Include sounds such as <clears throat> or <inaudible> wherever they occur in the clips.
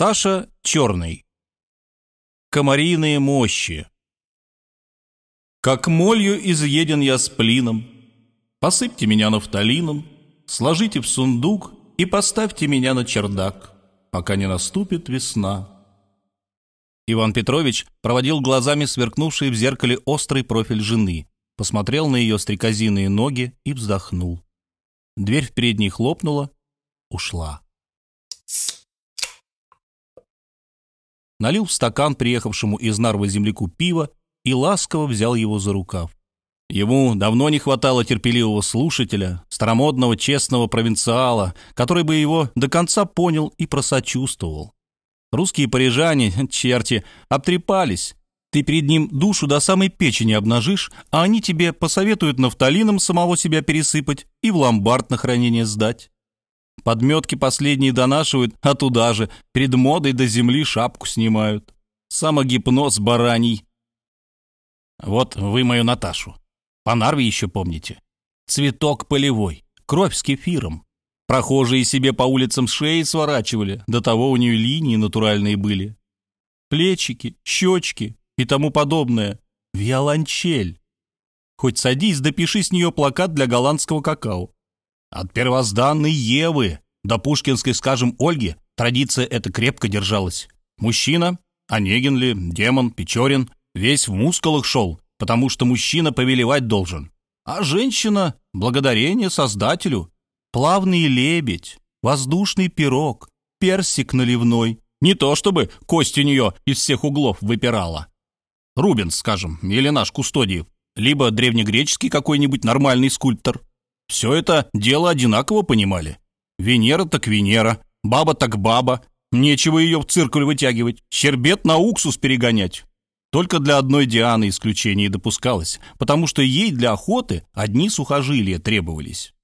Саша Черный. Комариные мощи. Как молью изъеден я с плином, Посыпьте меня нафталином, Сложите в сундук и поставьте меня на чердак, Пока не наступит весна. Иван Петрович проводил глазами сверкнувший в зеркале острый профиль жены, посмотрел на ее стрекозиные ноги и вздохнул. Дверь в передней хлопнула, ушла. налил в стакан приехавшему из Нарвы земляку пива и ласково взял его за рукав. Ему давно не хватало терпеливого слушателя, старомодного честного провинциала, который бы его до конца понял и просочувствовал. Русские парижане, <laughs> черти, обтрепались. Ты перед ним душу до самой печени обнажишь, а они тебе посоветуют нафталином самого себя пересыпать и в ломбард на хранение сдать. Подметки последние донашивают, а туда же, перед модой до земли шапку снимают. Самогипноз бараний. Вот вы мою Наташу. По Нарве еще помните. Цветок полевой, кровь с кефиром. Прохожие себе по улицам шеи сворачивали, до того у нее линии натуральные были. Плечики, щечки и тому подобное. Виолончель. Хоть садись, допиши с нее плакат для голландского какао. От первозданной Евы до пушкинской, скажем, Ольги традиция эта крепко держалась. Мужчина, Онегин ли, демон, Печорин, весь в мускулах шел, потому что мужчина повелевать должен. А женщина — благодарение Создателю. Плавный лебедь, воздушный пирог, персик наливной. Не то чтобы кость у нее из всех углов выпирала. Рубенс, скажем, или наш Кустодиев, либо древнегреческий какой-нибудь нормальный скульптор. Все это дело одинаково понимали. Венера так Венера, баба так баба. Нечего ее в циркуль вытягивать, щербет на уксус перегонять. Только для одной Дианы исключение допускалось, потому что ей для охоты одни сухожилия требовались.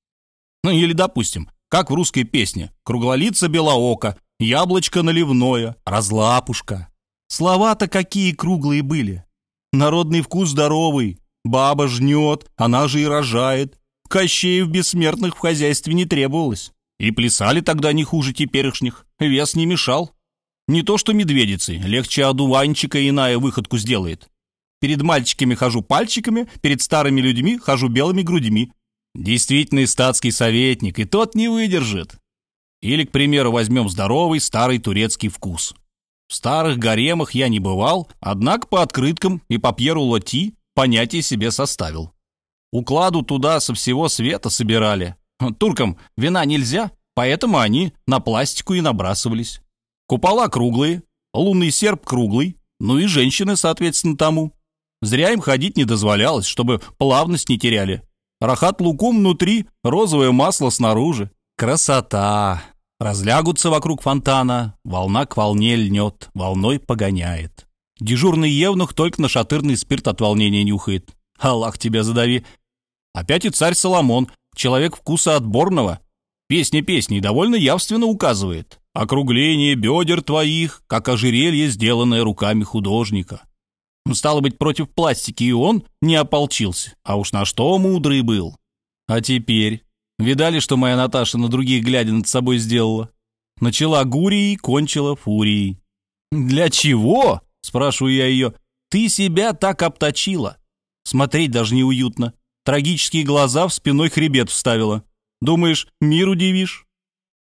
Ну или, допустим, как в русской песне «Круглолица белоока», «Яблочко наливное», «Разлапушка». Слова-то какие круглые были. Народный вкус здоровый, баба жнет, она же и рожает, Кощеев бессмертных в хозяйстве не требовалось. И плясали тогда не хуже теперешних, вес не мешал. Не то что медведицы, легче одуванчика иная выходку сделает. Перед мальчиками хожу пальчиками, перед старыми людьми хожу белыми грудьми. Действительный статский советник, и тот не выдержит. Или, к примеру, возьмем здоровый старый турецкий вкус. В старых гаремах я не бывал, однако по открыткам и по Пьеру Лоти понятие себе составил. Укладу туда со всего света собирали. Туркам вина нельзя, поэтому они на пластику и набрасывались. Купола круглые, лунный серп круглый, ну и женщины, соответственно, тому. Зря им ходить не дозволялось, чтобы плавность не теряли. Рахат лукум внутри, розовое масло снаружи. Красота! Разлягутся вокруг фонтана, волна к волне льнет, волной погоняет. Дежурный евнух только на шатырный спирт от волнения нюхает. Аллах тебя задави, Опять и царь Соломон, человек вкуса отборного. Песня песней довольно явственно указывает. Округление бедер твоих, как ожерелье, сделанное руками художника. Стало быть, против пластики и он не ополчился. А уж на что мудрый был. А теперь... Видали, что моя Наташа на других глядя над собой сделала? Начала гурией, кончила фурией. «Для чего?» — спрашиваю я ее. «Ты себя так обточила. Смотреть даже неуютно. Трагические глаза в спиной хребет вставила. Думаешь, мир удивишь?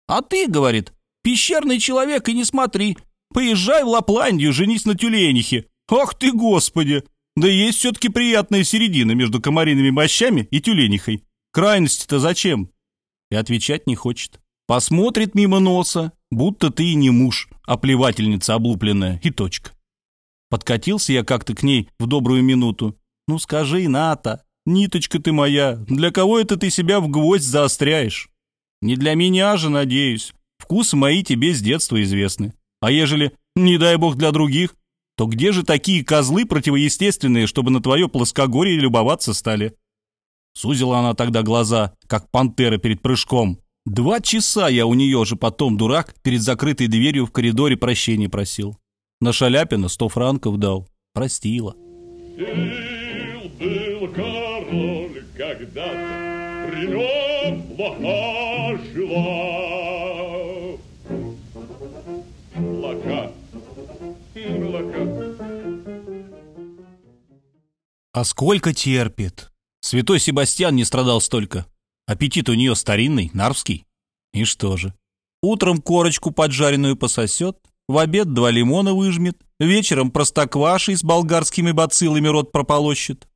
А ты, говорит, пещерный человек и не смотри. Поезжай в Лапландию, женись на тюленихе. Ах ты, господи! Да есть все-таки приятная середина между комариными мощами и тюленихой. Крайности-то зачем? И отвечать не хочет. Посмотрит мимо носа, будто ты и не муж, а плевательница облупленная, и точка. Подкатился я как-то к ней в добрую минуту. Ну скажи, Ната, Ниточка ты моя, для кого это ты себя в гвоздь заостряешь? Не для меня же, надеюсь. Вкусы мои тебе с детства известны. А ежели, не дай бог, для других, то где же такие козлы противоестественные, чтобы на твое плоскогорье любоваться стали?» Сузила она тогда глаза, как пантера перед прыжком. Два часа я у нее же потом, дурак, перед закрытой дверью в коридоре прощения просил. На Шаляпина сто франков дал. Простила. Был король когда-то, при нем жила. Плоха, плоха. А сколько терпит? Святой Себастьян не страдал столько. Аппетит у нее старинный, нарвский. И что же? Утром корочку поджаренную пососет, в обед два лимона выжмет, вечером простоквашей с болгарскими бациллами рот прополощет.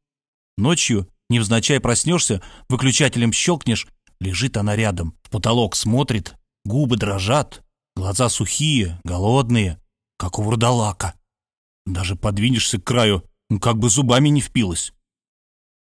Ночью, невзначай проснешься, выключателем щелкнешь, лежит она рядом, в потолок смотрит, губы дрожат, глаза сухие, голодные, как у вурдалака. Даже подвинешься к краю, ну, как бы зубами не впилась.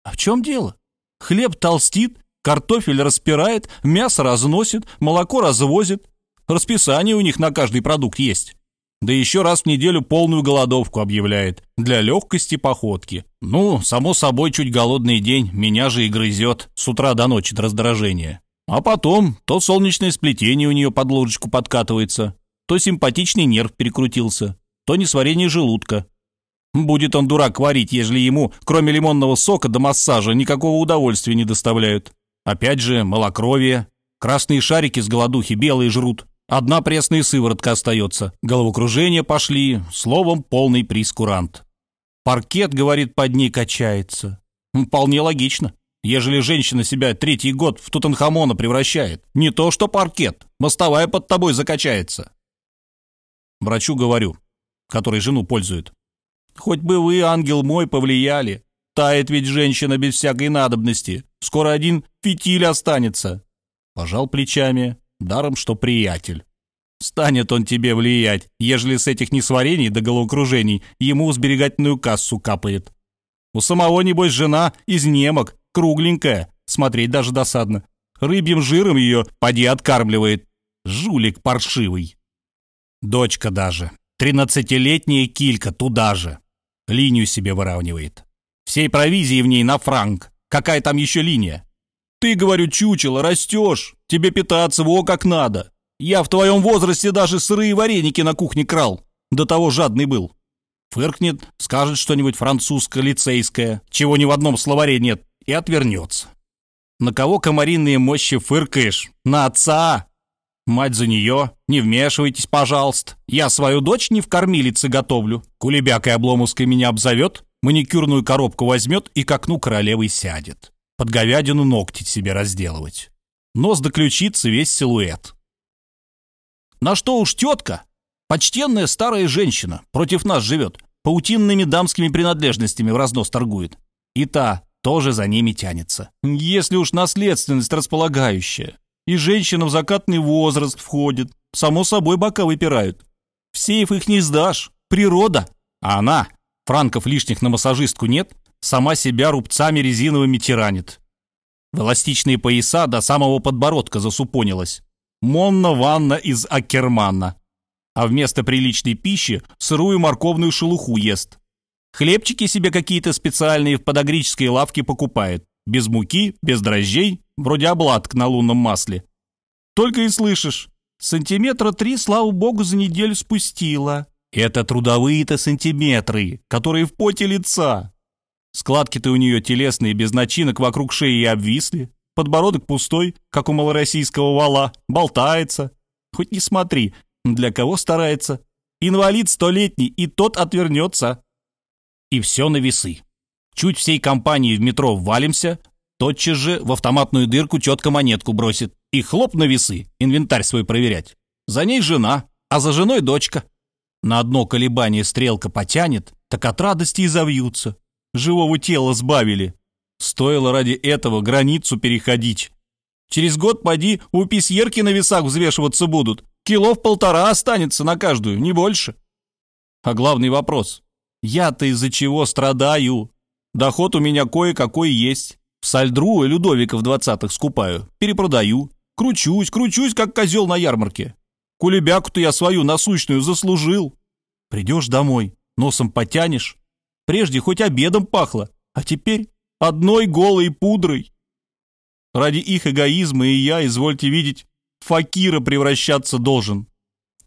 А в чем дело? Хлеб толстит, Картофель распирает, мясо разносит, молоко развозит. Расписание у них на каждый продукт есть. Да еще раз в неделю полную голодовку объявляет. Для легкости походки. Ну, само собой, чуть голодный день меня же и грызет. С утра до ночи до раздражения. А потом то солнечное сплетение у нее под ложечку подкатывается, то симпатичный нерв перекрутился, то несварение желудка. Будет он дурак варить, ежели ему, кроме лимонного сока до массажа, никакого удовольствия не доставляют. Опять же, малокровие. Красные шарики с голодухи белые жрут. Одна пресная сыворотка остается. Головокружение пошли. Словом, полный прискурант. Паркет, говорит, под ней качается. Вполне логично. Ежели женщина себя третий год в Тутанхамона превращает, не то что паркет, мостовая под тобой закачается. Врачу говорю, который жену пользует. Хоть бы вы, ангел мой, повлияли. Тает ведь женщина без всякой надобности. Скоро один фитиль останется. Пожал плечами, даром что приятель. Станет он тебе влиять, ежели с этих несварений до головокружений ему сберегательную кассу капает. У самого, небось, жена из немок, кругленькая, смотреть даже досадно. Рыбьим жиром ее поди откармливает. Жулик паршивый. Дочка даже, тринадцатилетняя килька туда же. Линию себе выравнивает. Всей провизии в ней на франк. Какая там еще линия? Ты, говорю, чучело, растешь. Тебе питаться во как надо. Я в твоем возрасте даже сырые вареники на кухне крал. До того жадный был. Фыркнет, скажет что-нибудь французско-лицейское, чего ни в одном словаре нет, и отвернется. На кого комариные мощи фыркаешь? На отца! Мать за нее, не вмешивайтесь, пожалуйста. Я свою дочь не в кормилице готовлю. Кулебякой обломовской меня обзовет, маникюрную коробку возьмет и к окну королевы сядет. Под говядину ногти себе разделывать. Нос до ключицы весь силуэт. На что уж тетка, почтенная старая женщина, против нас живет, паутинными дамскими принадлежностями в разнос торгует. И та тоже за ними тянется. Если уж наследственность располагающая, и женщина в закатный возраст входит, само собой бока выпирают. В сейф их не сдашь, природа. А она Франков лишних на массажистку нет, сама себя рубцами резиновыми тиранит. В эластичные пояса до самого подбородка засупонилась. Монна-ванна из Акермана. А вместо приличной пищи сырую морковную шелуху ест. Хлебчики себе какие-то специальные в подогрической лавке покупает. Без муки, без дрожжей, вроде обладк на лунном масле. Только и слышишь, сантиметра три, слава богу, за неделю спустила. Это трудовые-то сантиметры, которые в поте лица. Складки-то у нее телесные, без начинок, вокруг шеи и обвисли. Подбородок пустой, как у малороссийского вала, болтается. Хоть не смотри, для кого старается. Инвалид столетний, и тот отвернется. И все на весы. Чуть всей компании в метро ввалимся, тотчас же в автоматную дырку четко монетку бросит. И хлоп на весы, инвентарь свой проверять. За ней жена, а за женой дочка. На одно колебание стрелка потянет, так от радости и завьются. Живого тела сбавили. Стоило ради этого границу переходить. Через год, поди, у письерки на весах взвешиваться будут. Кило в полтора останется на каждую, не больше. А главный вопрос. Я-то из-за чего страдаю? Доход у меня кое-какой есть. В Сальдру и Людовика в двадцатых скупаю, перепродаю. Кручусь, кручусь, как козел на ярмарке. Кулебяку-то я свою насущную заслужил. Придешь домой, носом потянешь. Прежде хоть обедом пахло, а теперь одной голой пудрой. Ради их эгоизма и я, извольте видеть, факира превращаться должен.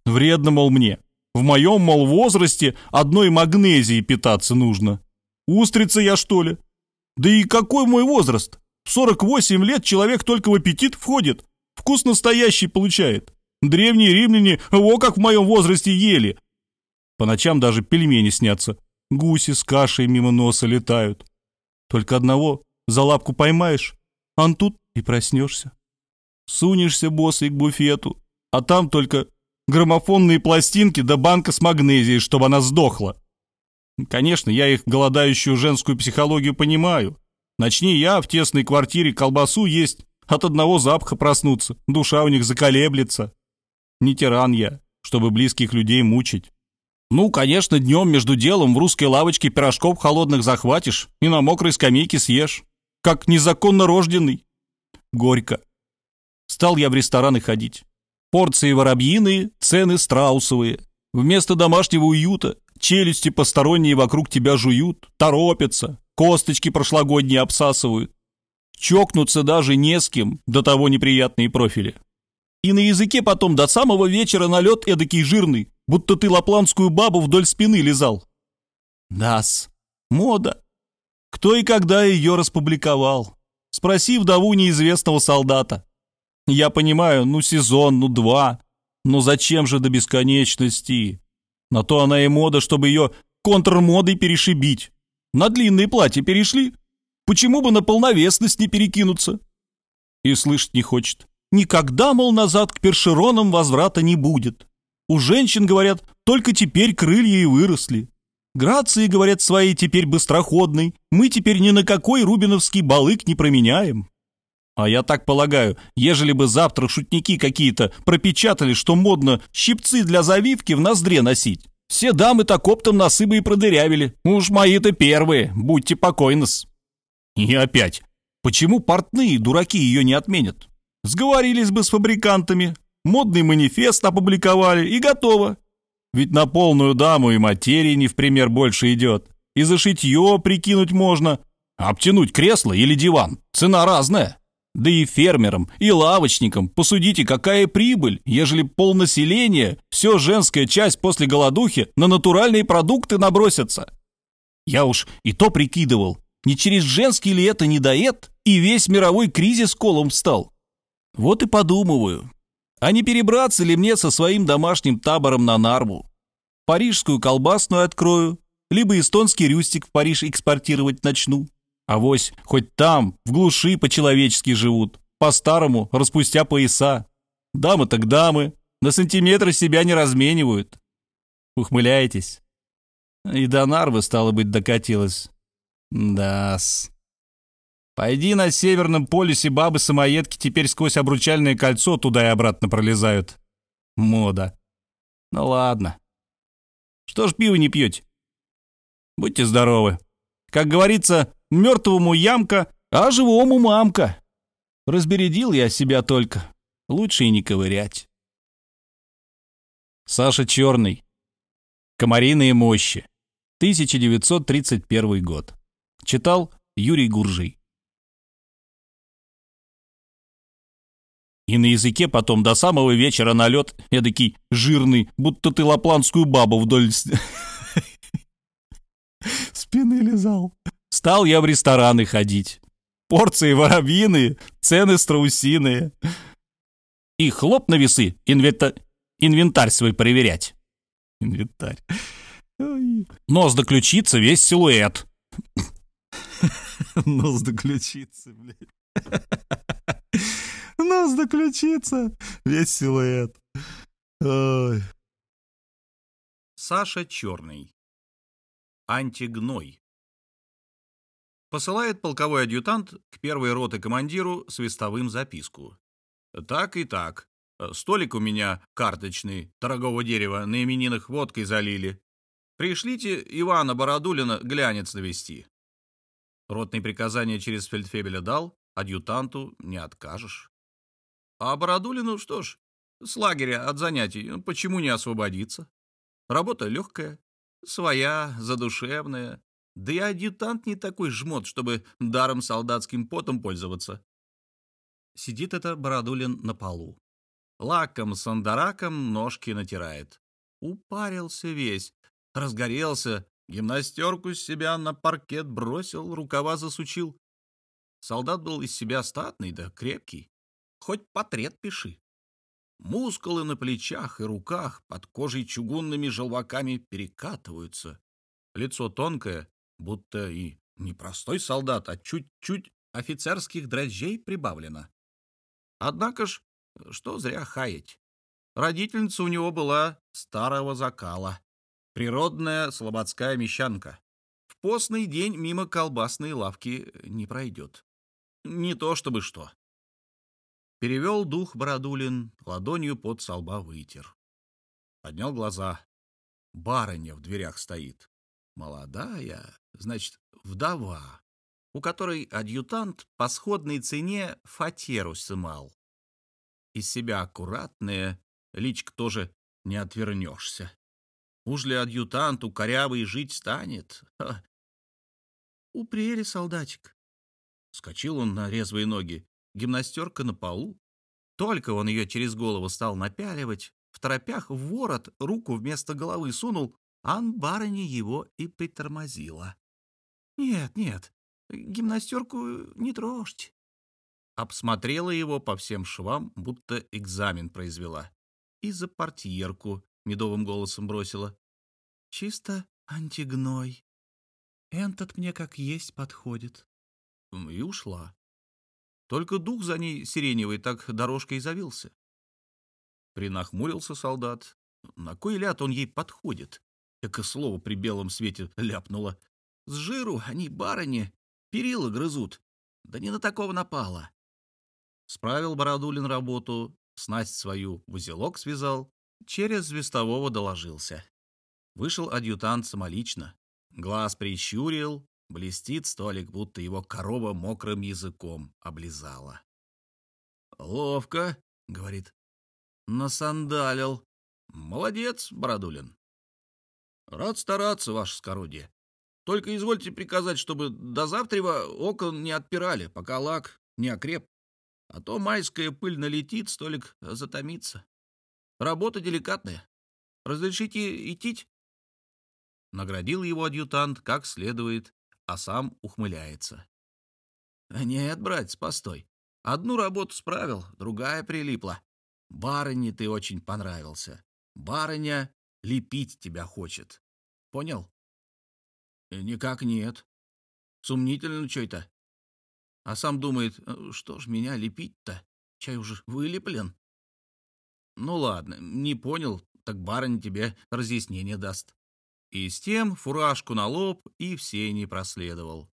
Вредно, мол, мне. В моем, мол, возрасте одной магнезии питаться нужно. Устрица я, что ли? Да и какой мой возраст? В 48 лет человек только в аппетит входит. Вкус настоящий получает. Древние римляне во как в моем возрасте ели. По ночам даже пельмени снятся. Гуси с кашей мимо носа летают. Только одного за лапку поймаешь, ан тут и проснешься. Сунешься босой к буфету, а там только граммофонные пластинки да банка с магнезией, чтобы она сдохла. Конечно, я их голодающую женскую психологию понимаю. Начни я в тесной квартире колбасу есть, от одного запаха проснуться, душа у них заколеблется. Не тиран я, чтобы близких людей мучить. Ну, конечно, днем между делом в русской лавочке пирожков холодных захватишь и на мокрой скамейке съешь. Как незаконно рожденный. Горько. Стал я в рестораны ходить. Порции воробьиные, цены страусовые. Вместо домашнего уюта челюсти посторонние вокруг тебя жуют, торопятся, косточки прошлогодние обсасывают. Чокнуться даже не с кем, до того неприятные профили. И на языке потом до самого вечера налет эдакий жирный, будто ты лапландскую бабу вдоль спины лизал. Дас, мода. Кто и когда ее распубликовал? Спроси вдову неизвестного солдата. Я понимаю, ну сезон, ну два. Но зачем же до бесконечности? На то она и мода, чтобы ее контрмодой перешибить. На длинные платья перешли. Почему бы на полновесность не перекинуться? И слышать не хочет. Никогда, мол, назад к першеронам возврата не будет. У женщин, говорят, только теперь крылья и выросли. Грации, говорят, свои теперь быстроходной. Мы теперь ни на какой рубиновский балык не променяем. А я так полагаю, ежели бы завтра шутники какие-то пропечатали, что модно щипцы для завивки в ноздре носить, все дамы так оптом носы бы и продырявили. Уж мои-то первые, будьте покойны-с. И опять, почему портные дураки ее не отменят? Сговорились бы с фабрикантами, модный манифест опубликовали и готово. Ведь на полную даму и материи не в пример больше идет. И за шитье прикинуть можно. Обтянуть кресло или диван. Цена разная. Да и фермерам, и лавочникам, посудите, какая прибыль, ежели полнаселения, все женская часть после голодухи на натуральные продукты набросятся. Я уж и то прикидывал, не через женский ли это недоед, и весь мировой кризис колом встал. Вот и подумываю, а не перебраться ли мне со своим домашним табором на Нарву? Парижскую колбасную открою, либо эстонский рюстик в Париж экспортировать начну. Авось, хоть там, в глуши по-человечески живут, по-старому, распустя пояса. Дамы так дамы, на сантиметры себя не разменивают. Ухмыляетесь? И до Нарвы, стало быть, докатилась. Да-с. Пойди на Северном полюсе бабы-самоедки теперь сквозь обручальное кольцо туда и обратно пролезают. Мода. Ну ладно. Что ж пиво не пьете? Будьте здоровы. Как говорится, мертвому ямка, а живому мамка. Разбередил я себя только. Лучше и не ковырять. Саша Черный. Комариные мощи. 1931 год. Читал Юрий Гуржий. И на языке потом до самого вечера налет эдакий жирный, будто ты лапландскую бабу вдоль <laughs> спины лизал. Стал я в рестораны ходить. Порции воробьиные, цены страусиные. И хлоп на весы, инвента... инвентарь свой проверять. Инвентарь. Ой. Нос до ключицы, весь силуэт. <laughs> Нос до ключицы, блядь. <laughs> Нос до ключицы, весь силуэт. Ой. Саша Черный. Антигной. Посылает полковой адъютант к первой роты командиру свистовым записку. Так и так. Столик у меня карточный, дорогого дерева, на именинах водкой залили. Пришлите Ивана Бородулина глянец навести. Ротные приказания через фельдфебеля дал, адъютанту не откажешь. А Бородулину, что ж, с лагеря от занятий, почему не освободиться? Работа легкая, своя, задушевная. Да и адъютант не такой жмот, чтобы даром солдатским потом пользоваться. Сидит это Бородулин на полу. лаком сандараком ножки натирает. Упарился весь, разгорелся, гимнастерку с себя на паркет бросил, рукава засучил. Солдат был из себя статный да крепкий, хоть портрет пиши. Мускулы на плечах и руках под кожей чугунными желваками перекатываются. Лицо тонкое, будто и не простой солдат, а чуть-чуть офицерских дрожжей прибавлено. Однако ж, что зря хаять. Родительница у него была старого закала, природная слободская мещанка. В постный день мимо колбасной лавки не пройдет. Не то чтобы что. Перевел дух Бородулин, ладонью под солба вытер. Поднял глаза. Барыня в дверях стоит. Молодая, значит, вдова, у которой адъютант по сходной цене фатеру сымал. Из себя аккуратная, личка тоже не отвернешься. Уж ли адъютанту корявый жить станет? Ха. Упрели солдатик. Скочил он на резвые ноги. Гимнастерка на полу. Только он ее через голову стал напяливать, в торопях в ворот руку вместо головы сунул, Ан барыня его и притормозила. «Нет, нет, гимнастерку не трожьте». Обсмотрела его по всем швам, будто экзамен произвела. И за портьерку медовым голосом бросила. «Чисто антигной. Этот мне как есть подходит». И ушла. Только дух за ней сиреневый так дорожкой завился. Принахмурился солдат. На кой ляд он ей подходит? Эко слово при белом свете ляпнуло. С жиру они, барыни, перила грызут. Да не на такого напало. Справил Бородулин работу, снасть свою в узелок связал, через звестового доложился. Вышел адъютант самолично, глаз прищурил, блестит столик, будто его корова мокрым языком облизала. «Ловко», — говорит, — «насандалил. Молодец, Бородулин». Рад стараться, ваше скородие. Только извольте приказать, чтобы до завтрева окон не отпирали, пока лак не окреп. А то майская пыль налетит, столик затомится. Работа деликатная. Разрешите идти? Наградил его адъютант как следует, а сам ухмыляется. Нет, братец, постой. Одну работу справил, другая прилипла. Барыне ты очень понравился. Барыня лепить тебя хочет. Понял? Э, никак нет. Сумнительно что-то. А сам думает, «Э, что ж меня лепить-то? Чай уже вылеплен. Ну ладно, не понял, так барыня тебе разъяснение даст. И с тем фуражку на лоб и все не проследовал.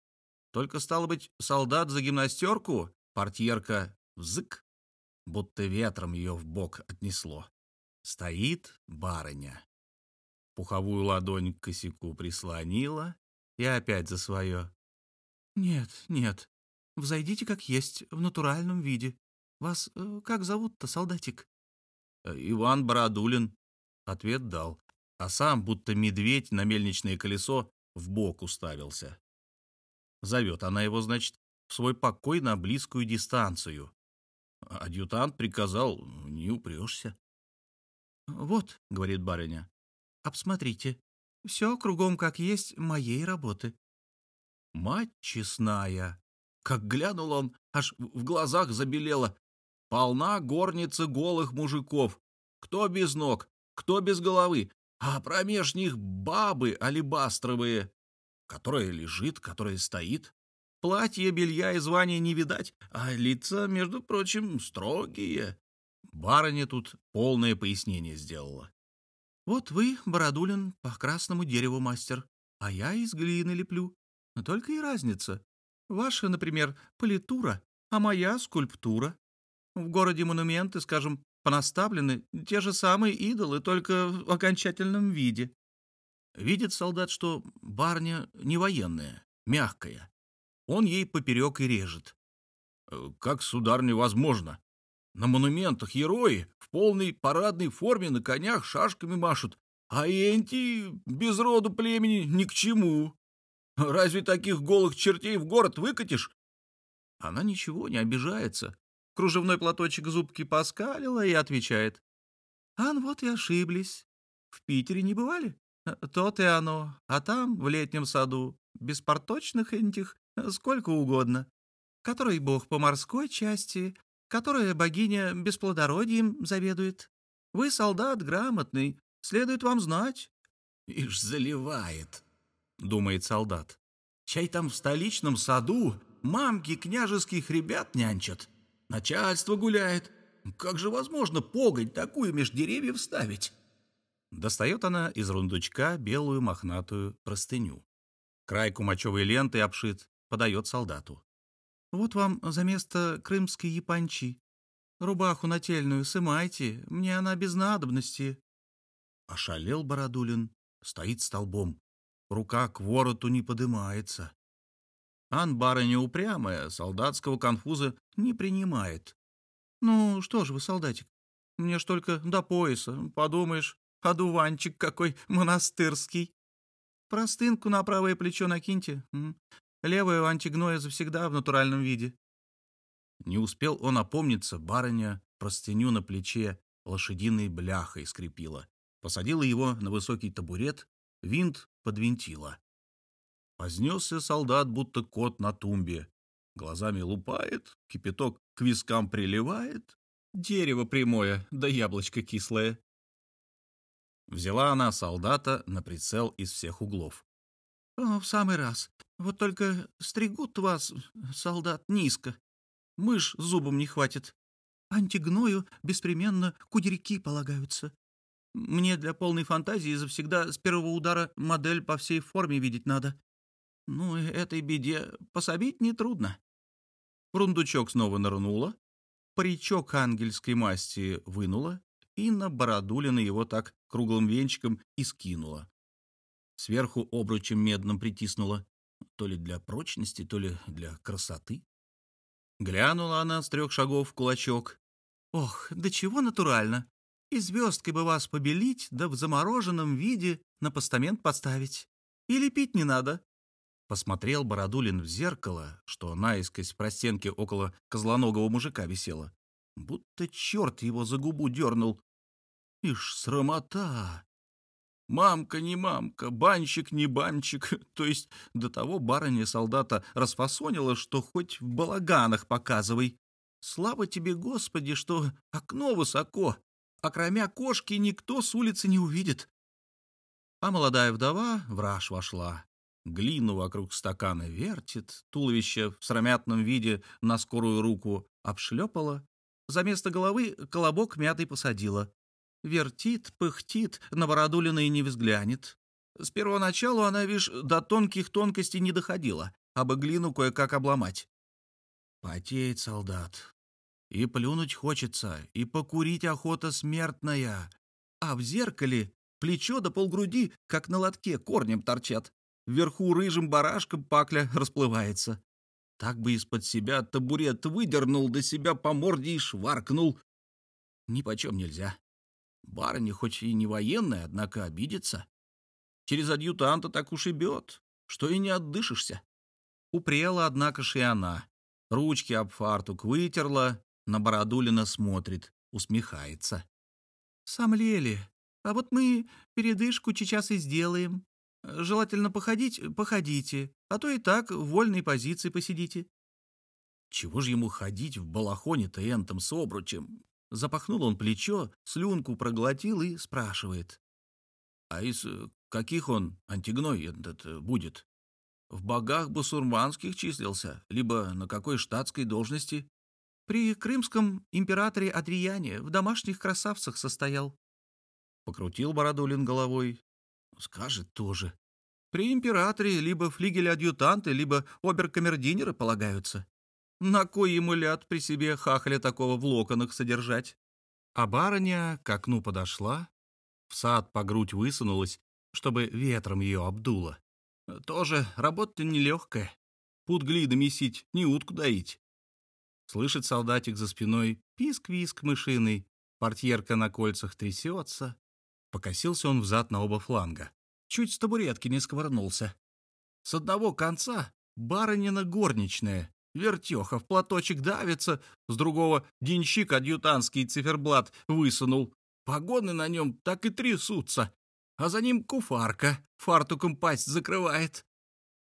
Только, стало быть, солдат за гимнастерку, портьерка взык, будто ветром ее в бок отнесло. Стоит барыня пуховую ладонь к косяку прислонила и опять за свое. «Нет, нет, взойдите как есть, в натуральном виде. Вас э, как зовут-то, солдатик?» э, «Иван Бородулин», — ответ дал, а сам, будто медведь на мельничное колесо, в бок уставился. Зовет она его, значит, в свой покой на близкую дистанцию. Адъютант приказал, не упрешься. «Вот», — говорит барыня, Обсмотрите. Все кругом как есть моей работы. Мать честная! Как глянул он, аж в глазах забелело. Полна горница голых мужиков. Кто без ног, кто без головы, а промеж них бабы алебастровые, которая лежит, которая стоит. Платье, белья и звания не видать, а лица, между прочим, строгие. Барыня тут полное пояснение сделала. Вот вы, Бородулин, по красному дереву мастер, а я из глины леплю. Но только и разница. Ваша, например, политура, а моя скульптура. В городе монументы, скажем, понаставлены те же самые идолы, только в окончательном виде. Видит солдат, что барня не военная, мягкая. Он ей поперек и режет. «Э, «Как, сударь, невозможно? На монументах герои в полной парадной форме на конях шашками машут, а энти без роду племени ни к чему. Разве таких голых чертей в город выкатишь? Она ничего не обижается. кружевной платочек зубки поскалила и отвечает. «Ан, вот и ошиблись. В Питере не бывали? То-то и оно. А там, в летнем саду, беспорточных этих сколько угодно. Который бог по морской части, которая богиня бесплодородием заведует. Вы солдат грамотный, следует вам знать». «Ишь, заливает», — думает солдат. «Чай там в столичном саду мамки княжеских ребят нянчат. Начальство гуляет. Как же возможно погонь такую меж деревьев ставить?» Достает она из рундучка белую мохнатую простыню. Край кумачевой ленты обшит, подает солдату. «Вот вам за место крымской япончи. Рубаху нательную сымайте, мне она без надобности». Ошалел Бородулин, стоит столбом. Рука к вороту не подымается. Ан, барыня упрямая, солдатского конфуза не принимает. «Ну, что ж вы, солдатик, мне ж только до пояса, подумаешь, одуванчик какой монастырский. Простынку на правое плечо накиньте, левое у антигноя завсегда в натуральном виде». Не успел он опомниться, барыня простыню на плече лошадиной бляхой скрепила, посадила его на высокий табурет, винт подвинтила. Вознесся солдат, будто кот на тумбе. Глазами лупает, кипяток к вискам приливает. Дерево прямое, да яблочко кислое. Взяла она солдата на прицел из всех углов. «О, в самый раз. Вот только стригут вас, солдат, низко. Мышь зубом не хватит. Антигною беспременно кудерьки полагаются. Мне для полной фантазии завсегда с первого удара модель по всей форме видеть надо. Ну, этой беде пособить нетрудно. Рундучок снова нырнула, паричок ангельской масти вынула и на Бородулина его так круглым венчиком и скинула. Сверху обручем медным притиснула, то ли для прочности, то ли для красоты. Глянула она с трех шагов в кулачок. «Ох, да чего натурально! И звездкой бы вас побелить, да в замороженном виде на постамент поставить. И лепить не надо, Посмотрел Бородулин в зеркало, что наискось в простенке около козлоногого мужика висело. Будто черт его за губу дернул. Ишь, срамота! Мамка не мамка, банщик не банщик. <laughs> То есть до того барыня-солдата расфасонила, что хоть в балаганах показывай. Слава тебе, Господи, что окно высоко, а кроме кошки никто с улицы не увидит. А молодая вдова в раж вошла, глину вокруг стакана вертит, туловище в срамятном виде на скорую руку обшлепала, за место головы колобок мятый посадила. Вертит, пыхтит, на Бородулина и не взглянет. С первого начала она, вишь, до тонких тонкостей не доходила, а бы глину кое-как обломать. Потеет солдат. И плюнуть хочется, и покурить охота смертная. А в зеркале плечо до полгруди, как на лотке, корнем торчат. Вверху рыжим барашком пакля расплывается. Так бы из-под себя табурет выдернул, до себя по морде и шваркнул. Ни нельзя. Барыня хоть и не военная, однако обидится. Через адъютанта так уж и бьет, что и не отдышишься. Упрела, однако ж и она. Ручки об фартук вытерла, на Бородулина смотрит, усмехается. «Сомлели. А вот мы передышку сейчас и сделаем. Желательно походить — походите, а то и так в вольной позиции посидите». Чего же ему ходить в балахоне-то энтом с обручем? Запахнул он плечо, слюнку проглотил и спрашивает. «А из каких он, антигной этот, будет? В богах басурманских числился, либо на какой штатской должности?» «При крымском императоре Адрияне в домашних красавцах состоял». Покрутил Бородулин головой, Скажет тоже. При императоре либо флигель-адъютанты, либо оберкамердинеры полагаются. На кой ему ляд при себе хахаля такого в локонах содержать? А барыня к окну подошла, в сад по грудь высунулась, чтобы ветром ее обдуло. Тоже работа нелегкая. Пут глида месить, не утку доить. Слышит солдатик за спиной писк-виск мышиный, портьерка на кольцах трясется, Покосился он взад на оба фланга. Чуть с табуретки не сковырнулся. С одного конца барынина горничная, вертеха в платочек давится, с другого денщик адъютантский циферблат высунул. Погоны на нем так и трясутся, а за ним куфарка фартуком пасть закрывает.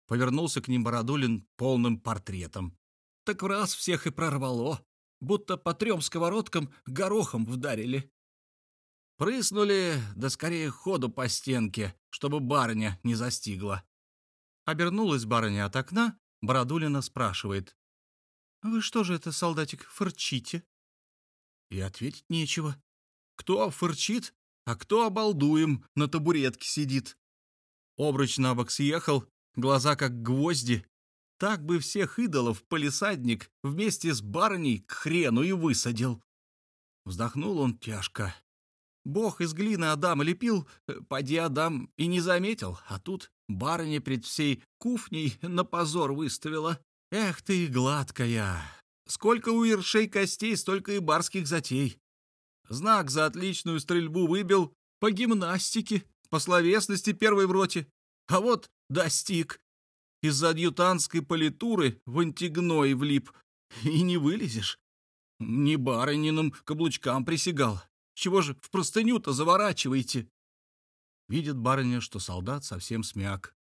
Повернулся к ним Бородулин полным портретом. Так в раз всех и прорвало, будто по трем сковородкам горохом вдарили. Прыснули, да скорее ходу по стенке, чтобы барыня не застигла. Обернулась барыня от окна, Бородулина спрашивает. «Вы что же это, солдатик, фырчите?» И ответить нечего. Кто фырчит, а кто обалдуем на табуретке сидит. Обруч на бок съехал, глаза как гвозди. Так бы всех идолов полисадник вместе с барыней к хрену и высадил. Вздохнул он тяжко. Бог из глины Адама лепил, э, поди Адам и не заметил, а тут барыня пред всей кухней на позор выставила. Эх ты, гладкая! Сколько у ершей костей, столько и барских затей. Знак за отличную стрельбу выбил по гимнастике, по словесности первой в роте. А вот достиг. Из-за адъютантской политуры в антигной влип. И не вылезешь. Не барыниным каблучкам присягал. Чего же в простыню-то заворачиваете?» Видит барыня, что солдат совсем смяк.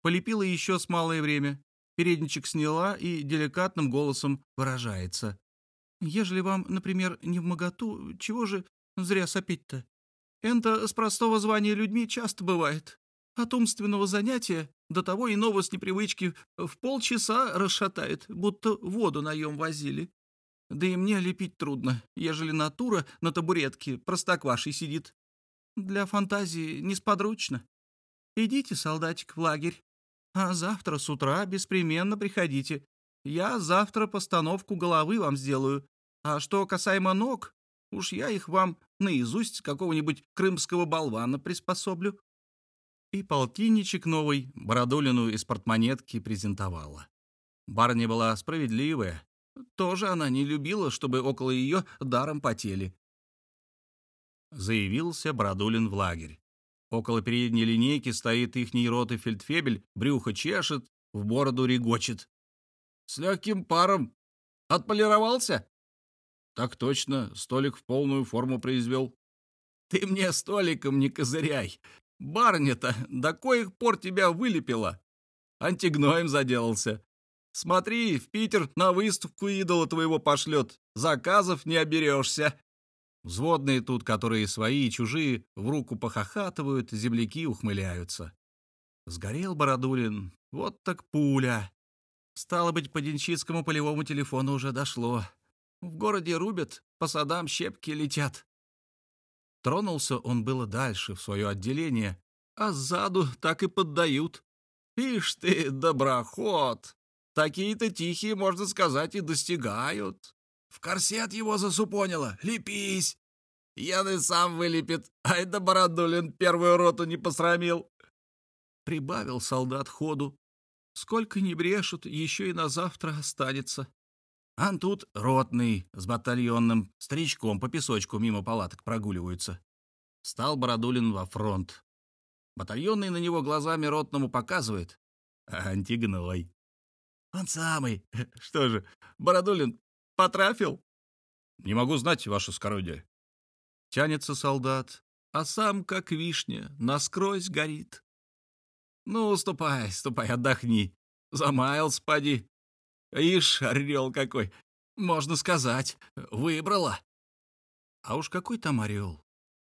Полепила еще с малое время, передничек сняла и деликатным голосом выражается. «Ежели вам, например, не в моготу, чего же зря сопить-то? Это с простого звания людьми часто бывает. От умственного занятия до того иного с непривычки в полчаса расшатает, будто воду наем возили. Да и мне лепить трудно, ежели натура на табуретке простоквашей сидит. Для фантазии несподручно. Идите, солдатик, в лагерь. А завтра с утра беспременно приходите. Я завтра постановку головы вам сделаю. А что касаемо ног, уж я их вам наизусть какого-нибудь крымского болвана приспособлю. И полтинничек новый Бородулину из портмонетки презентовала. Барыня была справедливая, тоже она не любила, чтобы около ее даром потели. Заявился Брадулин в лагерь. Около передней линейки стоит ихний роты фельдфебель, брюхо чешет, в бороду регочет. «С легким паром. Отполировался?» «Так точно, столик в полную форму произвел». «Ты мне столиком не козыряй. Барня-то до коих пор тебя вылепила?» Антигноем заделался. Смотри, в Питер на выставку идола твоего пошлет. Заказов не оберешься. Взводные тут, которые свои и чужие, в руку похохатывают, земляки ухмыляются. Сгорел Бородулин. Вот так пуля. Стало быть, по денщицкому полевому телефону уже дошло. В городе рубят, по садам щепки летят. Тронулся он было дальше, в свое отделение, а сзаду так и поддают. Ишь ты, доброход! Такие-то тихие, можно сказать, и достигают. В корсет его засупонило. Лепись. Ян и сам вылепит. Ай да Бородулин первую роту не посрамил. Прибавил солдат ходу. Сколько не брешут, еще и на завтра останется. Ан тут ротный с батальонным старичком по песочку мимо палаток прогуливаются. Стал Бородулин во фронт. Батальонный на него глазами ротному показывает. Антигной. «Он самый. <laughs> Что же, Бородулин потрафил?» «Не могу знать, ваше скородие». Тянется солдат, а сам, как вишня, насквозь горит. «Ну, ступай, ступай, отдохни. Замаялся, поди. Ишь, орел какой. Можно сказать, выбрала». А уж какой там орел.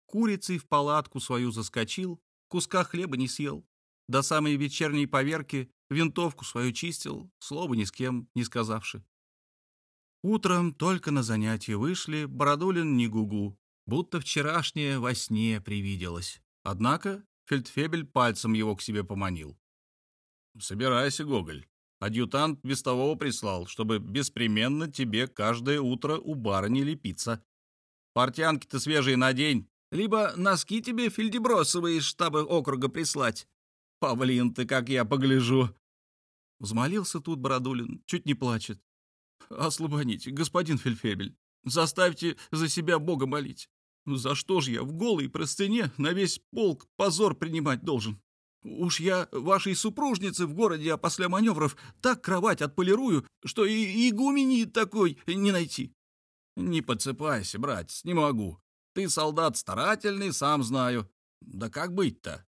Курицей в палатку свою заскочил, куска хлеба не съел. До самой вечерней поверки Винтовку свою чистил, слова ни с кем не сказавши. Утром только на занятие вышли, Бородулин не гугу, будто вчерашнее во сне привиделось. Однако фельдфебель пальцем его к себе поманил. «Собирайся, Гоголь. Адъютант вестового прислал, чтобы беспременно тебе каждое утро у барыни лепиться. Портянки-то свежие надень, либо носки тебе фельдебросовые из штаба округа прислать. Павлин ты, как я погляжу!» Взмолился тут Бородулин, чуть не плачет. «Ослабоните, господин Фельфебель, заставьте за себя Бога молить. За что ж я в голой простыне на весь полк позор принимать должен? Уж я вашей супружнице в городе, а после маневров так кровать отполирую, что и игумени такой не найти. Не подсыпайся, братец, не могу. Ты солдат старательный, сам знаю. Да как быть-то?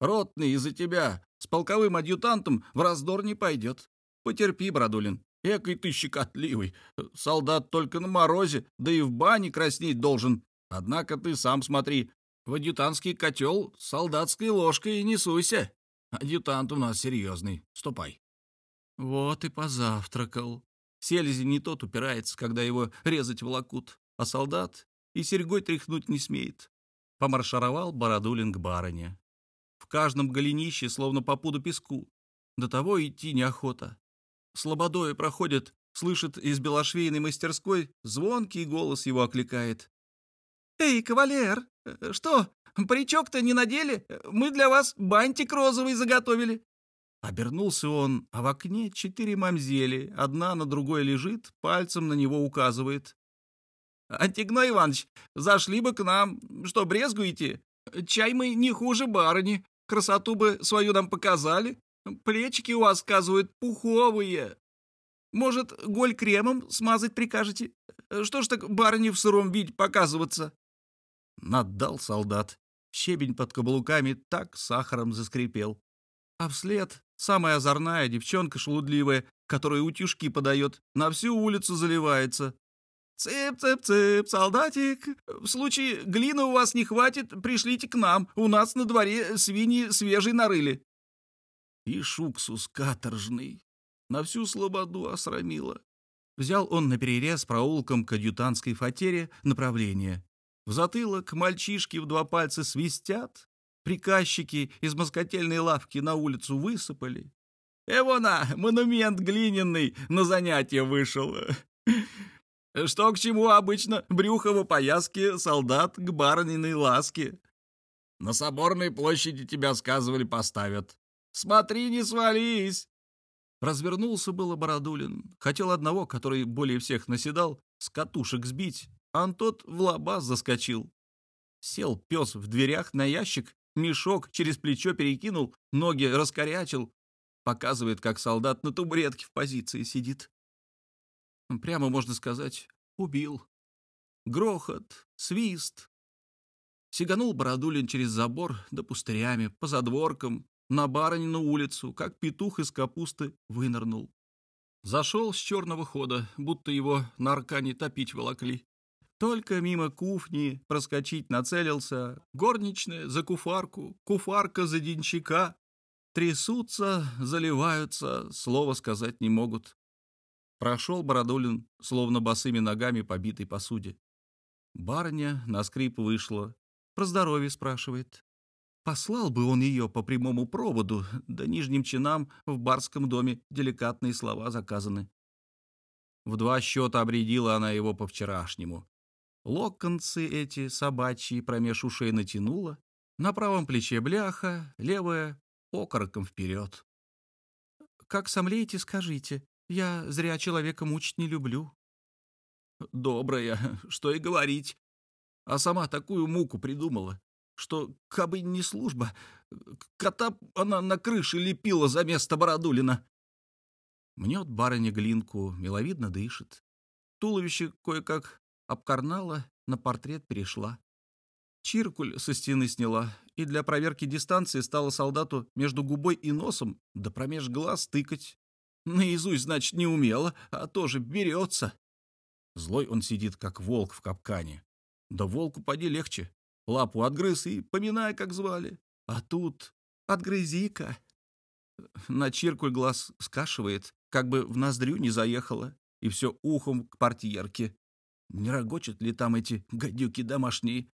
Ротный из-за тебя с полковым адъютантом в раздор не пойдет. Потерпи, Брадулин. Экой ты щекотливый. Солдат только на морозе, да и в бане краснеть должен. Однако ты сам смотри, в адъютантский котел солдатской ложкой не суйся. Адъютант у нас серьезный. Ступай. Вот и позавтракал. Селезень не тот упирается, когда его резать волокут, а солдат и серьгой тряхнуть не смеет. Помаршировал Бородулин к барыне. В каждом голенище, словно по пуду песку. До того идти неохота. Слободой проходит, слышит из белошвейной мастерской, звонкий голос его окликает. «Эй, кавалер, что, паричок-то не надели? Мы для вас бантик розовый заготовили». Обернулся он, а в окне четыре мамзели, одна на другой лежит, пальцем на него указывает. «Антигной Иванович, зашли бы к нам, что брезгуете? Чай мы не хуже барыни, красоту бы свою нам показали, плечики у вас, сказывают, пуховые. Может, голь кремом смазать прикажете? Что ж так барыне в сыром виде показываться?» Наддал солдат. Щебень под каблуками так сахаром заскрипел. А вслед самая озорная девчонка шелудливая, которая утюжки подает, на всю улицу заливается. «Цып-цып-цып, солдатик, в случае глины у вас не хватит, пришлите к нам, у нас на дворе свиньи свежие нарыли». И шуксус каторжный на всю слободу осрамила. Взял он наперерез проулком к адъютантской фатере направление. В затылок мальчишки в два пальца свистят, приказчики из москотельной лавки на улицу высыпали. Эвона, монумент глиняный на занятие вышел. <laughs> Что к чему обычно брюхо в опояске, солдат к барыниной ласке. На соборной площади тебя, сказывали, поставят. Смотри, не свались. Развернулся было Бородулин. Хотел одного, который более всех наседал, с катушек сбить, а тот в лоба заскочил. Сел пес в дверях на ящик, мешок через плечо перекинул, ноги раскорячил. Показывает, как солдат на табуретке в позиции сидит. Прямо можно сказать, убил. Грохот, свист. Сиганул Бородулин через забор да пустырями, по задворкам, на барынину улицу, как петух из капусты вынырнул. Зашел с черного хода, будто его на аркане топить волокли. Только мимо кухни проскочить нацелился, горничная за куфарку, куфарка за денщика. Трясутся, заливаются, слова сказать не могут. Прошел Бородулин, словно босыми ногами по битой посуде. Барыня на скрип вышла, про здоровье спрашивает. Послал бы он ее по прямому проводу, да нижним чинам в барском доме деликатные слова заказаны. В два счета обредила она его по-вчерашнему. Локонцы эти собачьи промеж ушей натянула, на правом плече бляха, левая — окороком вперед. «Как сомлеете, скажите, я зря человека мучить не люблю». «Добрая, что и говорить. А сама такую муку придумала, что, кабы не служба, кота она на крыше лепила за место Бородулина». Мнет барыня глинку, миловидно дышит. Туловище кое-как обкарнала, на портрет перешла. Чиркуль со стены сняла, и для проверки дистанции стала солдату между губой и носом, да промеж глаз тыкать. Наизусть, значит, не умела, а тоже берется. Злой он сидит, как волк в капкане. Да волку поди легче. Лапу отгрыз и поминай, как звали. А тут отгрызи-ка. На чиркуль глаз скашивает, как бы в ноздрю не заехала, и все ухом к портьерке. Не рогочат ли там эти гадюки домашние?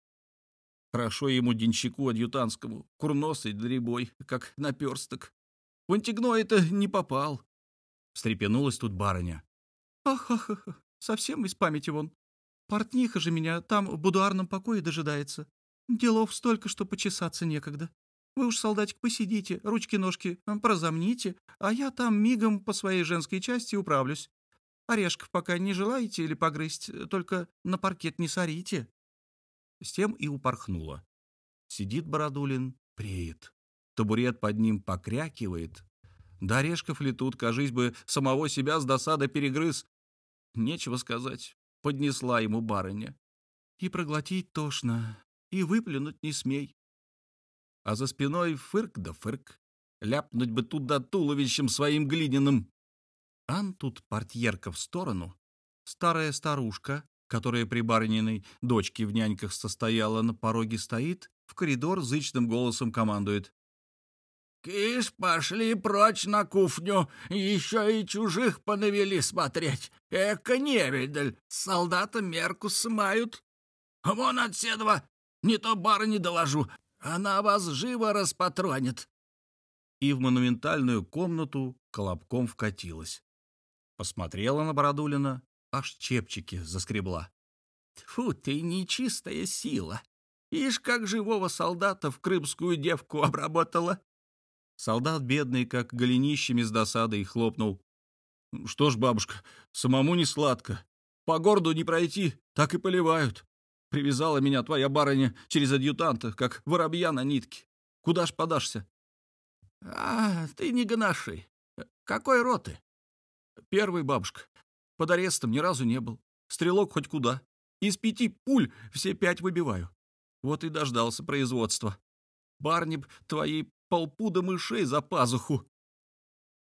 Хорошо ему денщику адъютантскому, курносый дребой, как наперсток. В антигно это не попал. Встрепенулась тут барыня. Ах, ах, ах, совсем из памяти вон. Портниха же меня там в будуарном покое дожидается. Делов столько, что почесаться некогда. Вы уж, солдатик, посидите, ручки-ножки прозомните, а я там мигом по своей женской части управлюсь. Орешков пока не желаете или погрызть, только на паркет не сорите. С тем и упорхнула. Сидит Бородулин, преет. табурет под ним покрякивает. Да орешков ли тут, кажись бы, самого себя с досады перегрыз. Нечего сказать, поднесла ему барыня. И проглотить тошно, и выплюнуть не смей. А за спиной фырк да фырк. Ляпнуть бы туда туловищем своим глиняным. Ан тут портьерка в сторону. Старая старушка, которая при барыниной дочке в няньках состояла, на пороге стоит, в коридор зычным голосом командует. «Киш, пошли прочь на кухню, еще и чужих понавели смотреть. Эка невидаль, солдата мерку смают. Вон от седова, не то барыне доложу, она вас живо распатронит». И в монументальную комнату колобком вкатилась. Посмотрела на Бородулина, аж чепчики заскребла. Фу ты, нечистая сила! Ишь, как живого солдата в крымскую девку обработала!» Солдат бедный, как голенищами с досадой, хлопнул. «Что ж, бабушка, самому не сладко. По городу не пройти, так и поливают. Привязала меня твоя барыня через адъютанта, как воробья на нитке. Куда ж подашься?» «А, ты не гоноши. Какой роты?» «Первый, бабушка. Под арестом ни разу не был. Стрелок хоть куда. Из пяти пуль все пять выбиваю. Вот и дождался производства. Барни б твоей полпуда мышей за пазуху.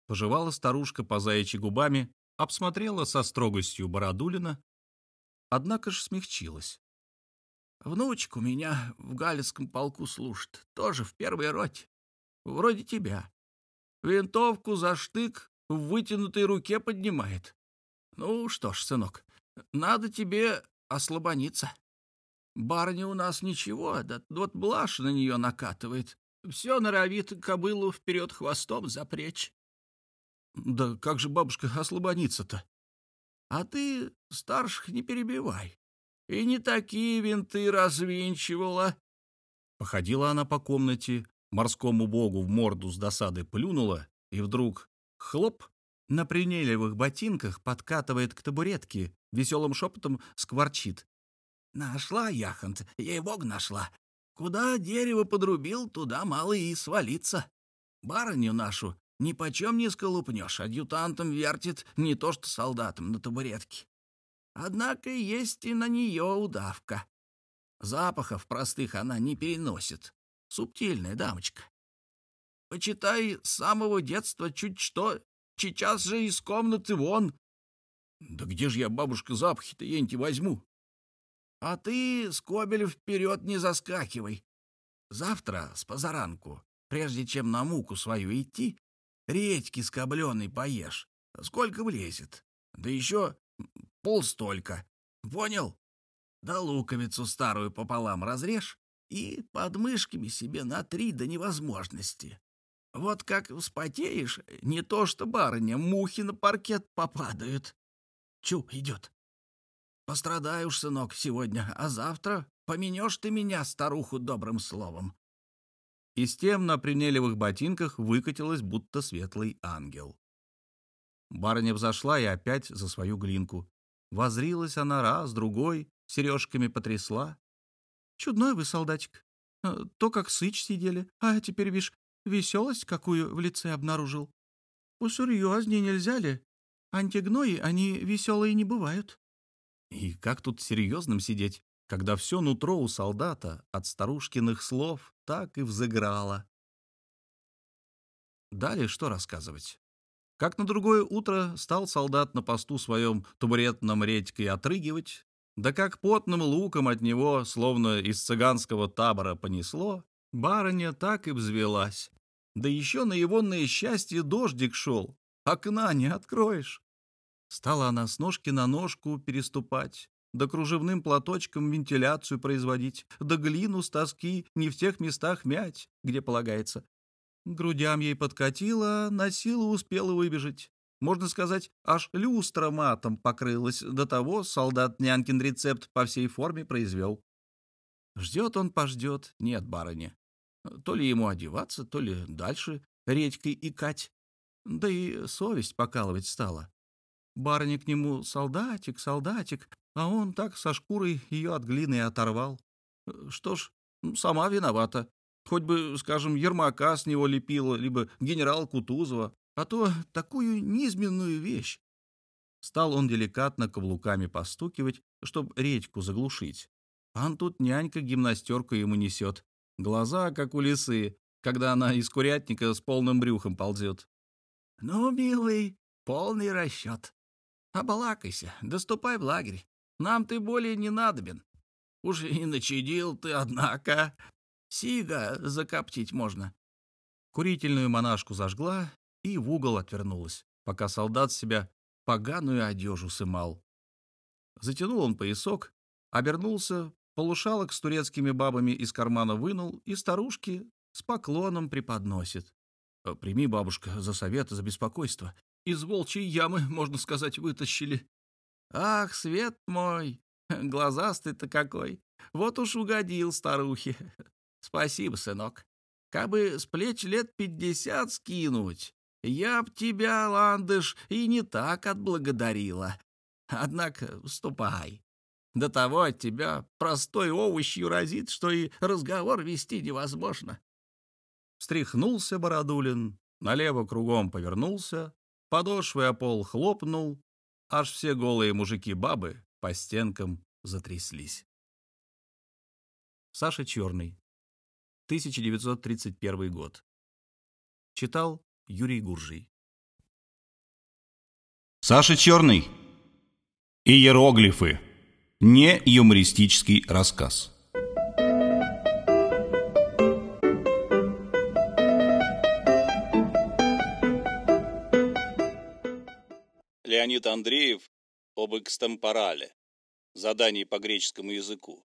Пожевала старушка по заячьи губами, обсмотрела со строгостью Бородулина, однако ж смягчилась. Внучка у меня в Галицком полку служит, тоже в первой роте. Вроде тебя. Винтовку за штык в вытянутой руке поднимает. Ну что ж, сынок, надо тебе ослабониться. Барыня у нас ничего, да вот блажь на нее накатывает. Все норовит кобылу вперед хвостом запречь. Да как же бабушка ослабонится-то? А ты старших не перебивай. И не такие винты развинчивала. Походила она по комнате, морскому богу в морду с досады плюнула, и вдруг — хлоп! На принелевых ботинках подкатывает к табуретке, веселым шепотом скворчит. «Нашла, Яхонт, ей-бог нашла. Куда дерево подрубил, туда мало и свалиться. Барыню нашу ни почем не сколупнешь, адъютантом вертит не то что солдатом на табуретке. Однако есть и на нее удавка. Запахов простых она не переносит. Субтильная дамочка. Почитай, с самого детства чуть что Сейчас же из комнаты вон. Да где же я, бабушка, запахи-то енти возьму? А ты, Скобель, вперед не заскакивай. Завтра с позаранку, прежде чем на муку свою идти, редьки скобленой поешь. Сколько влезет. Да еще пол столько. Понял? Да луковицу старую пополам разрежь и подмышками себе на три до невозможности. Вот как вспотеешь, не то что барыня, мухи на паркет попадают. Чу, идет. Пострадаешь, сынок, сегодня, а завтра поменешь ты меня, старуху, добрым словом. И с тем на принелевых ботинках выкатилась, будто светлый ангел. Барыня взошла и опять за свою глинку. Возрилась она раз, другой, сережками потрясла. «Чудной вы, солдатик. Э, то, как сыч сидели, а теперь, вишь, Веселость, какую в лице обнаружил. Посерьезнее нельзя ли? Антигнои, они веселые не бывают. И как тут серьезным сидеть, когда все нутро у солдата от старушкиных слов так и взыграло? Далее что рассказывать? Как на другое утро стал солдат на посту своем табуретном редькой отрыгивать, да как потным луком от него, словно из цыганского табора понесло, барыня так и взвелась. Да еще на егонное счастье дождик шел. Окна не откроешь. Стала она с ножки на ножку переступать, да кружевным платочком вентиляцию производить, да глину с тоски не в тех местах мять, где полагается. Грудям ей подкатила, на силу успела выбежать. Можно сказать, аж люстра матом покрылась. До того солдат нянькин рецепт по всей форме произвел. Ждет он, пождет, нет барыни. То ли ему одеваться, то ли дальше редькой икать. Да и совесть покалывать стала. Барыня к нему солдатик, солдатик, а он так со шкурой ее от глины оторвал. Что ж, сама виновата. Хоть бы, скажем, Ермака с него лепила, либо генерал Кутузова, а то такую низменную вещь. Стал он деликатно каблуками постукивать, чтобы редьку заглушить. А он тут нянька гимнастерку ему несет. Глаза, как у лисы, когда она из курятника с полным брюхом ползет. «Ну, милый, полный расчет. Обалакайся, доступай в лагерь. Нам ты более не надобен. Уж и начадил ты, однако. Сига закоптить можно». Курительную монашку зажгла и в угол отвернулась, пока солдат себя поганую одежу сымал. Затянул он поясок, обернулся, полушалок с турецкими бабами из кармана вынул и старушке с поклоном преподносит. «Э, «Прими, бабушка, за совет, за беспокойство. Из волчьей ямы, можно сказать, вытащили». «Ах, свет мой, глазастый-то какой! Вот уж угодил старухе. Спасибо, сынок. Кабы с плеч лет пятьдесят скинуть, я б тебя, ландыш, и не так отблагодарила. Однако ступай. До того от тебя простой овощью разит, что и разговор вести невозможно. Встряхнулся Бородулин, налево кругом повернулся, подошвы о пол хлопнул, аж все голые мужики-бабы по стенкам затряслись. Саша Черный, 1931 год. Читал Юрий Гуржий. Саша Черный. Иероглифы. Не юмористический рассказ. Леонид Андреев об экстемпорале. Задание по греческому языку.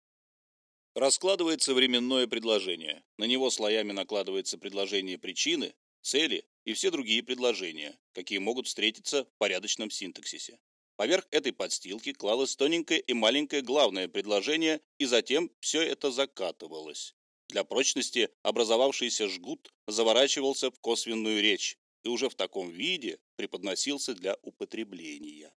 Раскладывается временное предложение. На него слоями накладывается предложение причины, цели и все другие предложения, какие могут встретиться в порядочном синтаксисе. Поверх этой подстилки клалось тоненькое и маленькое главное предложение, и затем все это закатывалось. Для прочности образовавшийся жгут заворачивался в косвенную речь и уже в таком виде преподносился для употребления.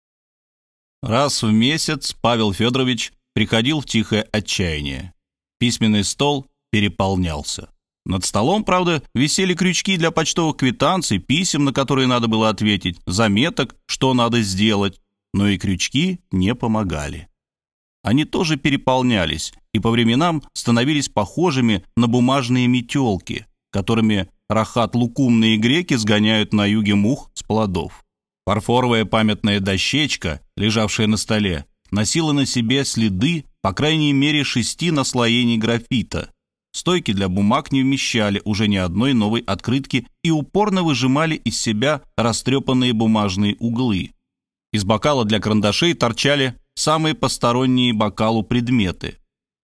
Раз в месяц Павел Федорович приходил в тихое отчаяние. Письменный стол переполнялся. Над столом, правда, висели крючки для почтовых квитанций, писем, на которые надо было ответить, заметок, что надо сделать, но и крючки не помогали. Они тоже переполнялись и по временам становились похожими на бумажные метелки, которыми рахат-лукумные греки сгоняют на юге мух с плодов. Фарфоровая памятная дощечка, лежавшая на столе, носила на себе следы, по крайней мере, шести наслоений графита. Стойки для бумаг не вмещали уже ни одной новой открытки и упорно выжимали из себя растрепанные бумажные углы. Из бокала для карандашей торчали самые посторонние бокалу предметы.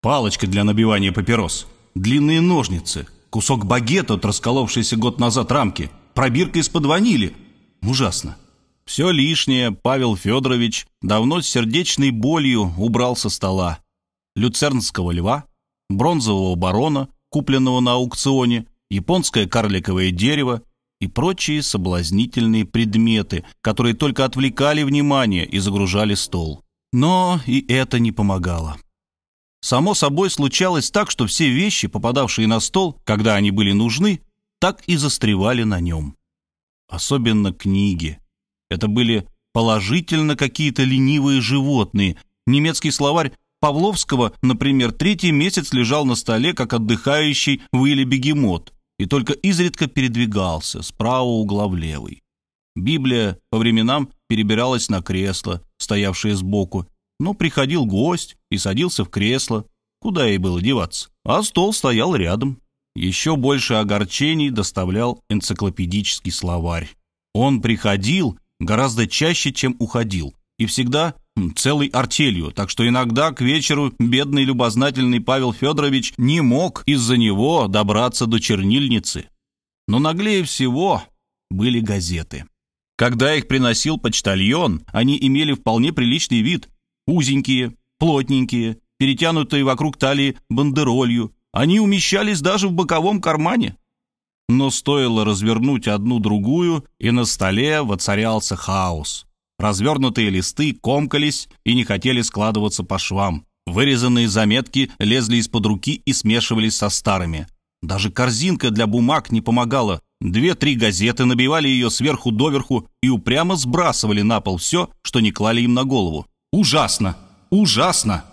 Палочка для набивания папирос, длинные ножницы, кусок багета от расколовшейся год назад рамки, пробирка из-под ванили. Ужасно. Все лишнее Павел Федорович давно с сердечной болью убрал со стола. Люцернского льва, бронзового барона, купленного на аукционе, японское карликовое дерево и прочие соблазнительные предметы, которые только отвлекали внимание и загружали стол. Но и это не помогало. Само собой случалось так, что все вещи, попадавшие на стол, когда они были нужны, так и застревали на нем. Особенно книги. Это были положительно какие-то ленивые животные. Немецкий словарь Павловского, например, третий месяц лежал на столе, как отдыхающий в иле бегемот, и только изредка передвигался с правого угла в левый. Библия по временам перебиралась на кресло, стоявшее сбоку, но приходил гость и садился в кресло, куда ей было деваться, а стол стоял рядом. Еще больше огорчений доставлял энциклопедический словарь. Он приходил гораздо чаще, чем уходил, и всегда целой артелью, так что иногда к вечеру бедный любознательный Павел Федорович не мог из-за него добраться до чернильницы. Но наглее всего были газеты. Когда их приносил почтальон, они имели вполне приличный вид. Узенькие, плотненькие, перетянутые вокруг талии бандеролью. Они умещались даже в боковом кармане. Но стоило развернуть одну-другую, и на столе воцарялся хаос. Развернутые листы комкались и не хотели складываться по швам. Вырезанные заметки лезли из-под руки и смешивались со старыми. Даже корзинка для бумаг не помогала. Две-три газеты набивали ее сверху доверху и упрямо сбрасывали на пол все, что не клали им на голову. Ужасно! Ужасно!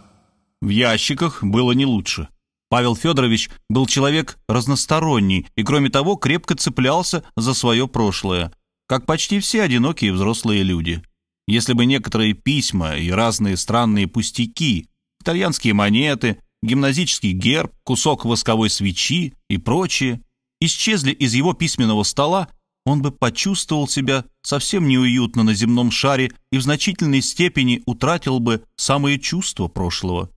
В ящиках было не лучше. Павел Федорович был человек разносторонний и, кроме того, крепко цеплялся за свое прошлое, как почти все одинокие взрослые люди. Если бы некоторые письма и разные странные пустяки, итальянские монеты, гимназический герб, кусок восковой свечи и прочее исчезли из его письменного стола, он бы почувствовал себя совсем неуютно на земном шаре и в значительной степени утратил бы самые чувства прошлого.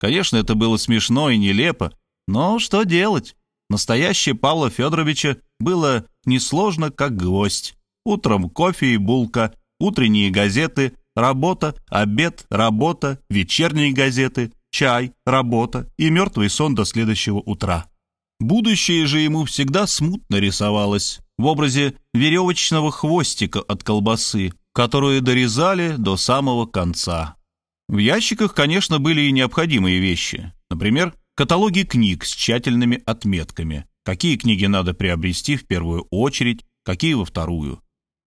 Конечно, это было смешно и нелепо, но что делать? Настоящее Павла Федоровича было несложно, как гвоздь. Утром кофе и булка, утренние газеты, работа, обед, работа, вечерние газеты, чай, работа и мертвый сон до следующего утра. Будущее же ему всегда смутно рисовалось в образе веревочного хвостика от колбасы, которую дорезали до самого конца. В ящиках, конечно, были и необходимые вещи. Например, каталоги книг с тщательными отметками. Какие книги надо приобрести в первую очередь, какие во вторую.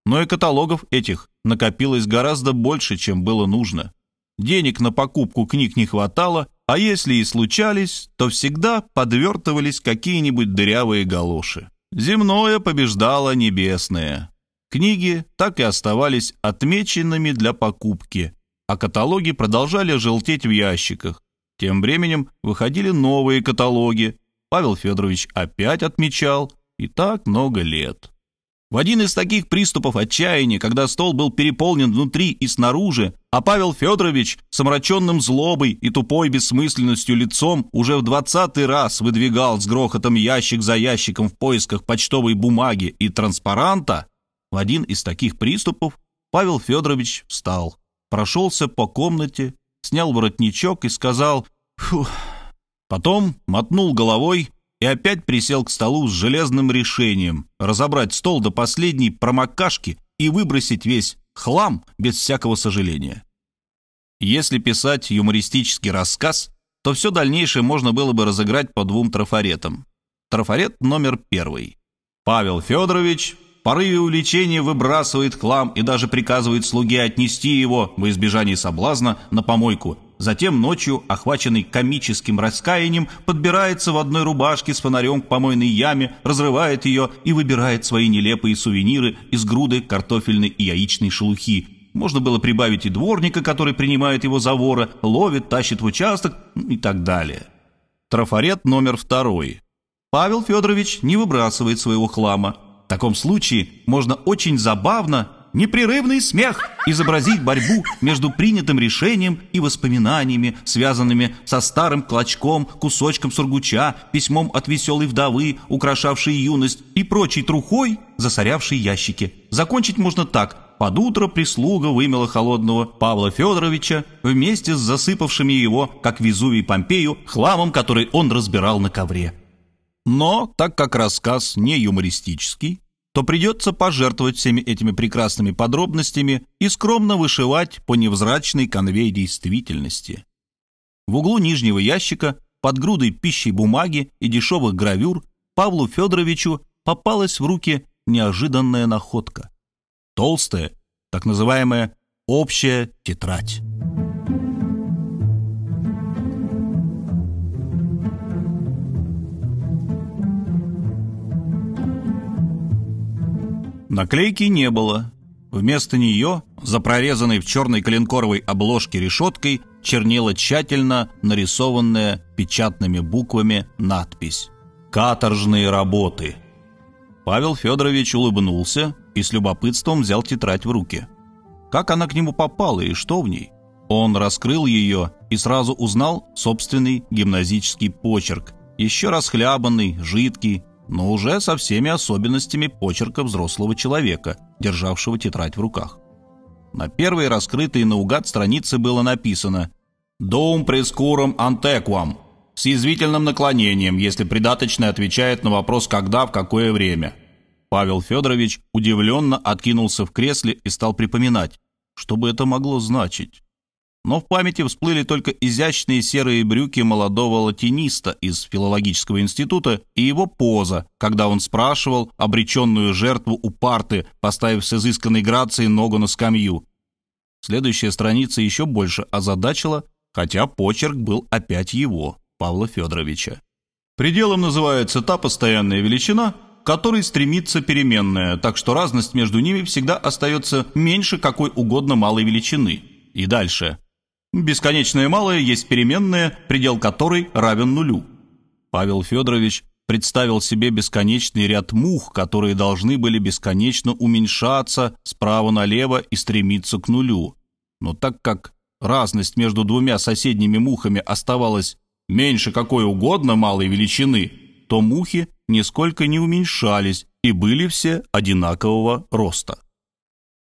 Но и каталогов этих накопилось гораздо больше, чем было нужно. Денег на покупку книг не хватало, а если и случались, то всегда подвертывались какие-нибудь дырявые галоши. Земное побеждало небесное. Книги так и оставались отмеченными для покупки, а каталоги продолжали желтеть в ящиках. Тем временем выходили новые каталоги. Павел Федорович опять отмечал, и так много лет. В один из таких приступов отчаяния, когда стол был переполнен внутри и снаружи, а Павел Федорович с омраченным злобой и тупой бессмысленностью лицом уже в двадцатый раз выдвигал с грохотом ящик за ящиком в поисках почтовой бумаги и транспаранта, в один из таких приступов Павел Федорович встал прошелся по комнате, снял воротничок и сказал «Фух». Потом мотнул головой и опять присел к столу с железным решением разобрать стол до последней промокашки и выбросить весь хлам без всякого сожаления. Если писать юмористический рассказ, то все дальнейшее можно было бы разыграть по двум трафаретам. Трафарет номер первый. Павел Федорович порыве увлечения выбрасывает хлам и даже приказывает слуге отнести его в избежание соблазна на помойку. Затем ночью, охваченный комическим раскаянием, подбирается в одной рубашке с фонарем к помойной яме, разрывает ее и выбирает свои нелепые сувениры из груды картофельной и яичной шелухи. Можно было прибавить и дворника, который принимает его за вора, ловит, тащит в участок и так далее. Трафарет номер второй. Павел Федорович не выбрасывает своего хлама, в таком случае можно очень забавно, непрерывный смех, изобразить борьбу между принятым решением и воспоминаниями, связанными со старым клочком, кусочком сургуча, письмом от веселой вдовы, украшавшей юность, и прочей трухой, засорявшей ящики. Закончить можно так. Под утро прислуга вымела холодного Павла Федоровича вместе с засыпавшими его, как Везувий Помпею, хламом, который он разбирал на ковре. Но, так как рассказ не юмористический, то придется пожертвовать всеми этими прекрасными подробностями и скромно вышивать по невзрачной конве действительности. В углу нижнего ящика, под грудой пищей бумаги и дешевых гравюр, Павлу Федоровичу попалась в руки неожиданная находка. Толстая, так называемая общая тетрадь. Наклейки не было. Вместо нее, за прорезанной в черной коленкоровой обложке решеткой, чернела тщательно нарисованная печатными буквами надпись «Каторжные работы». Павел Федорович улыбнулся и с любопытством взял тетрадь в руки. Как она к нему попала и что в ней? Он раскрыл ее и сразу узнал собственный гимназический почерк, еще расхлябанный, жидкий, но уже со всеми особенностями почерка взрослого человека, державшего тетрадь в руках. На первой раскрытой наугад странице было написано «Дом прескуром антеквам» с язвительным наклонением, если придаточно отвечает на вопрос «когда, в какое время». Павел Федорович удивленно откинулся в кресле и стал припоминать, что бы это могло значить. Но в памяти всплыли только изящные серые брюки молодого латиниста из филологического института и его поза, когда он спрашивал обреченную жертву у парты, поставив с изысканной грацией ногу на скамью. Следующая страница еще больше озадачила, хотя почерк был опять его, Павла Федоровича. Пределом называется та постоянная величина, которой стремится переменная, так что разность между ними всегда остается меньше какой угодно малой величины. И дальше. Бесконечное малое есть переменная, предел которой равен нулю. Павел Федорович представил себе бесконечный ряд мух, которые должны были бесконечно уменьшаться справа налево и стремиться к нулю. Но так как разность между двумя соседними мухами оставалась меньше какой угодно малой величины, то мухи нисколько не уменьшались и были все одинакового роста.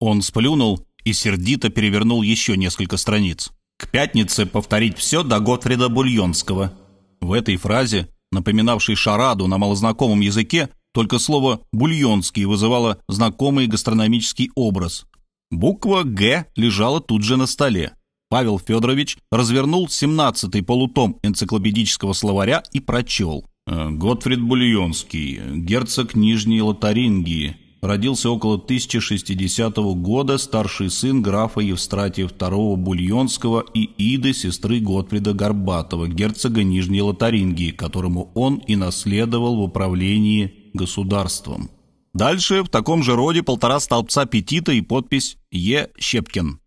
Он сплюнул и сердито перевернул еще несколько страниц. К пятнице повторить все до Готфрида Бульонского. В этой фразе, напоминавшей шараду на малознакомом языке, только слово «бульонский» вызывало знакомый гастрономический образ. Буква «Г» лежала тут же на столе. Павел Федорович развернул 17-й полутом энциклопедического словаря и прочел. «Э, Готфрид Бульонский, герцог Нижней Лотарингии, родился около 1060 года, старший сын графа Евстратия II Бульонского и Иды, сестры Готфрида Горбатова, герцога Нижней Лотарингии, которому он и наследовал в управлении государством. Дальше в таком же роде полтора столбца петита и подпись «Е. Щепкин».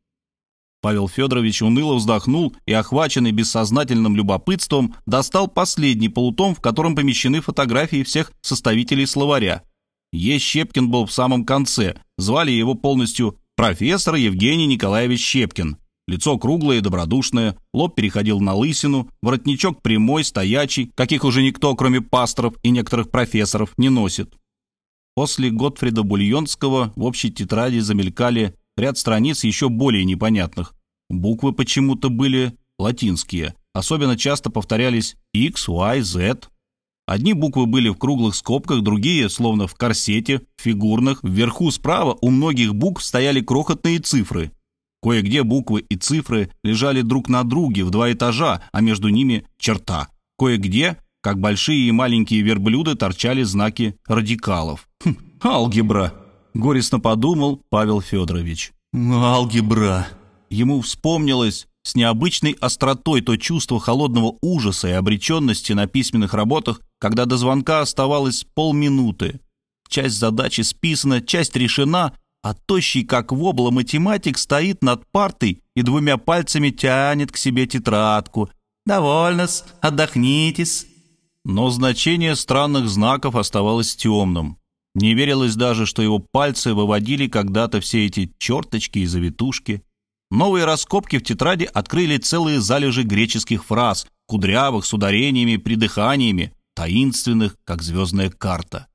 Павел Федорович уныло вздохнул и, охваченный бессознательным любопытством, достал последний полутом, в котором помещены фотографии всех составителей словаря – Е. Щепкин был в самом конце. Звали его полностью профессор Евгений Николаевич Щепкин. Лицо круглое и добродушное, лоб переходил на лысину, воротничок прямой, стоячий, каких уже никто, кроме пасторов и некоторых профессоров, не носит. После Готфрида Бульонского в общей тетради замелькали ряд страниц еще более непонятных. Буквы почему-то были латинские, особенно часто повторялись X, Y, Z, Одни буквы были в круглых скобках, другие, словно в корсете, фигурных. Вверху справа у многих букв стояли крохотные цифры. Кое-где буквы и цифры лежали друг на друге в два этажа, а между ними черта. Кое-где, как большие и маленькие верблюды, торчали знаки радикалов. Хм, алгебра! Горестно подумал Павел Федорович. Алгебра! Ему вспомнилось, с необычной остротой то чувство холодного ужаса и обреченности на письменных работах, когда до звонка оставалось полминуты. Часть задачи списана, часть решена, а тощий, как вобла, математик стоит над партой и двумя пальцами тянет к себе тетрадку. «Довольно-с, отдохнитесь». Но значение странных знаков оставалось темным. Не верилось даже, что его пальцы выводили когда-то все эти черточки и завитушки. Новые раскопки в тетради открыли целые залежи греческих фраз, кудрявых, с ударениями, придыханиями, таинственных, как звездная карта.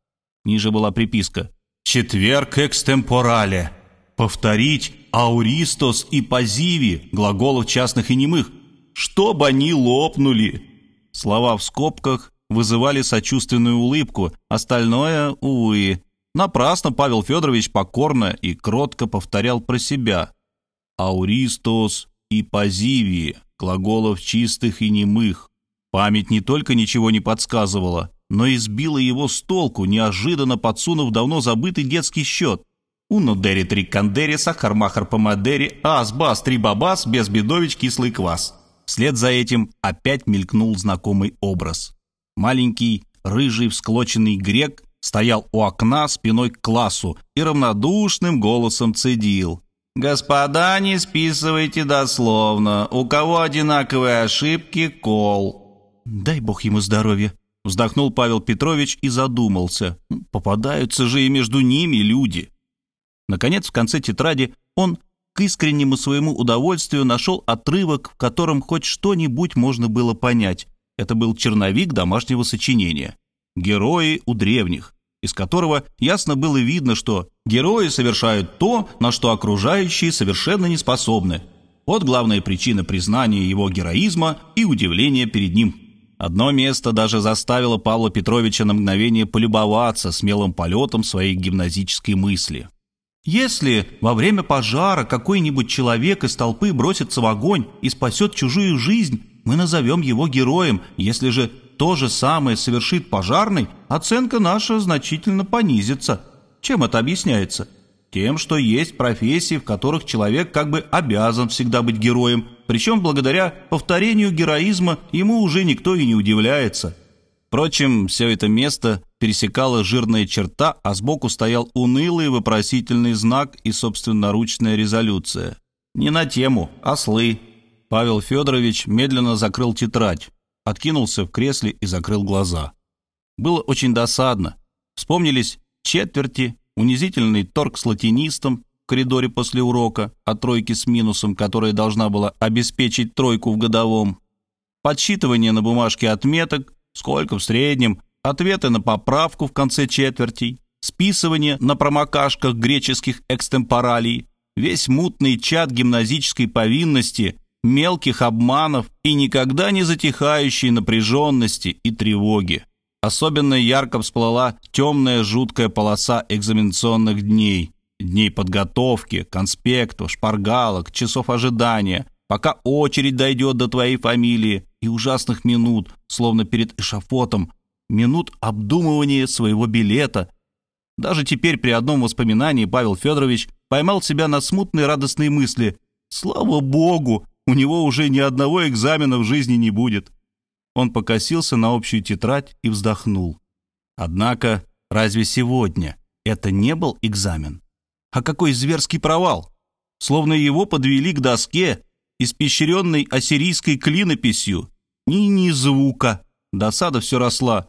Ниже была приписка «Четверг экстемпорале». Повторить «ауристос» и «позиви» глаголов частных и немых, чтобы они лопнули. Слова в скобках вызывали сочувственную улыбку, остальное, увы. Напрасно Павел Федорович покорно и кротко повторял про себя – ауристос и позиви, глаголов чистых и немых. Память не только ничего не подсказывала, но и сбила его с толку, неожиданно подсунув давно забытый детский счет. Уно дери три кандери, сахар помадери, ас бас три бабас, без бедович кислый квас. Вслед за этим опять мелькнул знакомый образ. Маленький, рыжий, всклоченный грек стоял у окна спиной к классу и равнодушным голосом цедил. «Господа, не списывайте дословно. У кого одинаковые ошибки — кол». «Дай бог ему здоровья», — вздохнул Павел Петрович и задумался. «Попадаются же и между ними люди». Наконец, в конце тетради он к искреннему своему удовольствию нашел отрывок, в котором хоть что-нибудь можно было понять. Это был черновик домашнего сочинения. «Герои у древних» из которого ясно было видно, что герои совершают то, на что окружающие совершенно не способны. Вот главная причина признания его героизма и удивления перед ним. Одно место даже заставило Павла Петровича на мгновение полюбоваться смелым полетом своей гимназической мысли. Если во время пожара какой-нибудь человек из толпы бросится в огонь и спасет чужую жизнь, мы назовем его героем. Если же то же самое совершит пожарный, оценка наша значительно понизится. Чем это объясняется? Тем, что есть профессии, в которых человек как бы обязан всегда быть героем, причем благодаря повторению героизма ему уже никто и не удивляется. Впрочем, все это место пересекала жирная черта, а сбоку стоял унылый вопросительный знак и собственноручная резолюция. Не на тему, ослы. Павел Федорович медленно закрыл тетрадь, откинулся в кресле и закрыл глаза. Было очень досадно. Вспомнились четверти, унизительный торг с латинистом коридоре после урока о тройке с минусом, которая должна была обеспечить тройку в годовом, подсчитывание на бумажке отметок, сколько в среднем, ответы на поправку в конце четвертей, списывание на промокашках греческих экстемпоралий, весь мутный чат гимназической повинности, мелких обманов и никогда не затихающей напряженности и тревоги. Особенно ярко всплыла темная жуткая полоса экзаменационных дней, дней подготовки, конспектов, шпаргалок, часов ожидания, пока очередь дойдет до твоей фамилии, и ужасных минут, словно перед эшафотом, минут обдумывания своего билета. Даже теперь при одном воспоминании Павел Федорович поймал себя на смутные радостные мысли. «Слава Богу, у него уже ни одного экзамена в жизни не будет». Он покосился на общую тетрадь и вздохнул. Однако, разве сегодня это не был экзамен? А какой зверский провал! Словно его подвели к доске, испещренной ассирийской клинописью. Ни-ни звука. Досада все росла.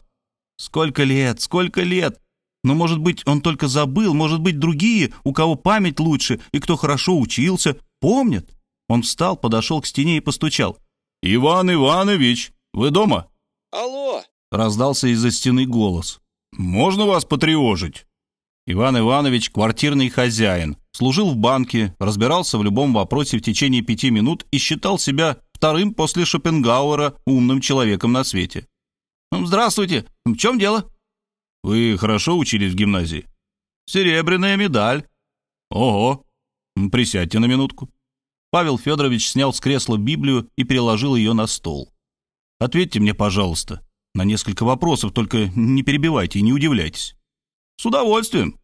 Сколько лет, сколько лет! Но, может быть, он только забыл, может быть, другие, у кого память лучше и кто хорошо учился, помнят. Он встал, подошел к стене и постучал. «Иван Иванович, вы дома?» «Алло!» — раздался из-за стены голос. «Можно вас потревожить?» Иван Иванович, квартирный хозяин, служил в банке, разбирался в любом вопросе в течение пяти минут и считал себя вторым после Шопенгауэра умным человеком на свете. «Здравствуйте. В чем дело?» «Вы хорошо учились в гимназии?» «Серебряная медаль». «Ого. Присядьте на минутку». Павел Федорович снял с кресла Библию и переложил ее на стол. «Ответьте мне, пожалуйста, на несколько вопросов, только не перебивайте и не удивляйтесь». «С удовольствием».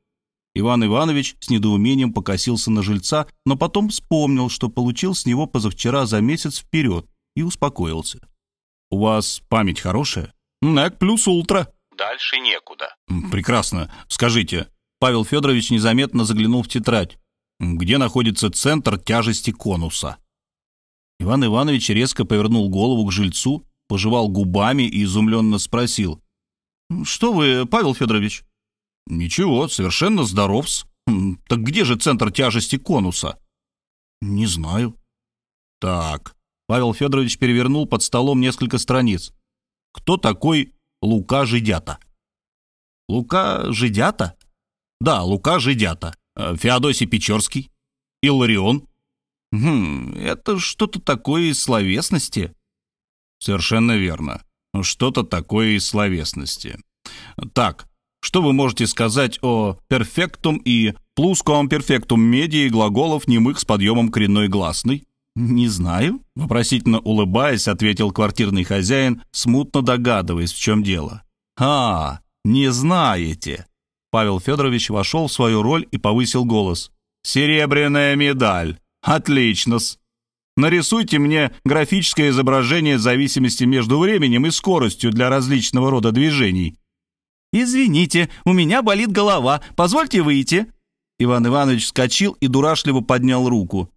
Иван Иванович с недоумением покосился на жильца, но потом вспомнил, что получил с него позавчера за месяц вперед, и успокоился. «У вас память хорошая?» «Нек плюс ультра». Дальше некуда. «Прекрасно. Скажите». Павел Федорович незаметно заглянул в тетрадь. «Где находится центр тяжести конуса?» Иван Иванович резко повернул голову к жильцу, пожевал губами и изумленно спросил. «Что вы, Павел Федорович?» «Ничего, совершенно здоров-с. Так где же центр тяжести конуса?» «Не знаю». «Так». Павел Федорович перевернул под столом несколько страниц. «Кто такой Лука Жидята?» «Лука Жидята?» «Да, Лука Жидята. Э, Феодосий Печорский. Илларион». «Хм, это что-то такое из словесности». «Совершенно верно. Что-то такое из словесности. Так, что вы можете сказать о перфектум и плуском перфектум медии глаголов немых с подъемом коренной гласной? «Не знаю», — вопросительно улыбаясь, ответил квартирный хозяин, смутно догадываясь, в чем дело. «А, не знаете». Павел Федорович вошел в свою роль и повысил голос. «Серебряная медаль. Отлично-с. Нарисуйте мне графическое изображение зависимости между временем и скоростью для различного рода движений. «Извините, у меня болит голова. Позвольте выйти». Иван Иванович вскочил и дурашливо поднял руку.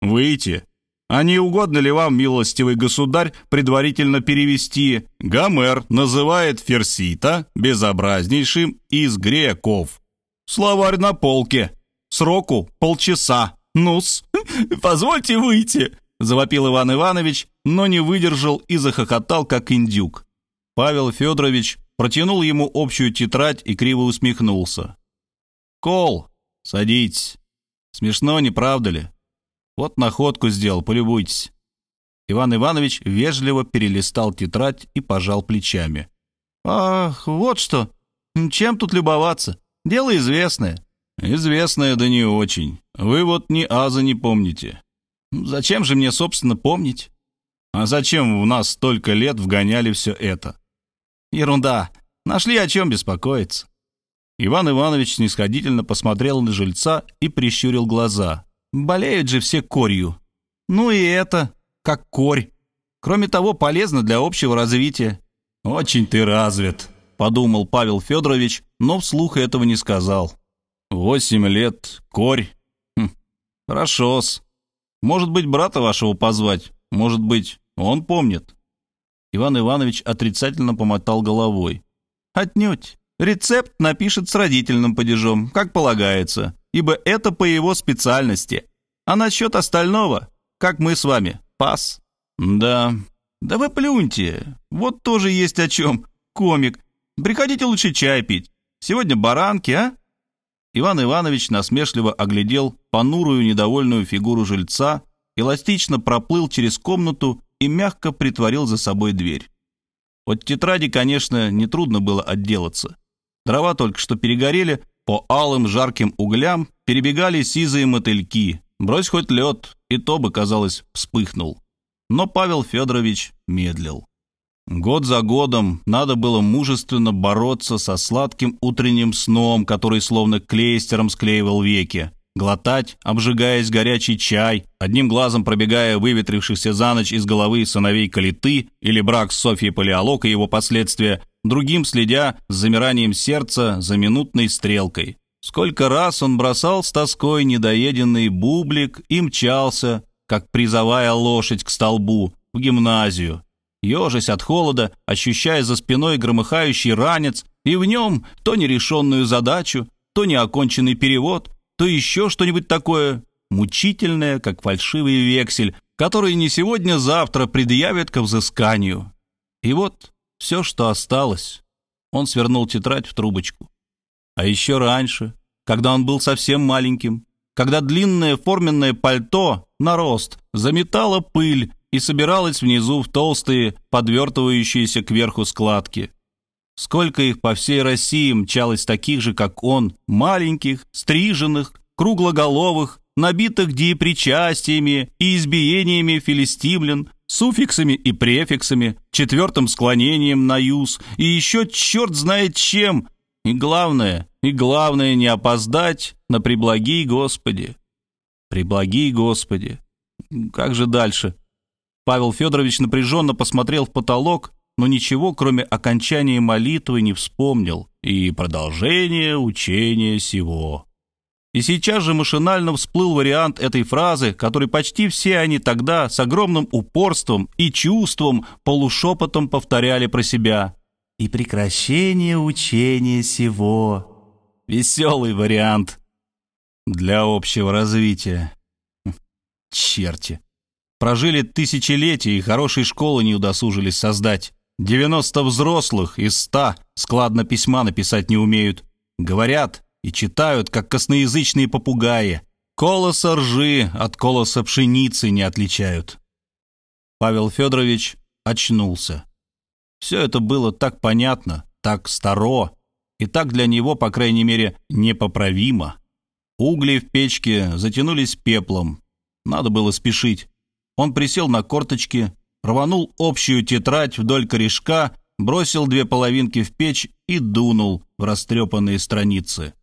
«Выйти? А не угодно ли вам, милостивый государь, предварительно перевести «Гомер называет Ферсита безобразнейшим из греков». Словарь на полке. Сроку полчаса. Ну-с, <laughs> позвольте выйти!» Завопил Иван Иванович, но не выдержал и захохотал, как индюк. Павел Федорович протянул ему общую тетрадь и криво усмехнулся. «Кол, садитесь. Смешно, не правда ли? Вот находку сделал, полюбуйтесь». Иван Иванович вежливо перелистал тетрадь и пожал плечами. «Ах, вот что! Чем тут любоваться? Дело известное. Известная, да не очень. Вы вот ни аза не помните. Зачем же мне, собственно, помнить? А зачем в нас столько лет вгоняли все это? Ерунда. Нашли о чем беспокоиться. Иван Иванович снисходительно посмотрел на жильца и прищурил глаза. Болеют же все корью. Ну и это, как корь. Кроме того, полезно для общего развития. Очень ты развит, подумал Павел Федорович, но вслух этого не сказал. Восемь лет, корь. Хм, хорошо-с. Может быть, брата вашего позвать? Может быть, он помнит?» Иван Иванович отрицательно помотал головой. «Отнюдь. Рецепт напишет с родительным падежом, как полагается, ибо это по его специальности. А насчет остального, как мы с вами, пас». «Да, да вы плюньте. Вот тоже есть о чем. Комик. Приходите лучше чай пить. Сегодня баранки, а?» Иван Иванович насмешливо оглядел понурую недовольную фигуру жильца, эластично проплыл через комнату и мягко притворил за собой дверь. От тетради, конечно, нетрудно было отделаться. Дрова только что перегорели, по алым жарким углям перебегали сизые мотыльки. Брось хоть лед, и то бы, казалось, вспыхнул. Но Павел Федорович медлил. Год за годом надо было мужественно бороться со сладким утренним сном, который словно клейстером склеивал веки, глотать, обжигаясь горячий чай, одним глазом пробегая выветрившихся за ночь из головы сыновей Калиты или брак с Софьей Палеолог и его последствия, другим следя с замиранием сердца за минутной стрелкой. Сколько раз он бросал с тоской недоеденный бублик и мчался, как призовая лошадь к столбу, в гимназию, ежась от холода, ощущая за спиной громыхающий ранец, и в нем то нерешенную задачу, то неоконченный перевод, то еще что-нибудь такое мучительное, как фальшивый вексель, который не сегодня-завтра предъявят ко взысканию. И вот все, что осталось. Он свернул тетрадь в трубочку. А еще раньше, когда он был совсем маленьким, когда длинное форменное пальто на рост заметало пыль и собиралась внизу в толстые, подвертывающиеся кверху складки. Сколько их по всей России мчалось таких же, как он, маленьких, стриженных, круглоголовых, набитых диепричастиями и избиениями филистимлян, суффиксами и префиксами, четвертым склонением на юз и еще черт знает чем. И главное, и главное не опоздать на приблагий Господи. Приблагий Господи. Как же дальше? Павел Федорович напряженно посмотрел в потолок, но ничего, кроме окончания молитвы, не вспомнил и продолжение учения сего. И сейчас же машинально всплыл вариант этой фразы, который почти все они тогда с огромным упорством и чувством полушепотом повторяли про себя. «И прекращение учения сего». Веселый вариант для общего развития. Черти. Прожили тысячелетия и хорошей школы не удосужились создать. 90 взрослых из 100 складно письма написать не умеют. Говорят и читают, как косноязычные попугаи. Колоса ржи от колоса пшеницы не отличают. Павел Федорович очнулся. Все это было так понятно, так старо, и так для него, по крайней мере, непоправимо. Угли в печке затянулись пеплом. Надо было спешить. Он присел на корточки, рванул общую тетрадь вдоль корешка, бросил две половинки в печь и дунул в растрепанные страницы.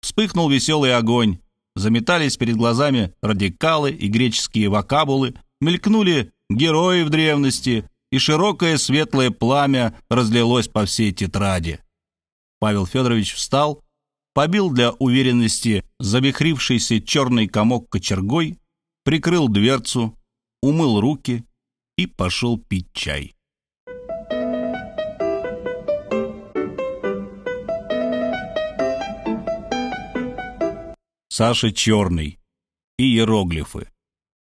Вспыхнул веселый огонь, заметались перед глазами радикалы и греческие вокабулы, мелькнули герои в древности, и широкое светлое пламя разлилось по всей тетради. Павел Федорович встал, побил для уверенности завихрившийся черный комок кочергой, прикрыл дверцу, умыл руки и пошел пить чай. Саша Черный иероглифы.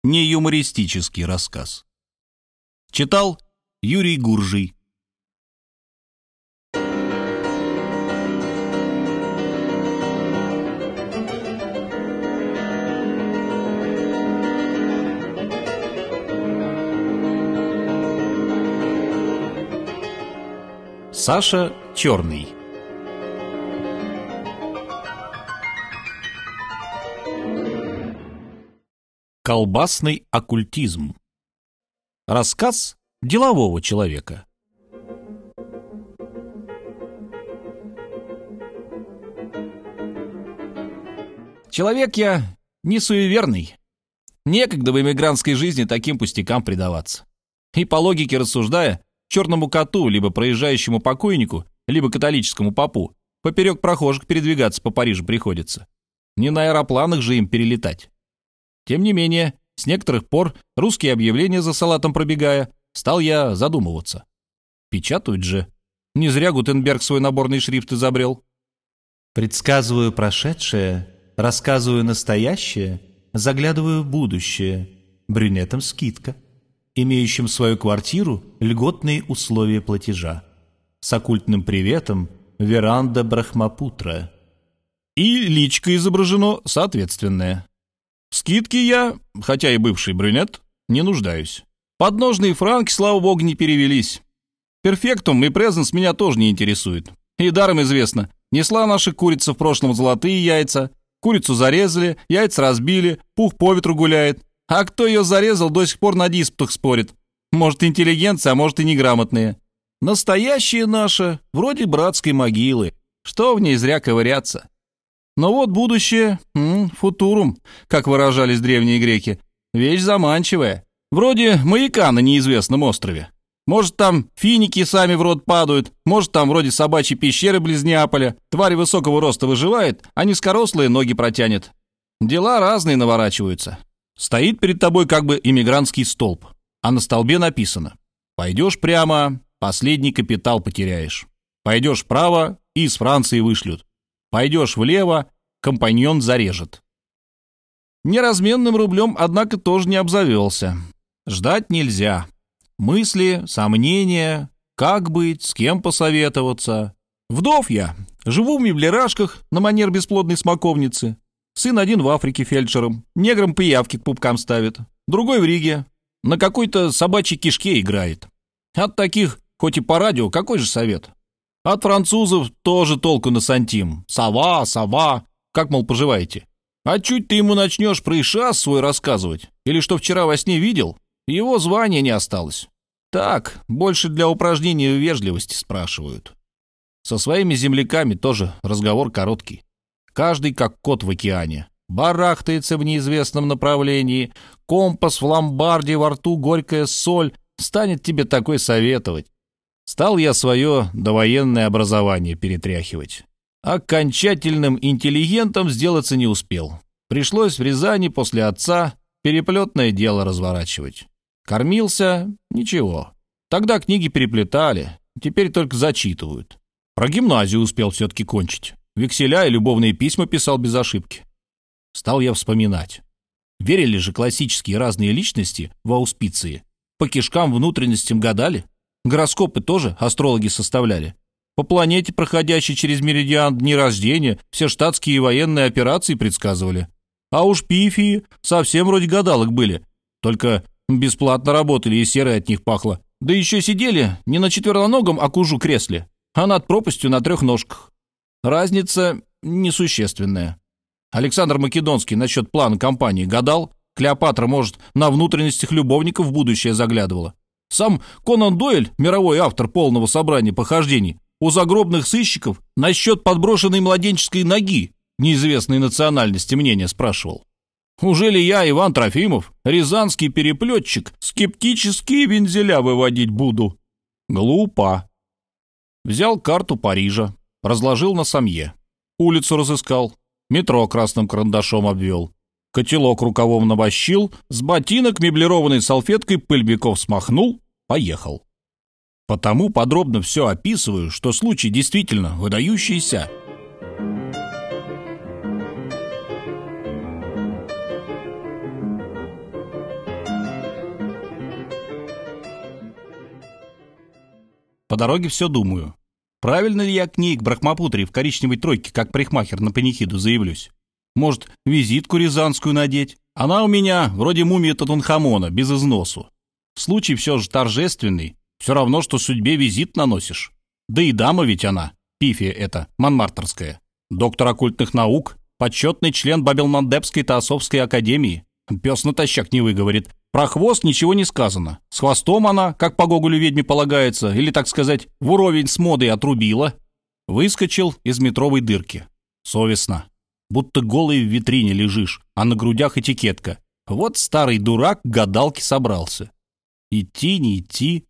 Не юмористический рассказ. Читал Юрий Гуржий. Саша Черный Колбасный оккультизм Рассказ делового человека Человек я не суеверный. Некогда в эмигрантской жизни таким пустякам предаваться. И по логике рассуждая, черному коту, либо проезжающему покойнику, либо католическому попу, поперек прохожих передвигаться по Парижу приходится. Не на аэропланах же им перелетать. Тем не менее, с некоторых пор, русские объявления за салатом пробегая, стал я задумываться. Печатают же. Не зря Гутенберг свой наборный шрифт изобрел. Предсказываю прошедшее, рассказываю настоящее, заглядываю в будущее. Брюнетам скидка. Имеющим свою квартиру льготные условия платежа. С оккультным приветом веранда Брахмапутра. И личка изображено соответственное. Скидки я, хотя и бывший брюнет, не нуждаюсь. Подножные франки, слава богу, не перевелись. Перфектум и презенс меня тоже не интересует. И даром известно, несла наша курица в прошлом золотые яйца, курицу зарезали, яйца разбили, пух по ветру гуляет. А кто ее зарезал, до сих пор на диспутах спорит. Может, интеллигенция, а может и неграмотные. Настоящие наши, вроде братской могилы. Что в ней зря ковыряться? Но вот будущее, м, футурум, как выражались древние греки, вещь заманчивая. Вроде маяка на неизвестном острове. Может, там финики сами в рот падают, может, там вроде собачьей пещеры близ Неаполя. Тварь высокого роста выживает, а низкорослые ноги протянет. Дела разные наворачиваются. Стоит перед тобой как бы иммигрантский столб, а на столбе написано «Пойдешь прямо, последний капитал потеряешь. Пойдешь вправо, и из Франции вышлют. Пойдешь влево, компаньон зарежет. Неразменным рублем, однако, тоже не обзавелся. Ждать нельзя. Мысли, сомнения, как быть, с кем посоветоваться. Вдов я, живу в меблерашках на манер бесплодной смоковницы. Сын один в Африке фельдшером, неграм пиявки к пупкам ставит, другой в Риге, на какой-то собачьей кишке играет. От таких, хоть и по радио, какой же совет? От французов тоже толку на сантим. Сова, сова, как, мол, поживаете? А чуть ты ему начнешь про Ишас свой рассказывать, или что вчера во сне видел, его звания не осталось. Так, больше для упражнения вежливости спрашивают. Со своими земляками тоже разговор короткий. Каждый как кот в океане. Барахтается в неизвестном направлении, компас в ломбарде, во рту горькая соль, станет тебе такой советовать. Стал я свое довоенное образование перетряхивать. Окончательным интеллигентом сделаться не успел. Пришлось в Рязани после отца переплетное дело разворачивать. Кормился — ничего. Тогда книги переплетали, теперь только зачитывают. Про гимназию успел все-таки кончить. Векселя и любовные письма писал без ошибки. Стал я вспоминать. Верили же классические разные личности в ауспиции. По кишкам внутренностям гадали. Гороскопы тоже астрологи составляли. По планете, проходящей через меридиан дни рождения, все штатские и военные операции предсказывали. А уж пифии совсем вроде гадалок были. Только бесплатно работали и серой от них пахло. Да еще сидели не на четвероногом окужу кресле, а над пропастью на трех ножках. Разница несущественная. Александр Македонский насчет плана компании гадал. Клеопатра, может, на внутренностях любовников в будущее заглядывала. Сам Конан Дойль, мировой автор полного собрания похождений, у загробных сыщиков насчет подброшенной младенческой ноги неизвестной национальности мнение спрашивал. Уже ли я, Иван Трофимов, рязанский переплетчик, скептические вензеля выводить буду? Глупо. Взял карту Парижа, разложил на самье. Улицу разыскал, метро красным карандашом обвел. Котелок рукавом набощил, с ботинок меблированной салфеткой пыльбеков смахнул, поехал. Потому подробно все описываю, что случай действительно выдающийся. По дороге все думаю. Правильно ли я к ней, к Брахмапутре, в коричневой тройке, как парикмахер на панихиду заявлюсь? Может, визитку рязанскую надеть? Она у меня вроде мумия Татунхамона, без износу. Случай все же торжественный, все равно, что судьбе визит наносишь. Да и дама ведь она, пифия эта, манмартерская. Доктор оккультных наук, почетный член Бабелмандепской Таосовской академии. Пес натощак не выговорит. Про хвост ничего не сказано. С хвостом она, как по Гоголю ведьме полагается, или, так сказать, в уровень с модой отрубила. Выскочил из метровой дырки. Совестно. Будто голый в витрине лежишь, а на грудях этикетка. Вот старый дурак к гадалке собрался. Идти, не идти.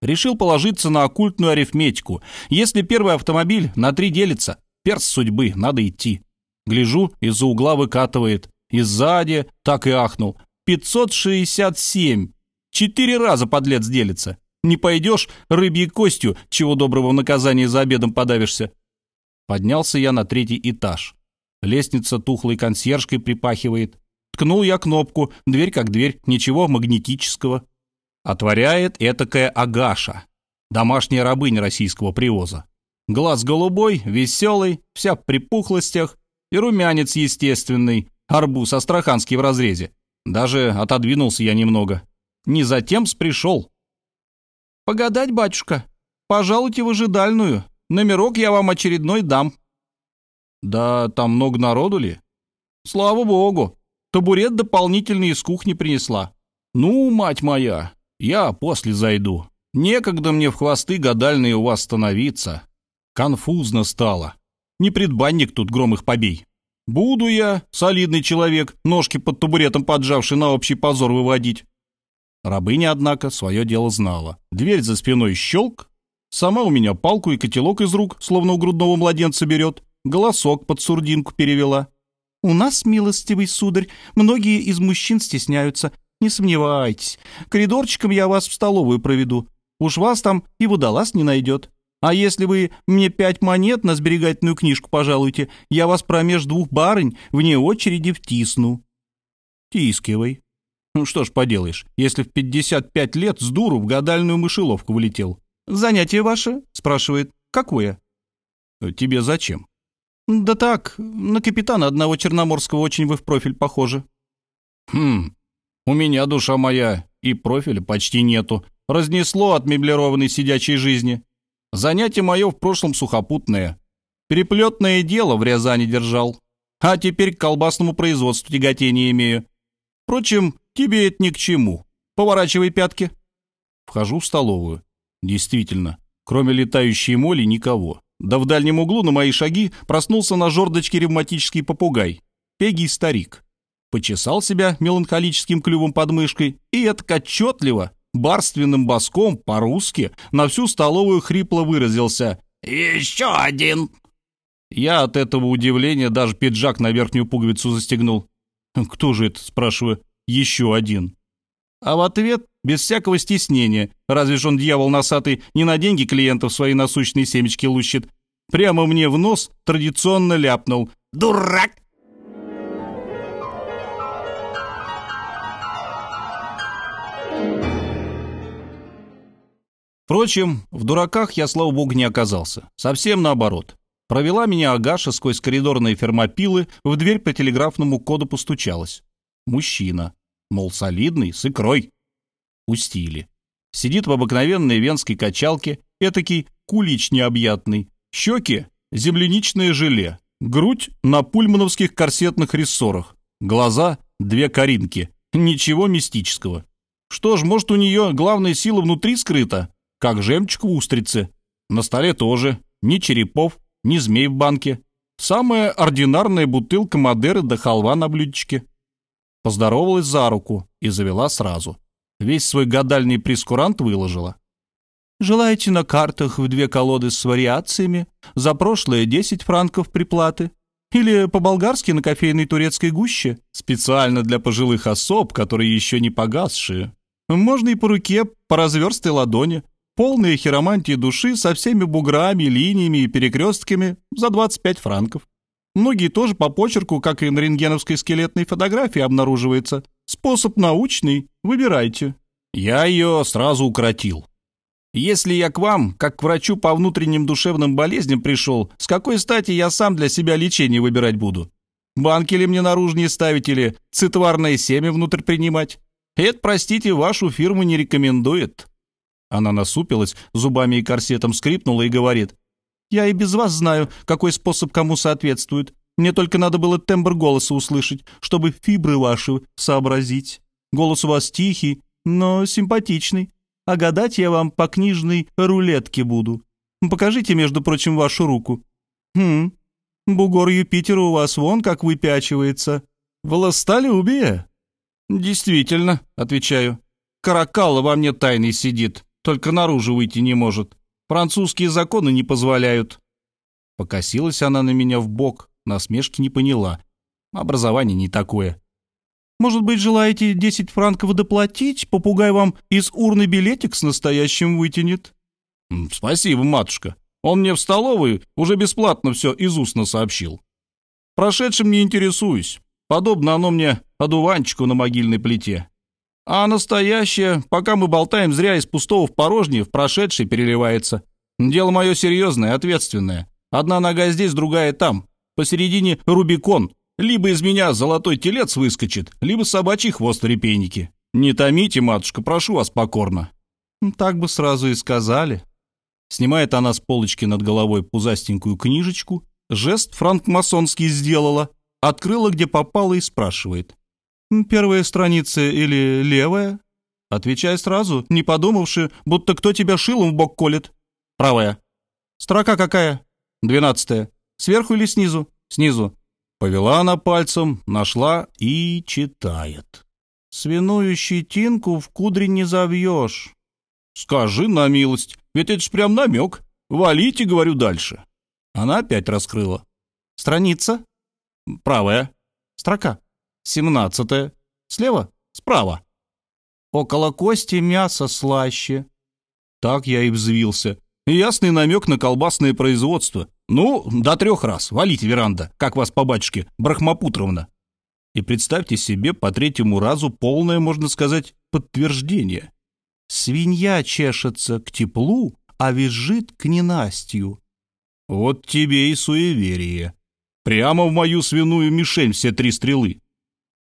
Решил положиться на оккультную арифметику. Если первый автомобиль на три делится, перс судьбы, надо идти. Гляжу, из-за угла выкатывает. И сзади так и ахнул. 567. Четыре раза подлец делится. Не пойдешь рыбьей костью, чего доброго в наказании за обедом подавишься. Поднялся я на третий этаж. Лестница тухлой консьержкой припахивает. Ткнул я кнопку, дверь как дверь, ничего магнетического. Отворяет этакая агаша, домашняя рабыня российского привоза. Глаз голубой, веселый, вся в припухлостях, и румянец естественный, арбуз астраханский в разрезе. Даже отодвинулся я немного. Не затем пришел. «Погадать, батюшка, пожалуйте в ожидальную. Номерок я вам очередной дам». «Да там много народу ли?» «Слава богу, табурет дополнительный из кухни принесла». «Ну, мать моя, я после зайду. Некогда мне в хвосты гадальные у вас становиться. Конфузно стало. Не предбанник тут гром их побей. Буду я, солидный человек, ножки под табуретом поджавший на общий позор выводить. Рабыня, однако, свое дело знала. Дверь за спиной щелк, сама у меня палку и котелок из рук, словно у грудного младенца берет, голосок под сурдинку перевела. «У нас, милостивый сударь, многие из мужчин стесняются. Не сомневайтесь, коридорчиком я вас в столовую проведу. Уж вас там и водолаз не найдет. А если вы мне пять монет на сберегательную книжку пожалуйте, я вас промеж двух барынь вне очереди втисну». «Тискивай». Ну что ж поделаешь, если в 55 лет с дуру в гадальную мышеловку вылетел. «Занятие ваше?» — спрашивает. «Какое?» «Тебе зачем?» «Да так, на капитана одного черноморского очень вы в профиль похожи». «Хм, у меня, душа моя, и профиля почти нету. Разнесло от меблированной сидячей жизни. Занятие мое в прошлом сухопутное. Переплетное дело в Рязани держал. А теперь к колбасному производству тяготение имею. Впрочем, тебе это ни к чему. Поворачивай пятки. Вхожу в столовую. Действительно, кроме летающей моли никого. Да в дальнем углу на мои шаги проснулся на жердочке ревматический попугай. Пегий старик. Почесал себя меланхолическим клювом под мышкой и это отчетливо барственным боском по-русски на всю столовую хрипло выразился «Еще один!». Я от этого удивления даже пиджак на верхнюю пуговицу застегнул. «Кто же это?» – спрашиваю. «Еще один». А в ответ, без всякого стеснения, разве ж он, дьявол носатый, не на деньги клиентов свои насущные семечки лущит, прямо мне в нос традиционно ляпнул «Дурак!» Впрочем, в дураках я, слава богу, не оказался. Совсем наоборот. Провела меня Агаша сквозь коридорные фермопилы, в дверь по телеграфному коду постучалась. Мужчина. Мол, солидный, с икрой. Пустили. Сидит в обыкновенной венской качалке, этакий кулич необъятный. Щеки — земляничное желе. Грудь на пульмановских корсетных рессорах. Глаза — две коринки. Ничего мистического. Что ж, может, у нее главная сила внутри скрыта, как жемчуг в устрице. На столе тоже. Ни черепов, ни змей в банке. Самая ординарная бутылка Мадеры да халва на блюдечке. Поздоровалась за руку и завела сразу. Весь свой гадальный прескурант выложила. «Желаете на картах в две колоды с вариациями? За прошлое 10 франков приплаты? Или по-болгарски на кофейной турецкой гуще? Специально для пожилых особ, которые еще не погасшие. Можно и по руке, по разверстой ладони. Полные хиромантии души со всеми буграми, линиями и перекрестками за 25 франков. Многие тоже по почерку, как и на рентгеновской скелетной фотографии обнаруживается. Способ научный, выбирайте. Я ее сразу укротил. Если я к вам, как к врачу по внутренним душевным болезням пришел, с какой стати я сам для себя лечение выбирать буду? Банки ли мне наружнее ставить или цитварное семя внутрь принимать? Это, простите, вашу фирму не рекомендует. Она насупилась, зубами и корсетом скрипнула и говорит. «Я и без вас знаю, какой способ кому соответствует. Мне только надо было тембр голоса услышать, чтобы фибры ваши сообразить. Голос у вас тихий, но симпатичный. А гадать я вам по книжной рулетке буду. Покажите, между прочим, вашу руку. Хм, бугор Юпитера у вас вон как выпячивается. Властолюбие. Действительно, отвечаю. Каракалла во мне тайный сидит, только наружу выйти не может. Французские законы не позволяют. Покосилась она на меня в бок, насмешки не поняла. Образование не такое. Может быть, желаете 10 франков доплатить? Попугай вам из урны билетик с настоящим вытянет. Спасибо, матушка. Он мне в столовой уже бесплатно все из устно сообщил. Прошедшим не интересуюсь. Подобно оно мне одуванчику на могильной плите. А настоящее, пока мы болтаем зря из пустого в порожнее, в прошедшее переливается. Дело мое серьезное, ответственное. Одна нога здесь, другая там. Посередине Рубикон. Либо из меня золотой телец выскочит, либо собачий хвост в. Не томите, матушка, прошу вас покорно». «Так бы сразу и сказали». Снимает она с полочки над головой пузастенькую книжечку, жест франкмасонский сделала, открыла, где попала, и спрашивает. «Первая страница или левая?» Отвечай сразу, не подумавши, будто кто тебя шилом в бок колет. «Правая». «Строка какая?» «Двенадцатая». «Сверху или снизу?» «Снизу». Повела она пальцем, нашла и читает. «Свиную щетинку в кудре не завьешь». «Скажи на милость, ведь это ж прям намек. Валите, говорю, дальше». Она опять раскрыла. «Страница?» «Правая». «Строка?» «Семнадцатая». «Слева?» «Справа». «Около кости мясо слаще». Так я и взвился. Ясный намек на колбасное производство. «Ну, до трех раз. Валите, веранда, как вас по батюшке, Брахмапутровна». И представьте себе по третьему разу полное, можно сказать, подтверждение. «Свинья чешется к теплу, а визжит к ненастью». Вот тебе и суеверие. Прямо в мою свиную мишень все три стрелы.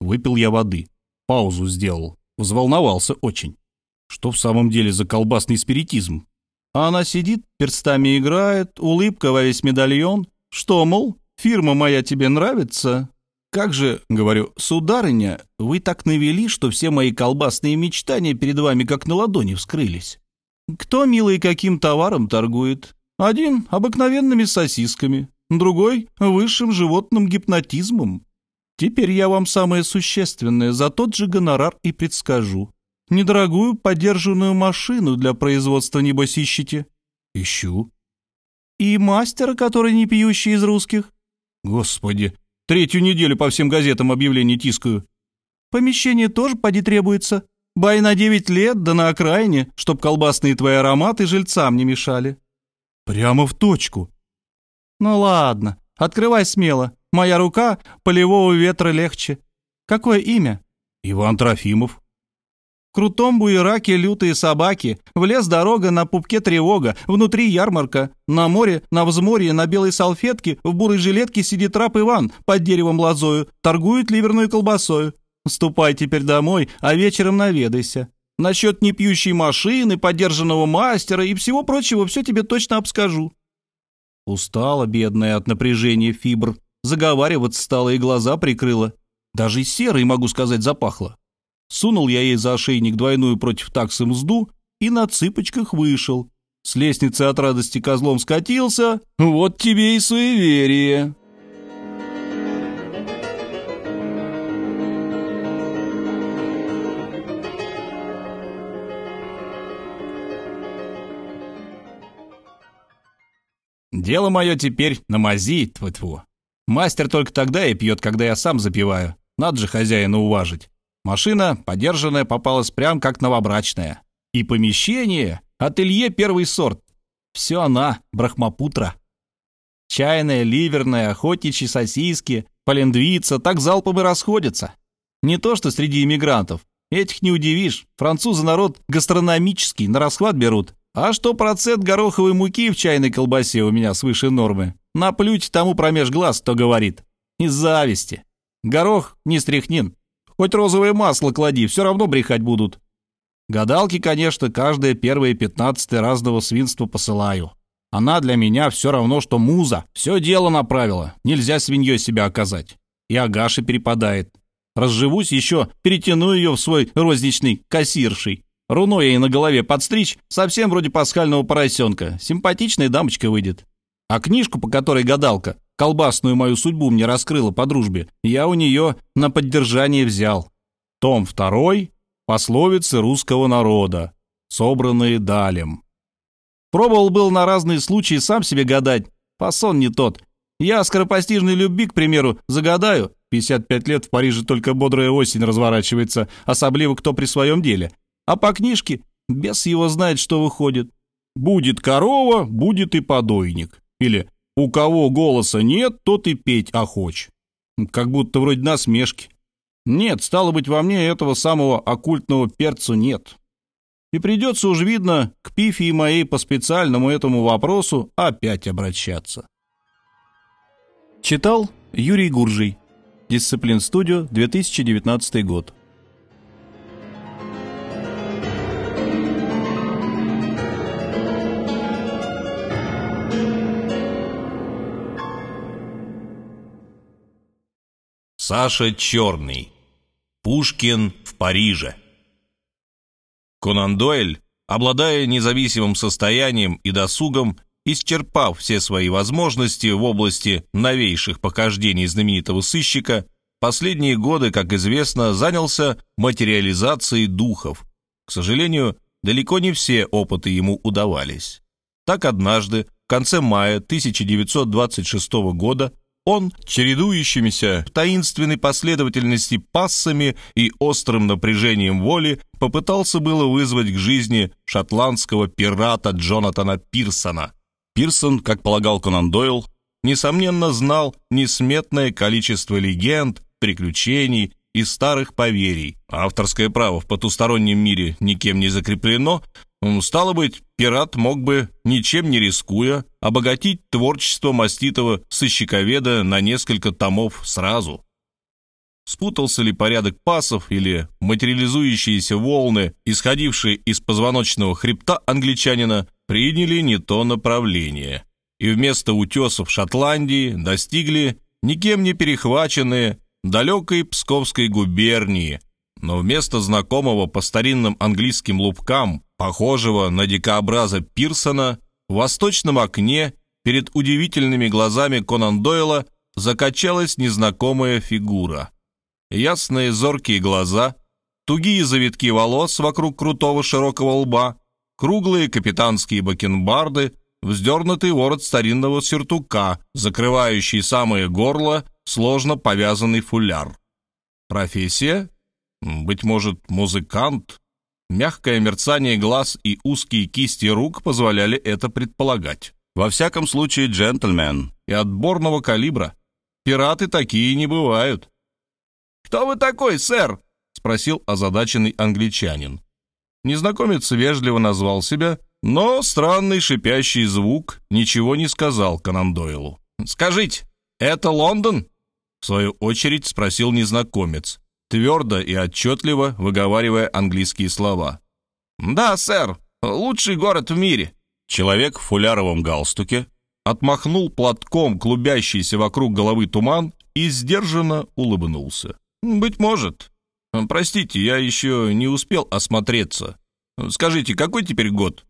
Выпил я воды, паузу сделал, взволновался очень. Что в самом деле за колбасный спиритизм? А она сидит, перстами играет, улыбка во весь медальон. Что, мол, фирма моя тебе нравится? Как же, говорю, сударыня, вы так навели, что все мои колбасные мечтания перед вами как на ладони вскрылись. Кто, милый, каким товаром торгует? Один — обыкновенными сосисками, другой — высшим животным гипнотизмом. Теперь я вам самое существенное за тот же гонорар и предскажу. Недорогую подержанную машину для производства, небось, ищете? Ищу. И мастера, который не пьющий из русских? Господи, третью неделю по всем газетам объявления тискаю. Помещение тоже поди требуется. Бай на девять лет, да на окраине, чтоб колбасные твои ароматы жильцам не мешали. Прямо в точку. Ну ладно, открывай смело. Моя рука полевого ветра легче. Какое имя? Иван Трофимов крутом буераке лютые собаки, в лес дорога, на пупке тревога, внутри ярмарка, на море, на взморье, на белой салфетке, в бурой жилетке сидит раб Иван под деревом лозою, торгует ливерной колбасою. Ступай теперь домой, а вечером наведайся. Насчет непьющей машины, подержанного мастера и всего прочего все тебе точно обскажу». Устала, бедная, от напряжения фибр. Заговариваться стала и глаза прикрыла. Даже серой, могу сказать, запахло. Сунул я ей за ошейник двойную против таксы мзду и на цыпочках вышел. С лестницы от радости козлом скатился. Вот тебе и суеверие. Дело мое теперь на мази, тьфу-тьфу. Мастер только тогда и пьет, когда я сам запиваю. Надо же хозяина уважить. Машина, подержанная, попалась прям как новобрачная. И помещение — ателье первый сорт. Все она, брахмапутра. Чайная, ливерная, охотничьи сосиски, полендвица так залпом и расходятся. Не то что среди иммигрантов. Этих не удивишь. Французы народ гастрономический, на расхват берут. А что процент гороховой муки в чайной колбасе у меня свыше нормы? Наплють тому промеж глаз, кто говорит. Из зависти. Горох не стряхнин. Хоть розовое масло клади, все равно брехать будут. Гадалки, конечно, каждое первое пятнадцатое разного свинства посылаю. Она для меня все равно, что муза. Все дело направила. Нельзя свиньей себя оказать. И Агаше перепадает. Разживусь еще, перетяну ее в свой розничный кассирший. Руно ей на голове подстричь, совсем вроде пасхального поросенка. Симпатичная дамочка выйдет. А книжку, по которой гадалка, колбасную мою судьбу мне раскрыла по дружбе, я у нее на поддержание взял. Том второй «Пословицы русского народа», собранные Далем. Пробовал был на разные случаи сам себе гадать. Фасон не тот. Я скоропостижной любви, к примеру, загадаю. 55 лет в Париже только бодрая осень разворачивается, особливо кто при своем деле. А по книжке бес его знает, что выходит. Будет корова, будет и подойник. Или у кого голоса нет, тот и петь охоч. Как будто вроде насмешки. Нет, стало быть, во мне этого самого оккультного перцу нет. И придется уж, видно, к пифии моей по специальному этому вопросу опять обращаться. Читал Юрий Гуржий. Дисциплин Студио, 2019 год. Саша Черный. Пушкин в Париже. Конан Дойль, обладая независимым состоянием и досугом, исчерпав все свои возможности в области новейших похождений знаменитого сыщика, последние годы, как известно, занялся материализацией духов. К сожалению, далеко не все опыты ему удавались. Так однажды, в конце мая 1926 года, он, чередующимися в таинственной последовательности пассами и острым напряжением воли, попытался было вызвать к жизни шотландского пирата Джонатана Пирсона. Пирсон, как полагал Конан Дойл, несомненно знал несметное количество легенд, приключений и старых поверий. Авторское право в потустороннем мире никем не закреплено, Стало быть, пират мог бы, ничем не рискуя, обогатить творчество маститого сыщиковеда на несколько томов сразу. Спутался ли порядок пасов или материализующиеся волны, исходившие из позвоночного хребта англичанина, приняли не то направление, и вместо утесов Шотландии достигли никем не перехваченные далекой Псковской губернии, но вместо знакомого по старинным английским лубкам похожего на дикообраза Пирсона, в восточном окне перед удивительными глазами Конан Дойла закачалась незнакомая фигура. Ясные зоркие глаза, тугие завитки волос вокруг крутого широкого лба, круглые капитанские бакенбарды, вздернутый ворот старинного сюртука, закрывающий самое горло, сложно повязанный фуляр. Профессия? Быть может, музыкант, Мягкое мерцание глаз и узкие кисти рук позволяли это предполагать. Во всяком случае, джентльмен и отборного калибра. Пираты такие не бывают. «Кто вы такой, сэр?» — спросил озадаченный англичанин. Незнакомец вежливо назвал себя, но странный шипящий звук ничего не сказал Конан Дойлу. «Скажите, это Лондон?» В свою очередь спросил незнакомец твердо и отчетливо выговаривая английские слова. «Да, сэр, лучший город в мире». Человек в фуляровом галстуке отмахнул платком клубящийся вокруг головы туман и сдержанно улыбнулся. «Быть может. Простите, я еще не успел осмотреться. Скажите, какой теперь год?»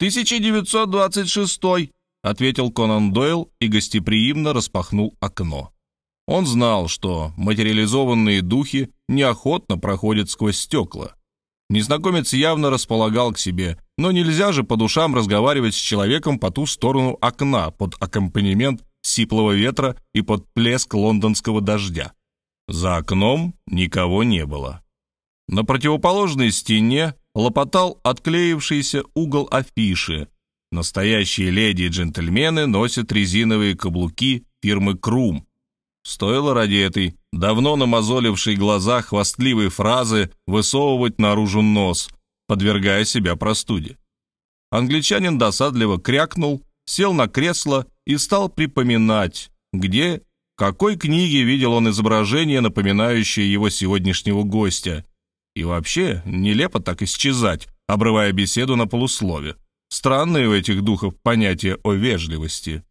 «1926», — ответил Конан Дойл и гостеприимно распахнул окно. Он знал, что материализованные духи неохотно проходят сквозь стекла. Незнакомец явно располагал к себе, но нельзя же по душам разговаривать с человеком по ту сторону окна под аккомпанемент сиплого ветра и под плеск лондонского дождя. За окном никого не было. На противоположной стене лопотал отклеившийся угол афиши. Настоящие леди и джентльмены носят резиновые каблуки фирмы «Крум», Стоило ради этой давно намазолившей глаза хвастливой фразы высовывать наружу нос, подвергая себя простуде. Англичанин досадливо крякнул, сел на кресло и стал припоминать, где, в какой книге видел он изображение, напоминающее его сегодняшнего гостя. И вообще, нелепо так исчезать, обрывая беседу на полуслове. Странные у этих духов понятия о вежливости.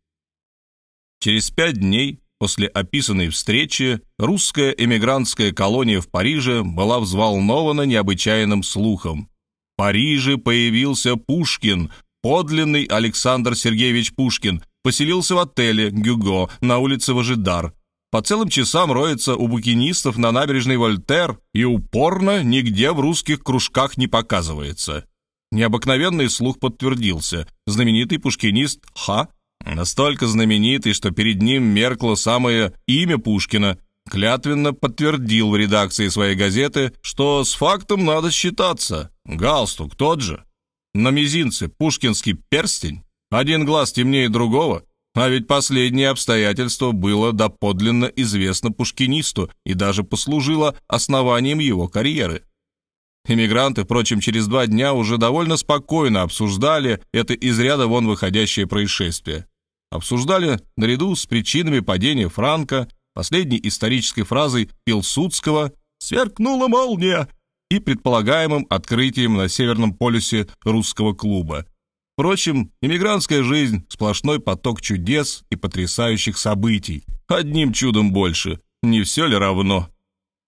Через пять дней после описанной встречи русская эмигрантская колония в Париже была взволнована необычайным слухом. В Париже появился Пушкин, подлинный Александр Сергеевич Пушкин, поселился в отеле «Гюго» на улице Важидар. По целым часам роется у букинистов на набережной Вольтер и упорно нигде в русских кружках не показывается. Необыкновенный слух подтвердился. Знаменитый пушкинист Ха, настолько знаменитый, что перед ним меркло самое имя Пушкина, клятвенно подтвердил в редакции своей газеты, что с фактом надо считаться. Галстук тот же. На мизинце пушкинский перстень, один глаз темнее другого, а ведь последнее обстоятельство было доподлинно известно пушкинисту и даже послужило основанием его карьеры. Иммигранты, впрочем, через два дня уже довольно спокойно обсуждали это из ряда вон выходящее происшествие. Обсуждали наряду с причинами падения Франка, последней исторической фразой Пилсудского «Сверкнула молния» и предполагаемым открытием на Северном полюсе русского клуба. Впрочем, иммигрантская жизнь – сплошной поток чудес и потрясающих событий. Одним чудом больше. Не все ли равно?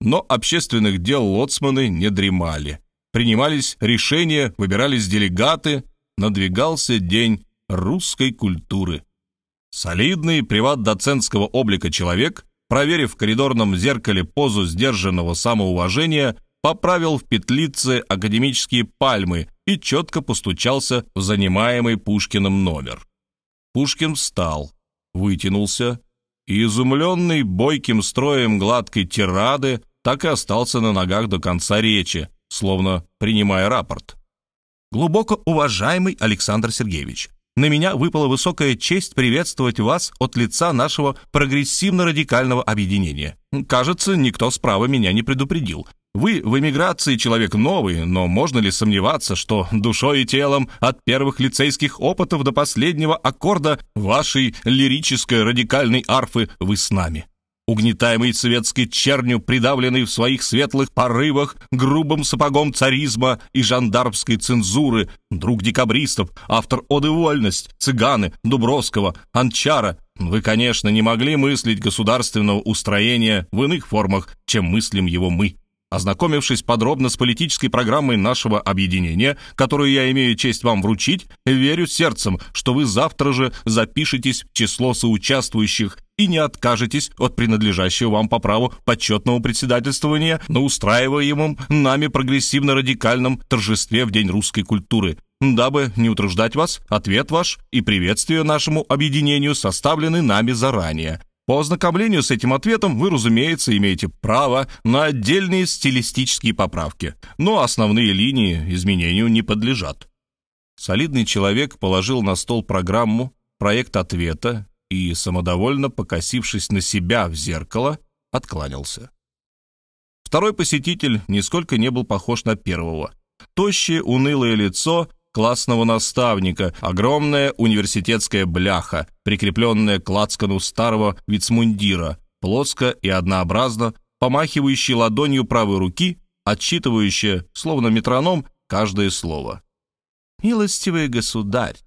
Но общественных дел лоцманы не дремали. Принимались решения, выбирались делегаты, надвигался день русской культуры. Солидный приват-доцентского облика человек, проверив в коридорном зеркале позу сдержанного самоуважения, поправил в петлице академические пальмы и четко постучался в занимаемый Пушкиным номер. Пушкин встал, вытянулся, и, изумленный бойким строем гладкой тирады, так и остался на ногах до конца речи, словно принимая рапорт. «Глубоко уважаемый Александр Сергеевич, на меня выпала высокая честь приветствовать вас от лица нашего прогрессивно-радикального объединения. Кажется, никто справа меня не предупредил. Вы в эмиграции человек новый, но можно ли сомневаться, что душой и телом от первых лицейских опытов до последнего аккорда вашей лирической радикальной арфы вы с нами? Угнетаемый советской чернью, придавленный в своих светлых порывах грубым сапогом царизма и жандармской цензуры, друг декабристов, автор «Оды вольность», «Цыганы», Дубровского, Анчара, вы, конечно, не могли мыслить государственного устроения в иных формах, чем мыслим его мы. Ознакомившись подробно с политической программой нашего объединения, которую я имею честь вам вручить, верю сердцем, что вы завтра же запишетесь в число соучаствующих и не откажетесь от принадлежащего вам по праву почетного председательствования на устраиваемом нами прогрессивно-радикальном торжестве в День русской культуры, дабы не утруждать вас, ответ ваш и приветствие нашему объединению составлены нами заранее. По ознакомлению с этим ответом вы, разумеется, имеете право на отдельные стилистические поправки, но основные линии изменению не подлежат. Солидный человек положил на стол программу, проект ответа и, самодовольно покосившись на себя в зеркало, откланялся. Второй посетитель нисколько не был похож на первого. Тощее, унылое лицо классного наставника, огромная университетская бляха, прикрепленная к лацкану старого вицмундира, плоско и однообразно, помахивающая ладонью правой руки, отсчитывающая, словно метроном, каждое слово. «Милостивый государь,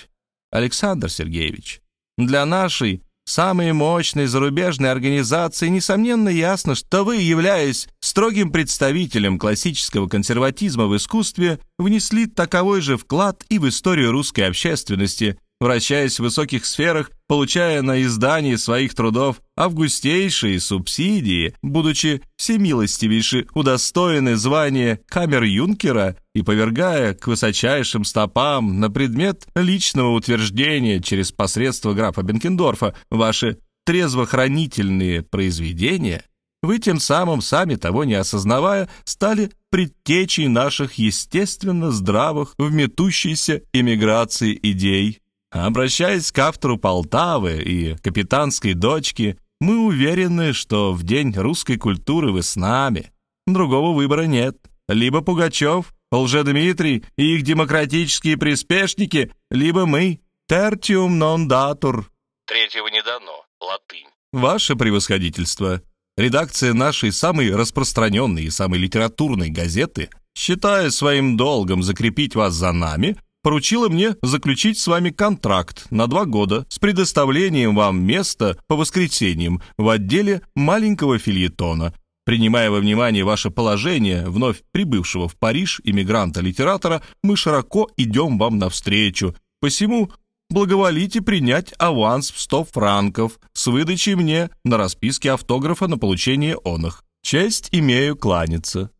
Александр Сергеевич, для нашей самой мощной зарубежной организации, несомненно, ясно, что вы, являясь строгим представителем классического консерватизма в искусстве, внесли таковой же вклад и в историю русской общественности, вращаясь в высоких сферах, получая на издание своих трудов августейшие субсидии, будучи всемилостивейше удостоены звания камер-юнкера и повергая к высочайшим стопам на предмет личного утверждения через посредство графа Бенкендорфа ваши трезвохранительные произведения, вы тем самым, сами того не осознавая, стали предтечей наших естественно здравых в метущейся эмиграции идей. Обращаясь к автору Полтавы и капитанской дочки, мы уверены, что в день русской культуры вы с нами. Другого выбора нет. Либо Пугачев, Лжедмитрий и их демократические приспешники, либо мы. Tertium non datur. Третьего не дано. Латынь. Ваше превосходительство. Редакция нашей самой распространенной и самой литературной газеты, считая своим долгом закрепить вас за нами, поручила мне заключить с вами контракт на два года с предоставлением вам места по воскресеньям в отделе маленького фильетона. Принимая во внимание ваше положение, вновь прибывшего в Париж иммигранта-литератора, мы широко идем вам навстречу. Посему благоволите принять аванс в 100 франков с выдачей мне на расписке автографа на получение оных. Честь имею кланяться».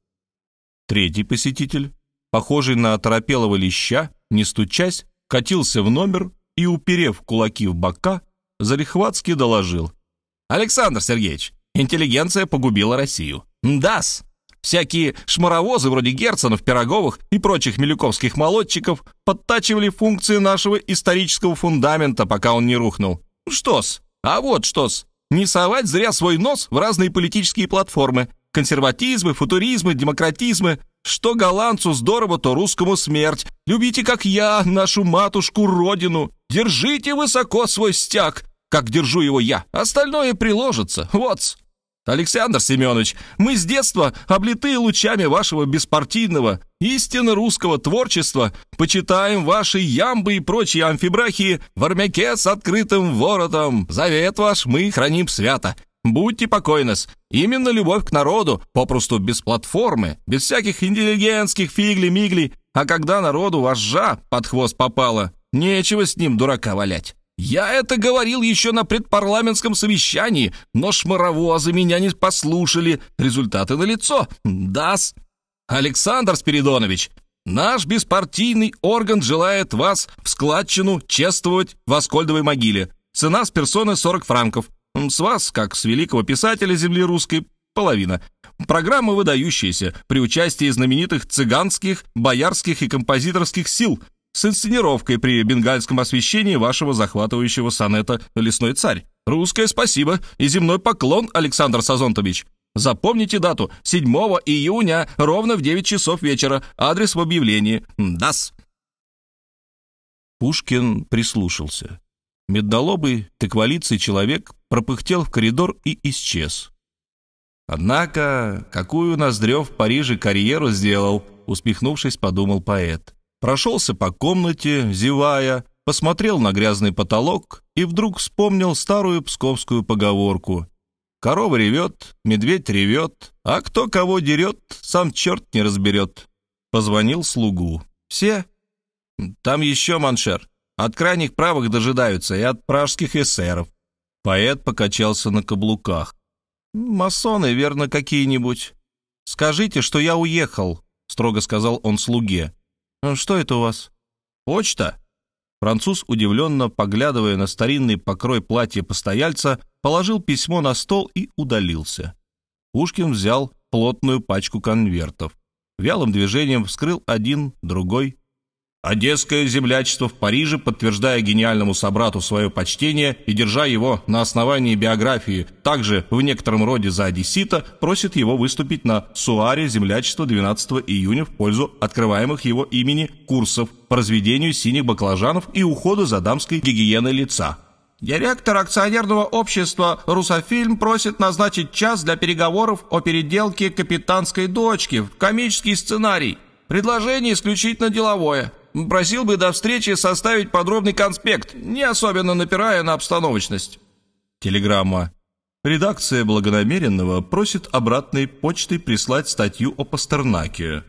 Третий посетитель, похожий на оторопелого леща, не стучась, катился в номер и, уперев кулаки в бока, залихватски доложил. «Александр Сергеевич, интеллигенция погубила Россию. Дас! Всякие шмаровозы вроде Герценов, Пироговых и прочих милюковских молодчиков подтачивали функции нашего исторического фундамента, пока он не рухнул. Что-с? А вот что-с. Не совать зря свой нос в разные политические платформы. Консерватизмы, футуризмы, демократизмы, что голландцу здорово, то русскому смерть. Любите, как я, нашу матушку-родину. Держите высоко свой стяг, как держу его я. Остальное приложится. Вот. Александр Семенович, мы с детства, облитые лучами вашего беспартийного, истинно русского творчества, почитаем ваши ямбы и прочие амфибрахии в армяке с открытым воротом. Завет ваш мы храним свято. Будьте покойны Именно любовь к народу, попросту без платформы, без всяких интеллигентских фигли-мигли, а когда народу вожжа под хвост попала, нечего с ним дурака валять. Я это говорил еще на предпарламентском совещании, но шмаровозы меня не послушали. Результаты налицо. Дас. Александр Спиридонович, наш беспартийный орган желает вас в складчину чествовать в Аскольдовой могиле. Цена с персоны 40 франков. С вас, как с великого писателя земли русской, половина. Программа выдающаяся, при участии знаменитых цыганских, боярских и композиторских сил, с инсценировкой при бенгальском освещении вашего захватывающего сонета «Лесной царь». Русское спасибо и земной поклон, Александр Сазонтович. Запомните дату. 7 июня, ровно в 9 часов вечера. Адрес в объявлении. ДАС. Пушкин прислушался. Меднолобый, тыкволицый человек пропыхтел в коридор и исчез. «Однако, какую Ноздрев в Париже карьеру сделал?» Успехнувшись, подумал поэт. Прошелся по комнате, зевая, посмотрел на грязный потолок и вдруг вспомнил старую псковскую поговорку. «Корова ревет, медведь ревет, а кто кого дерет, сам черт не разберет». Позвонил слугу. «Все?» «Там еще маншер. От крайних правых дожидаются и от пражских эсеров. Поэт покачался на каблуках. «Масоны, верно, какие-нибудь?» «Скажите, что я уехал», — строго сказал он слуге. «Что это у вас?» «Почта?» Француз, удивленно поглядывая на старинный покрой платья постояльца, положил письмо на стол и удалился. Пушкин взял плотную пачку конвертов. Вялым движением вскрыл один, другой. Одесское землячество в Париже, подтверждая гениальному собрату свое почтение и держа его на основании биографии, также в некотором роде за одессита, просит его выступить на Суаре землячества 12 июня в пользу открываемых его имени курсов по разведению синих баклажанов и уходу за дамской гигиеной лица. Директор акционерного общества «Русофильм» просит назначить час для переговоров о переделке капитанской дочки в комический сценарий. Предложение исключительно деловое. Просил бы до встречи составить подробный конспект, не особенно напирая на обстановочность. Телеграмма. Редакция благонамеренного просит обратной почтой прислать статью о Пастернаке.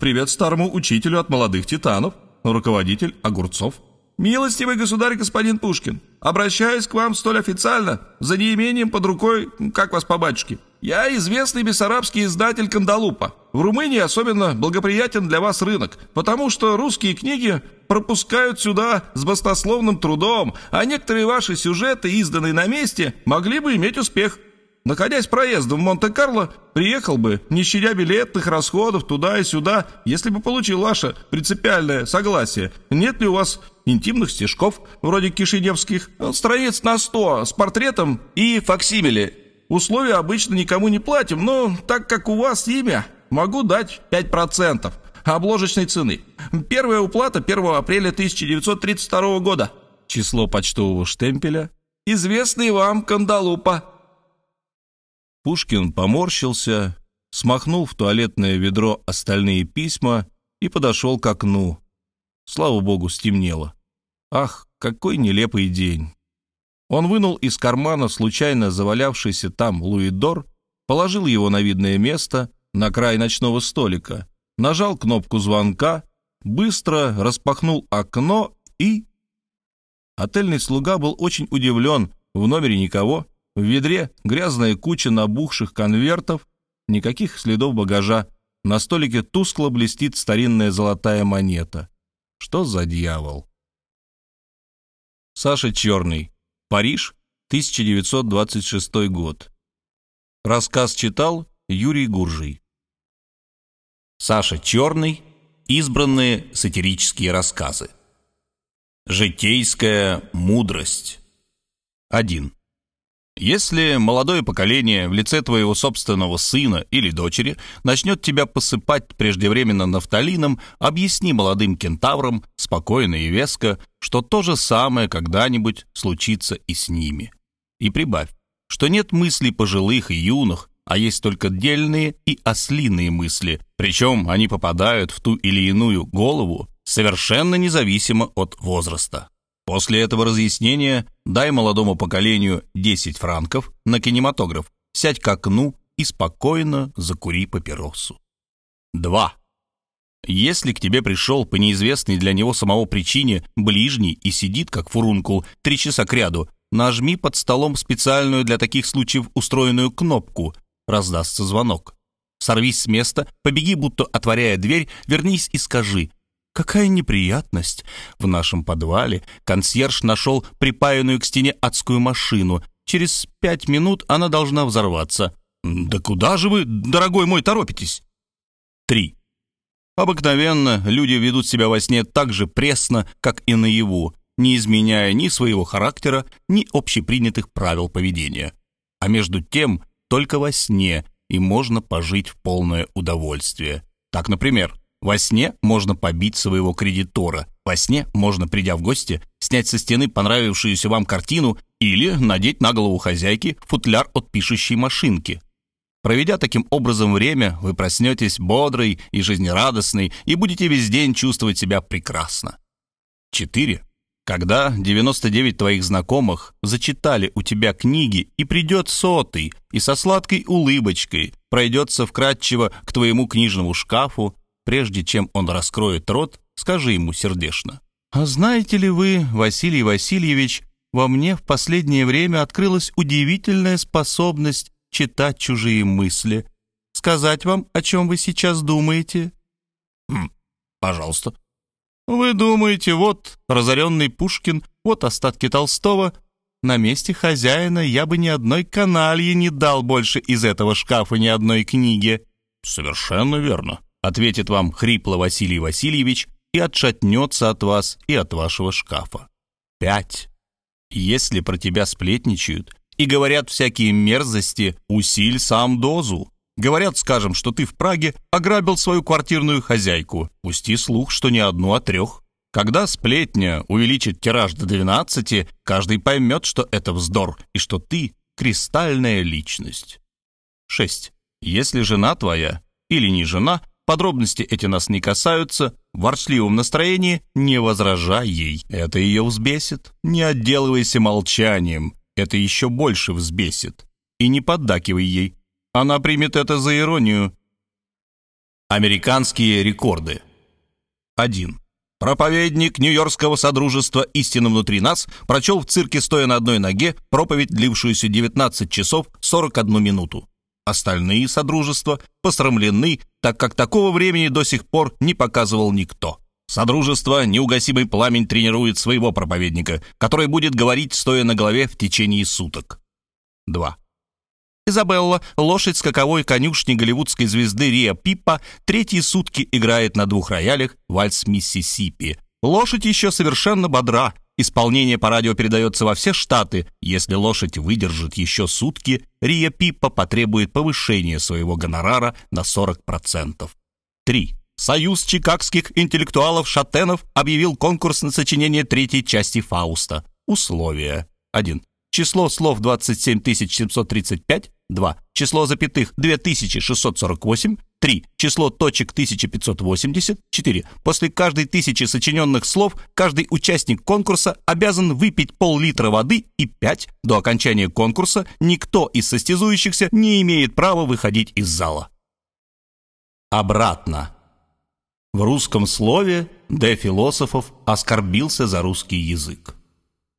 Привет старому учителю от молодых титанов, руководитель Огурцов. «Милостивый государь господин Пушкин, обращаюсь к вам столь официально, за неимением под рукой, как вас по батюшке. Я известный бессарабский издатель «Кандалупа». В Румынии особенно благоприятен для вас рынок, потому что русские книги пропускают сюда с баснословным трудом, а некоторые ваши сюжеты, изданные на месте, могли бы иметь успех. Находясь проездом в Монте-Карло, приехал бы, не щадя билетных расходов туда и сюда, если бы получил ваше принципиальное согласие. Нет ли у вас интимных стежков, вроде кишиневских, страниц на сто, с портретом и факсимиле? Условия обычно никому не платим, но так как у вас имя, могу дать 5% обложечной цены. Первая уплата 1 апреля 1932 года. Число почтового штемпеля. Известный вам Кандалупа. Пушкин поморщился, смахнул в туалетное ведро остальные письма и подошел к окну. Слава богу, стемнело. Ах, какой нелепый день. Он вынул из кармана случайно завалявшийся там луидор, положил его на видное место, на край ночного столика, нажал кнопку звонка, быстро распахнул окно и... Отельный слуга был очень удивлен, в номере никого, в ведре грязная куча набухших конвертов, никаких следов багажа, на столике тускло блестит старинная золотая монета. Что за дьявол? Саша Черный. Париж, 1926 год. Рассказ читал Юрий Гуржий. Саша Черный. Избранные сатирические рассказы. Житейская мудрость. 1. Если молодое поколение в лице твоего собственного сына или дочери начнет тебя посыпать преждевременно нафталином, объясни молодым кентаврам спокойно и веско, что то же самое когда-нибудь случится и с ними. И прибавь, что нет мыслей пожилых и юных, а есть только дельные и ослиные мысли, причем они попадают в ту или иную голову совершенно независимо от возраста. После этого разъяснения дай молодому поколению 10 франков на кинематограф, сядь к окну и спокойно закури папиросу. 2. Если к тебе пришел по неизвестной для него самого причине ближний и сидит, как фурункул, три часа кряду, нажми под столом специальную для таких случаев устроенную кнопку, раздастся звонок. Сорвись с места, побеги, будто отворяя дверь, вернись и скажи Какая неприятность! В нашем подвале консьерж нашел припаянную к стене адскую машину. Через пять минут она должна взорваться. Да куда же вы, дорогой мой, торопитесь? Три. Обыкновенно люди ведут себя во сне так же пресно, как и наяву, не изменяя ни своего характера, ни общепринятых правил поведения. А между тем, только во сне и можно пожить в полное удовольствие. Так, например, во сне можно побить своего кредитора. Во сне можно, придя в гости, снять со стены понравившуюся вам картину или надеть на голову хозяйки футляр от пишущей машинки. Проведя таким образом время, вы проснетесь бодрый и жизнерадостный и будете весь день чувствовать себя прекрасно. 4. Когда 99 твоих знакомых зачитали у тебя книги, и придет сотый, и со сладкой улыбочкой пройдется вкратчиво к твоему книжному шкафу, прежде чем он раскроет рот, скажи ему сердечно. «А знаете ли вы, Василий Васильевич, во мне в последнее время открылась удивительная способность читать чужие мысли. Сказать вам, о чем вы сейчас думаете?» «Хм, пожалуйста». «Вы думаете, вот разоренный Пушкин, вот остатки Толстого. На месте хозяина я бы ни одной каналье не дал больше из этого шкафа ни одной книги». «Совершенно верно», ответит вам хрипло Василий Васильевич и отшатнется от вас и от вашего шкафа. 5. Если про тебя сплетничают и говорят всякие мерзости, усиль сам дозу. Говорят, скажем, что ты в Праге ограбил свою квартирную хозяйку. Пусти слух, что не одну, а трех. Когда сплетня увеличит тираж до 12, каждый поймет, что это вздор и что ты — кристальная личность. 6. Если жена твоя или не жена Подробности эти нас не касаются. В ворчливом настроении не возражай ей. Это ее взбесит. Не отделывайся молчанием. Это еще больше взбесит. И не поддакивай ей. Она примет это за иронию. Американские рекорды. 1. Проповедник Нью-Йоркского Содружества «Истина внутри нас» прочел в цирке, стоя на одной ноге, проповедь, длившуюся 19 часов 41 минуту. Остальные содружества посрамлены, так как такого времени до сих пор не показывал никто. Содружество «Неугасимый пламень» тренирует своего проповедника, который будет говорить, стоя на голове в течение суток. 2. Изабелла, лошадь скаковой конюшни голливудской звезды Риа Пиппа, третьи сутки играет на двух роялях вальс Миссисипи. Лошадь еще совершенно бодра, Исполнение по радио передается во все штаты. Если лошадь выдержит еще сутки, Рия Пипа потребует повышения своего гонорара на 40%. 3. Союз чикагских интеллектуалов-шатенов объявил конкурс на сочинение третьей части «Фауста». Условия. 1. Число слов 27735, 2. Число запятых 2648, 3. Число точек 1580, 4. После каждой тысячи сочиненных слов каждый участник конкурса обязан выпить пол-литра воды и 5. До окончания конкурса никто из состязующихся не имеет права выходить из зала. Обратно. В русском слове Д. Философов оскорбился за русский язык.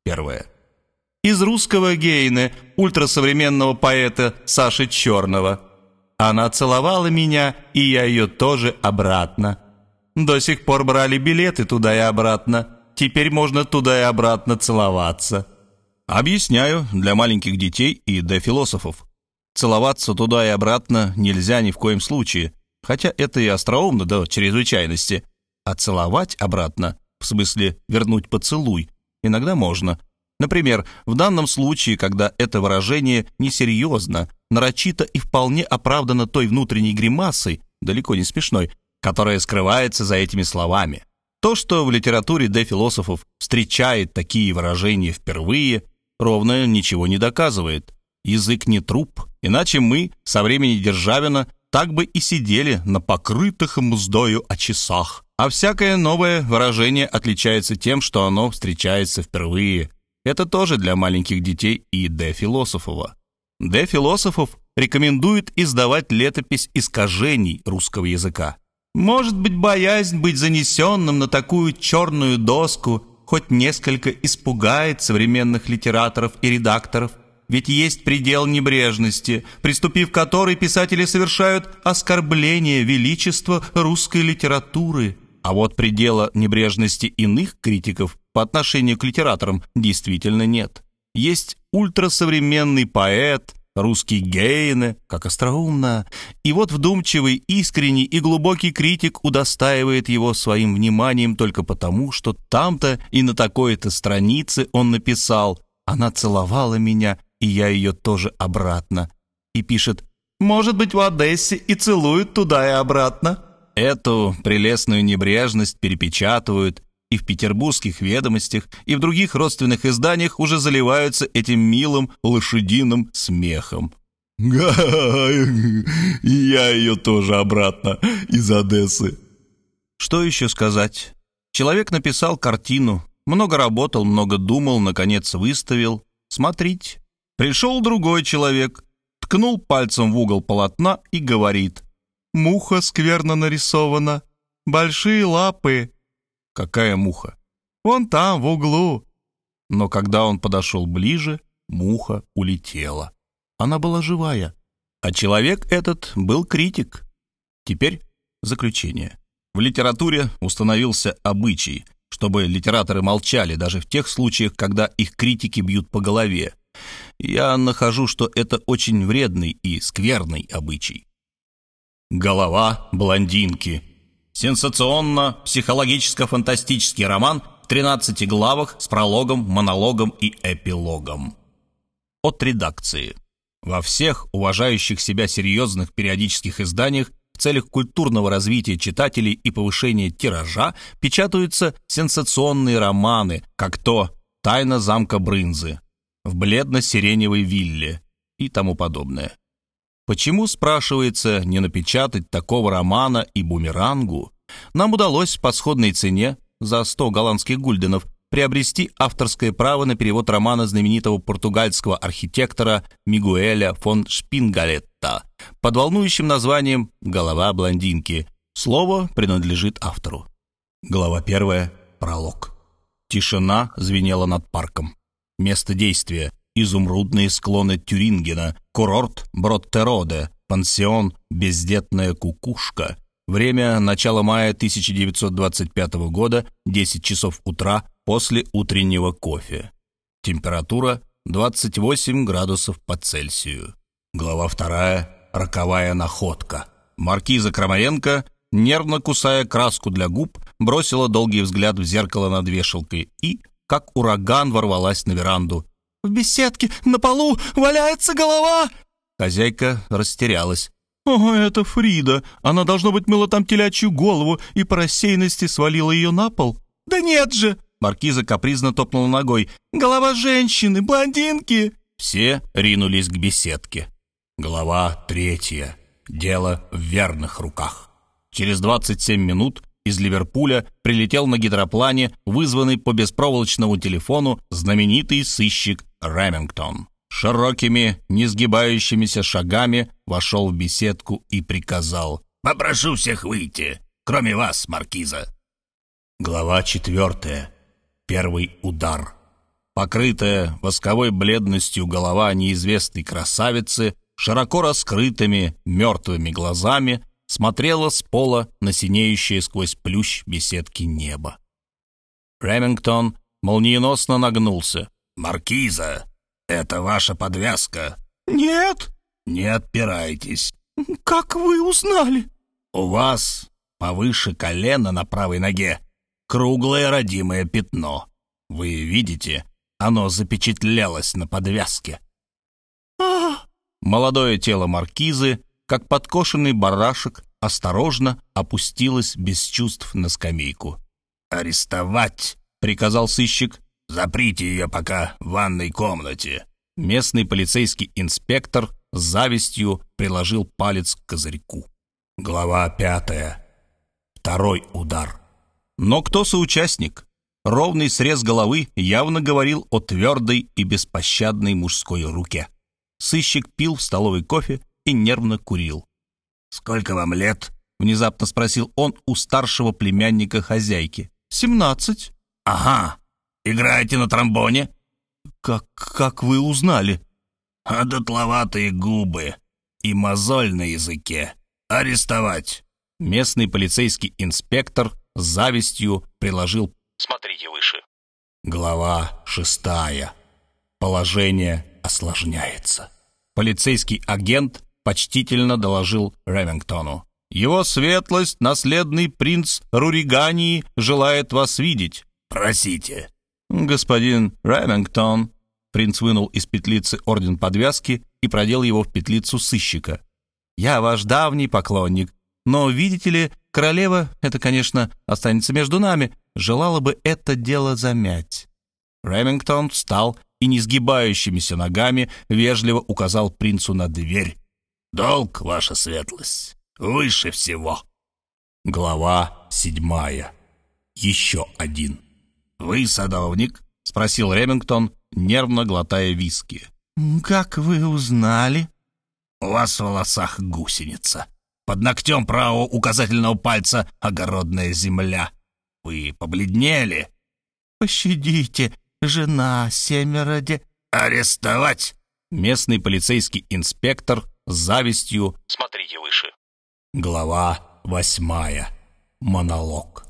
Первое. Из русского Гейне, ультрасовременного поэта Саши Черного. Она целовала меня, и я ее тоже обратно. До сих пор брали билеты туда и обратно. Теперь можно туда и обратно целоваться. Объясняю для маленьких детей и для философов. Целоваться туда и обратно нельзя ни в коем случае, хотя это и остроумно до чрезвычайности. А целовать обратно, в смысле вернуть поцелуй, иногда можно – Например, в данном случае, когда это выражение несерьезно, нарочито и вполне оправдано той внутренней гримасой, далеко не смешной, которая скрывается за этими словами. То, что в литературе де философов встречает такие выражения впервые, ровно ничего не доказывает. Язык не труп, иначе мы со времени Державина так бы и сидели на покрытых мздою о часах. А всякое новое выражение отличается тем, что оно встречается впервые – это тоже для маленьких детей и Д. Философова. Д. Философов рекомендует издавать летопись искажений русского языка. Может быть, боязнь быть занесенным на такую черную доску хоть несколько испугает современных литераторов и редакторов, ведь есть предел небрежности, приступив который писатели совершают оскорбление величества русской литературы. А вот предела небрежности иных критиков по отношению к литераторам действительно нет. Есть ультрасовременный поэт, русский Гейне, как остроумно, и вот вдумчивый, искренний и глубокий критик удостаивает его своим вниманием только потому, что там-то и на такой-то странице он написал «Она целовала меня, и я ее тоже обратно», и пишет «Может быть, в Одессе и целуют туда и обратно». Эту прелестную небрежность перепечатывают и в петербургских ведомостях, и в других родственных изданиях уже заливаются этим милым лошадиным смехом. <laughs> «Га, я ее тоже обратно из Одессы». Что еще сказать? Человек написал картину, много работал, много думал, наконец выставил. Смотрите. Пришел другой человек, ткнул пальцем в угол полотна и говорит. «Муха скверно нарисована, большие лапы, Какая муха? Вон там, в углу. Но когда он подошел ближе, муха улетела. Она была живая. А человек этот был критик. Теперь заключение. В литературе установился обычай, чтобы литераторы молчали даже в тех случаях, когда их критики бьют по голове. Я нахожу, что это очень вредный и скверный обычай. Голова блондинки – Сенсационно-психологическо-фантастический роман в 13 главах с прологом, монологом и эпилогом. От редакции. Во всех уважающих себя серьезных периодических изданиях в целях культурного развития читателей и повышения тиража печатаются сенсационные романы, как то «Тайна замка Брынзы», «В бледно-сиреневой вилле» и тому подобное. Почему, спрашивается, не напечатать такого романа и бумерангу? Нам удалось по сходной цене, за 100 голландских гульденов, приобрести авторское право на перевод романа знаменитого португальского архитектора Мигуэля фон Шпингалетта под волнующим названием «Голова блондинки». Слово принадлежит автору. Глава первая. Пролог. Тишина звенела над парком. Место действия изумрудные склоны Тюрингена, курорт Броттероде, пансион «Бездетная кукушка». Время – начало мая 1925 года, 10 часов утра после утреннего кофе. Температура – 28 градусов по Цельсию. Глава вторая. Роковая находка. Маркиза Крамаренко, нервно кусая краску для губ, бросила долгий взгляд в зеркало над вешалкой и, как ураган, ворвалась на веранду, в беседке на полу валяется голова!» Хозяйка растерялась. «О, это Фрида! Она, должно быть, мыла там телячью голову и по рассеянности свалила ее на пол?» «Да нет же! Маркиза капризно топнула ногой. «Голова женщины, блондинки!» Все ринулись к беседке. Глава третья. Дело в верных руках. Через 27 минут из Ливерпуля прилетел на гидроплане, вызванный по беспроволочному телефону знаменитый сыщик Ремингтон. Широкими, несгибающимися шагами вошел в беседку и приказал «Попрошу всех выйти, кроме вас, Маркиза». Глава четвертая. Первый удар. Покрытая восковой бледностью голова неизвестной красавицы, широко раскрытыми мертвыми глазами, смотрела с пола на синеющее сквозь плющ беседки небо. Ремингтон молниеносно нагнулся. «Маркиза, это ваша подвязка». «Нет». «Не отпирайтесь». «Как вы узнали?» «У вас повыше колена на правой ноге круглое родимое пятно. Вы видите, оно запечатлелось на подвязке». «А!» Молодое тело маркизы как подкошенный барашек, осторожно опустилась без чувств на скамейку. «Арестовать!» — приказал сыщик. «Заприте ее пока в ванной комнате». Местный полицейский инспектор с завистью приложил палец к козырьку. Глава пятая. Второй удар. Но кто соучастник? Ровный срез головы явно говорил о твердой и беспощадной мужской руке. Сыщик пил в столовой кофе и нервно курил. «Сколько вам лет?» — внезапно спросил он у старшего племянника хозяйки. «Семнадцать». «Ага. Играете на тромбоне?» «Как, как вы узнали?» «А дотловатые губы и мозоль на языке. Арестовать!» Местный полицейский инспектор с завистью приложил «Смотрите выше». Глава шестая. Положение осложняется. Полицейский агент почтительно доложил Ремингтону. «Его светлость, наследный принц Руригании, желает вас видеть». «Просите». «Господин Ремингтон». Принц вынул из петлицы орден подвязки и продел его в петлицу сыщика. «Я ваш давний поклонник, но, видите ли, королева, это, конечно, останется между нами, желала бы это дело замять». Ремингтон встал и несгибающимися ногами вежливо указал принцу на дверь. «Долг, ваша светлость, выше всего». Глава седьмая. Еще один. «Вы садовник?» — спросил Ремингтон, нервно глотая виски. «Как вы узнали?» «У вас в волосах гусеница. Под ногтем правого указательного пальца огородная земля. Вы побледнели?» «Пощадите, жена, семеро де...» «Арестовать!» Местный полицейский инспектор с завистью... Смотрите выше. Глава восьмая. Монолог.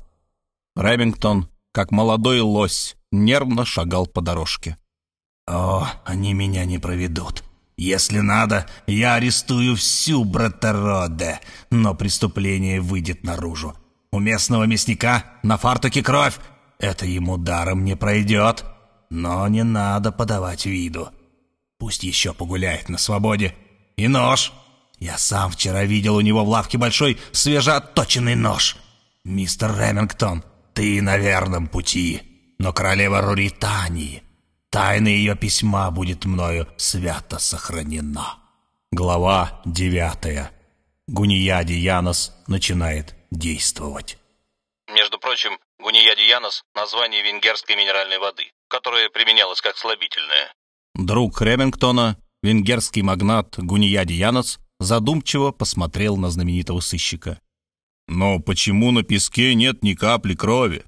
Ремингтон, как молодой лось, нервно шагал по дорожке. «О, они меня не проведут. Если надо, я арестую всю братероде, но преступление выйдет наружу. У местного мясника на фартуке кровь. Это ему даром не пройдет. Но не надо подавать виду. Пусть еще погуляет на свободе. И нож. Я сам вчера видел у него в лавке большой свежеотточенный нож. Мистер Ремингтон, ты на верном пути. Но королева Руритании, тайна ее письма будет мною свято сохранена. Глава девятая. Гунияди Янос начинает действовать. Между прочим, Гунияди Янос – название венгерской минеральной воды которое применялось как слабительное. Друг Ремингтона, венгерский магнат Гунияди Янос, задумчиво посмотрел на знаменитого сыщика. «Но почему на песке нет ни капли крови?»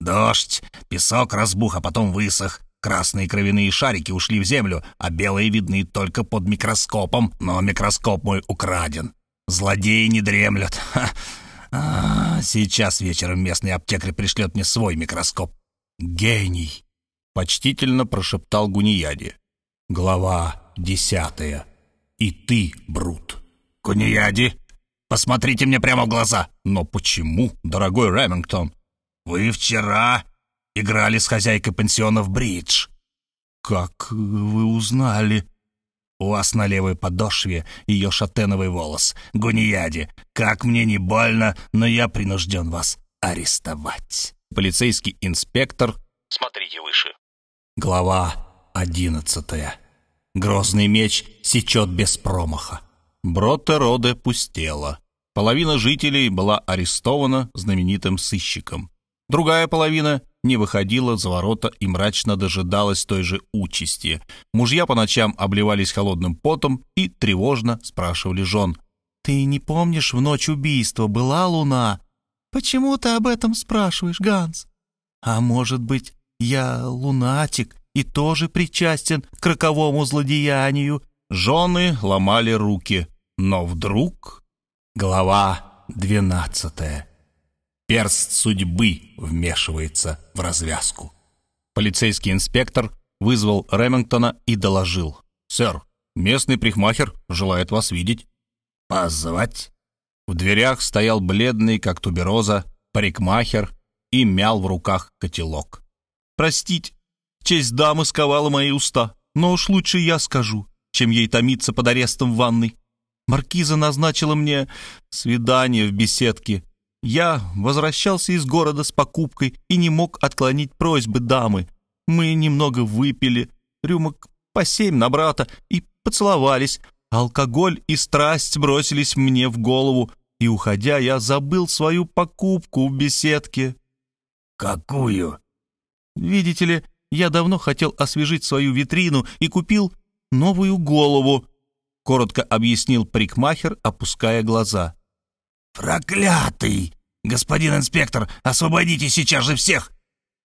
«Дождь, песок разбух, а потом высох. Красные кровяные шарики ушли в землю, а белые видны только под микроскопом, но микроскоп мой украден. Злодеи не дремлют. Ха. А, сейчас вечером местный аптекарь пришлет мне свой микроскоп. Гений!» — почтительно прошептал Гунияди. Глава десятая. И ты, Брут. Гунияди, посмотрите мне прямо в глаза. Но почему, дорогой Ремингтон? Вы вчера играли с хозяйкой пансиона в бридж. Как вы узнали? У вас на левой подошве ее шатеновый волос. Гунияди, как мне не больно, но я принужден вас арестовать. Полицейский инспектор Смотрите выше. Глава одиннадцатая. Грозный меч сечет без промаха. Бротте-Роде пустела. Половина жителей была арестована знаменитым сыщиком. Другая половина не выходила за ворота и мрачно дожидалась той же участи. Мужья по ночам обливались холодным потом и тревожно спрашивали жен. «Ты не помнишь, в ночь убийства была луна?» «Почему ты об этом спрашиваешь, Ганс?» «А может быть, я лунатик и тоже причастен к роковому злодеянию?» Жены ломали руки, но вдруг... Глава двенадцатая. Перст судьбы вмешивается в развязку. Полицейский инспектор вызвал Ремингтона и доложил. «Сэр, местный прихмахер желает вас видеть». «Позвать?» В дверях стоял бледный, как тубероза, парикмахер и мял в руках котелок. «Простите, честь дамы сковала мои уста, но уж лучше я скажу, чем ей томиться под арестом в ванной. Маркиза назначила мне свидание в беседке, я возвращался из города с покупкой и не мог отклонить просьбы дамы. Мы немного выпили, рюмок по семь на брата, и поцеловались. Алкоголь и страсть бросились мне в голову, и, уходя, я забыл свою покупку в беседке. «Какую?» «Видите ли, я давно хотел освежить свою витрину и купил новую голову», — коротко объяснил парикмахер, опуская глаза. «Проклятый! Господин инспектор, освободите сейчас же всех!»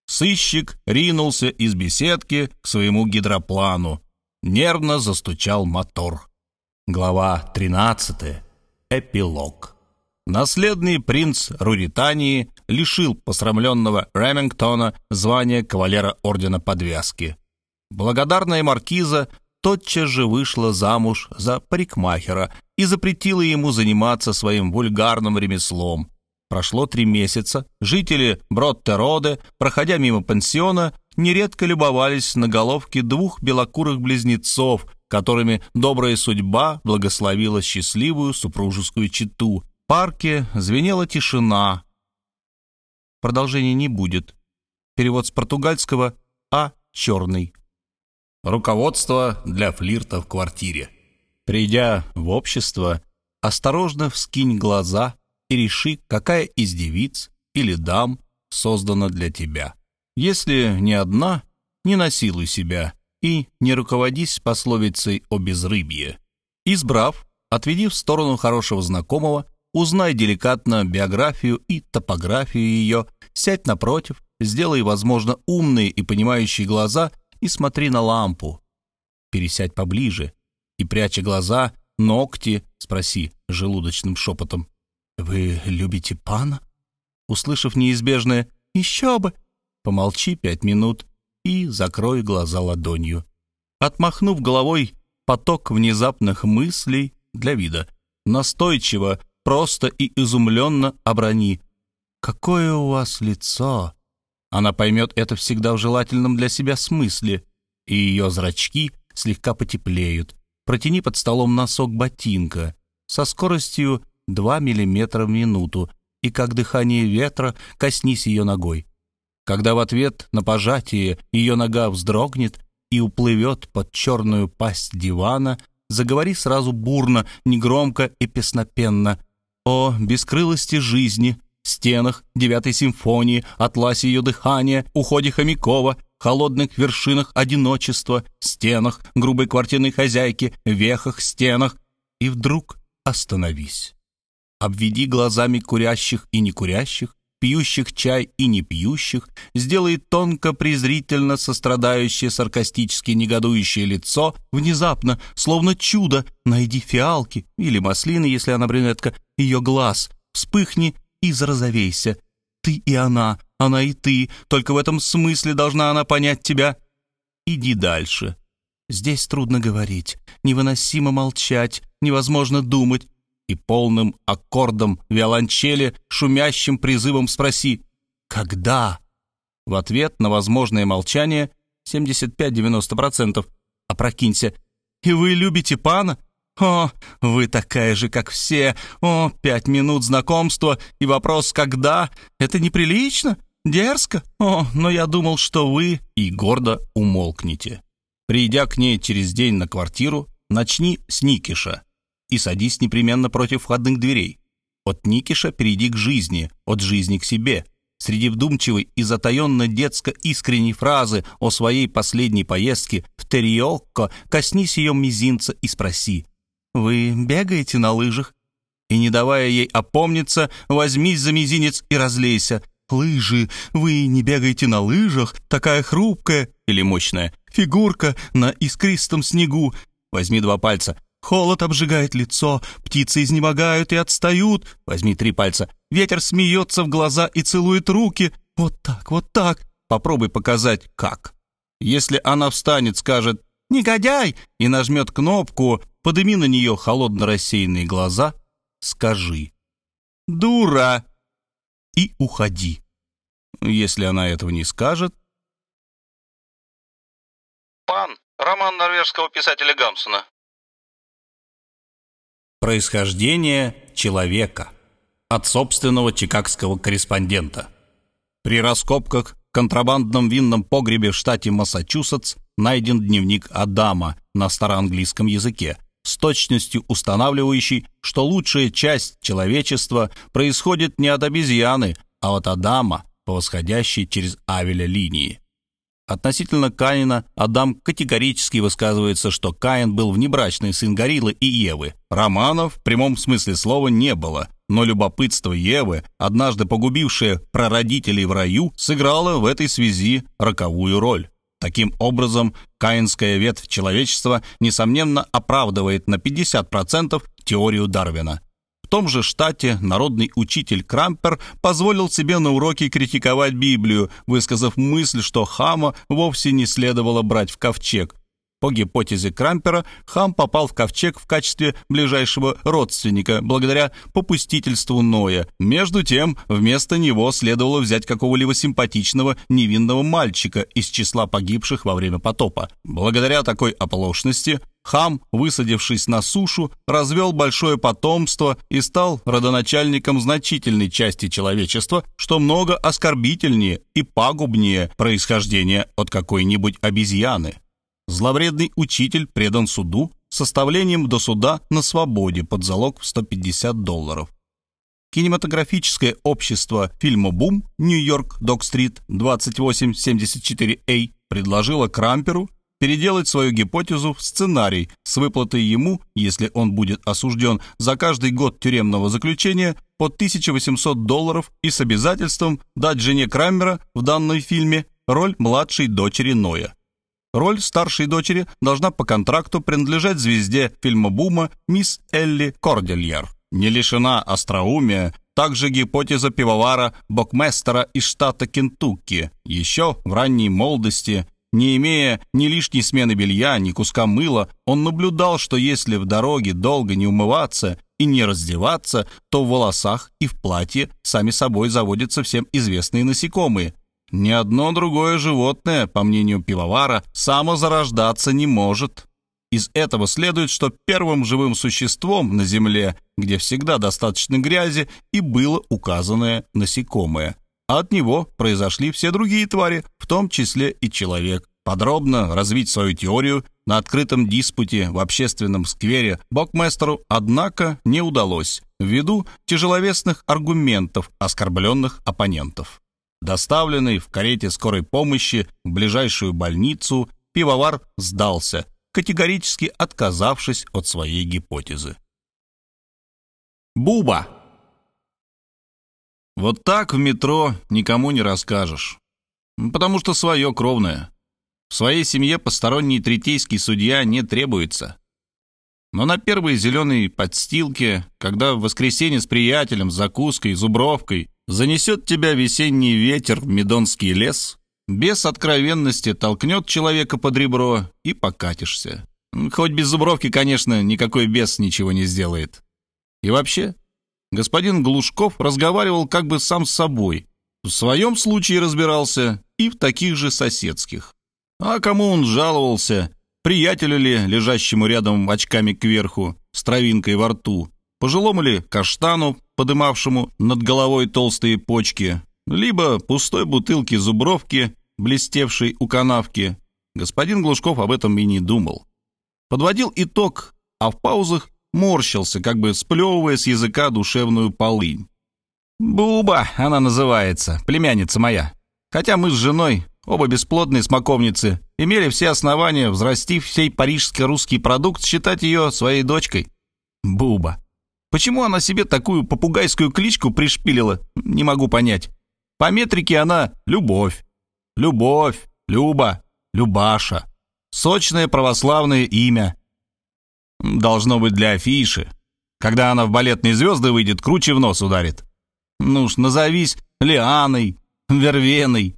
Сыщик ринулся из беседки к своему гидроплану. Нервно застучал мотор. Глава 13. Эпилог. Наследный принц Руритании лишил посрамленного Ремингтона звания кавалера Ордена Подвязки. Благодарная маркиза тотчас же вышла замуж за парикмахера и запретила ему заниматься своим вульгарным ремеслом. Прошло три месяца, жители Броттероде, проходя мимо пансиона, нередко любовались на головки двух белокурых близнецов, которыми добрая судьба благословила счастливую супружескую чету. В парке звенела тишина. Продолжения не будет. Перевод с португальского «А. Черный». Руководство для флирта в квартире. Придя в общество, осторожно вскинь глаза и реши, какая из девиц или дам создана для тебя. Если не одна, не насилуй себя и не руководись пословицей о безрыбье. Избрав, отведи в сторону хорошего знакомого, узнай деликатно биографию и топографию ее, сядь напротив, сделай, возможно, умные и понимающие глаза и смотри на лампу. Пересядь поближе, и, пряча глаза, ногти, спроси желудочным шепотом. «Вы любите пана?» Услышав неизбежное «Еще бы!» Помолчи пять минут и закрой глаза ладонью. Отмахнув головой поток внезапных мыслей для вида, настойчиво, просто и изумленно оброни. «Какое у вас лицо!» Она поймет это всегда в желательном для себя смысле, и ее зрачки слегка потеплеют, Протяни под столом носок ботинка со скоростью 2 мм в минуту и, как дыхание ветра, коснись ее ногой. Когда в ответ на пожатие ее нога вздрогнет и уплывет под черную пасть дивана, заговори сразу бурно, негромко и песнопенно. О бескрылости жизни, стенах девятой симфонии, атласе ее дыхания, уходе Хомякова, холодных вершинах одиночества, стенах грубой квартирной хозяйки, вехах, стенах. И вдруг остановись. Обведи глазами курящих и некурящих, пьющих чай и не пьющих, сделай тонко, презрительно сострадающее, саркастически негодующее лицо, внезапно, словно чудо, найди фиалки или маслины, если она брюнетка, ее глаз, вспыхни и зарозовейся. Ты и она, она и ты, только в этом смысле должна она понять тебя. Иди дальше. Здесь трудно говорить, невыносимо молчать, невозможно думать. И полным аккордом виолончели, шумящим призывом спроси «Когда?». В ответ на возможное молчание 75-90% опрокинься. «И вы любите пана?» «О, вы такая же, как все! О, пять минут знакомства и вопрос «когда?» — это неприлично? Дерзко? О, но я думал, что вы...» И гордо умолкните. Придя к ней через день на квартиру, начни с Никиша и садись непременно против входных дверей. От Никиша перейди к жизни, от жизни к себе. Среди вдумчивой и затаенно детско-искренней фразы о своей последней поездке в Терриокко коснись ее мизинца и спроси «Вы бегаете на лыжах?» И, не давая ей опомниться, возьмись за мизинец и разлейся. «Лыжи! Вы не бегаете на лыжах? Такая хрупкая или мощная фигурка на искристом снегу. Возьми два пальца. Холод обжигает лицо, птицы изнемогают и отстают. Возьми три пальца. Ветер смеется в глаза и целует руки. Вот так, вот так. Попробуй показать, как. Если она встанет, скажет «Негодяй!» и нажмет кнопку, подыми на нее холодно рассеянные глаза, скажи «Дура!» и уходи. Если она этого не скажет... «Пан» — роман норвежского писателя Гамсона. Происхождение человека от собственного чикагского корреспондента. При раскопках в контрабандном винном погребе в штате Массачусетс найден дневник Адама на староанглийском языке, с точностью устанавливающий, что лучшая часть человечества происходит не от обезьяны, а от Адама, по восходящей через Авеля линии. Относительно Каина Адам категорически высказывается, что Каин был внебрачный сын Гориллы и Евы. Романов в прямом смысле слова не было, но любопытство Евы, однажды погубившее прародителей в раю, сыграло в этой связи роковую роль. Таким образом, каинская ветвь человечества, несомненно, оправдывает на 50% теорию Дарвина. В том же штате народный учитель Крампер позволил себе на уроке критиковать Библию, высказав мысль, что Хама вовсе не следовало брать в ковчег. По гипотезе Крампера, Хам попал в ковчег в качестве ближайшего родственника благодаря попустительству Ноя. Между тем, вместо него следовало взять какого-либо симпатичного невинного мальчика из числа погибших во время потопа. Благодаря такой оплошности Хам, высадившись на сушу, развел большое потомство и стал родоначальником значительной части человечества, что много оскорбительнее и пагубнее происхождения от какой-нибудь обезьяны. Зловредный учитель предан суду составлением до суда на свободе под залог в 150 долларов. Кинематографическое общество фильма «Бум» Нью-Йорк, Док-стрит, 2874А предложило Крамперу переделать свою гипотезу в сценарий с выплатой ему, если он будет осужден за каждый год тюремного заключения, по 1800 долларов и с обязательством дать жене Крамера в данном фильме роль младшей дочери Ноя. Роль старшей дочери должна по контракту принадлежать звезде фильма «Бума» мисс Элли Кордельер. Не лишена остроумия также гипотеза пивовара Бокместера из штата Кентукки. Еще в ранней молодости не имея ни лишней смены белья, ни куска мыла, он наблюдал, что если в дороге долго не умываться и не раздеваться, то в волосах и в платье сами собой заводятся всем известные насекомые. Ни одно другое животное, по мнению пивовара, самозарождаться не может. Из этого следует, что первым живым существом на Земле, где всегда достаточно грязи, и было указанное насекомое – а от него произошли все другие твари, в том числе и человек. Подробно развить свою теорию на открытом диспуте в общественном сквере Бокместеру, однако, не удалось, ввиду тяжеловесных аргументов оскорбленных оппонентов. Доставленный в карете скорой помощи в ближайшую больницу, пивовар сдался, категорически отказавшись от своей гипотезы. Буба вот так в метро никому не расскажешь. Потому что свое кровное. В своей семье посторонний третейский судья не требуется. Но на первой зеленой подстилке, когда в воскресенье с приятелем, закуской, зубровкой занесет тебя весенний ветер в Медонский лес, без откровенности толкнет человека под ребро и покатишься. Хоть без зубровки, конечно, никакой бес ничего не сделает. И вообще, господин Глушков разговаривал как бы сам с собой. В своем случае разбирался и в таких же соседских. А кому он жаловался? Приятелю ли, лежащему рядом очками кверху, с травинкой во рту? Пожилому ли каштану, подымавшему над головой толстые почки? либо пустой бутылки зубровки, блестевшей у канавки, господин Глушков об этом и не думал. Подводил итог, а в паузах морщился, как бы сплевывая с языка душевную полынь. «Буба она называется, племянница моя. Хотя мы с женой, оба бесплодные смоковницы, имели все основания, взрастив всей парижско-русский продукт, считать ее своей дочкой. Буба. Почему она себе такую попугайскую кличку пришпилила, не могу понять. По метрике она любовь. Любовь, Люба, Любаша. Сочное православное имя. Должно быть для афиши. Когда она в балетные звезды выйдет, круче в нос ударит. Ну уж назовись Лианой, Вервеной,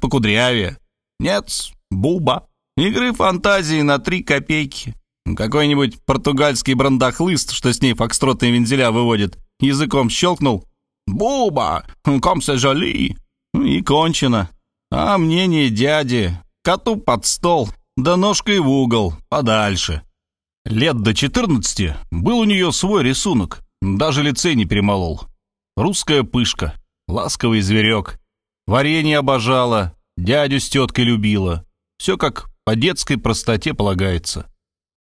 покудрявее. Нет, Буба. Игры фантазии на три копейки. Какой-нибудь португальский брандахлыст, что с ней фокстротные вензеля выводит, языком щелкнул. «Буба! Комсе жоли!» И кончено. А мнение дяди коту под стол, да ножкой в угол, подальше. Лет до 14 был у нее свой рисунок, даже лицей не перемолол. Русская пышка, ласковый зверек. Варенье обожала, дядю с теткой любила. Все как по детской простоте полагается.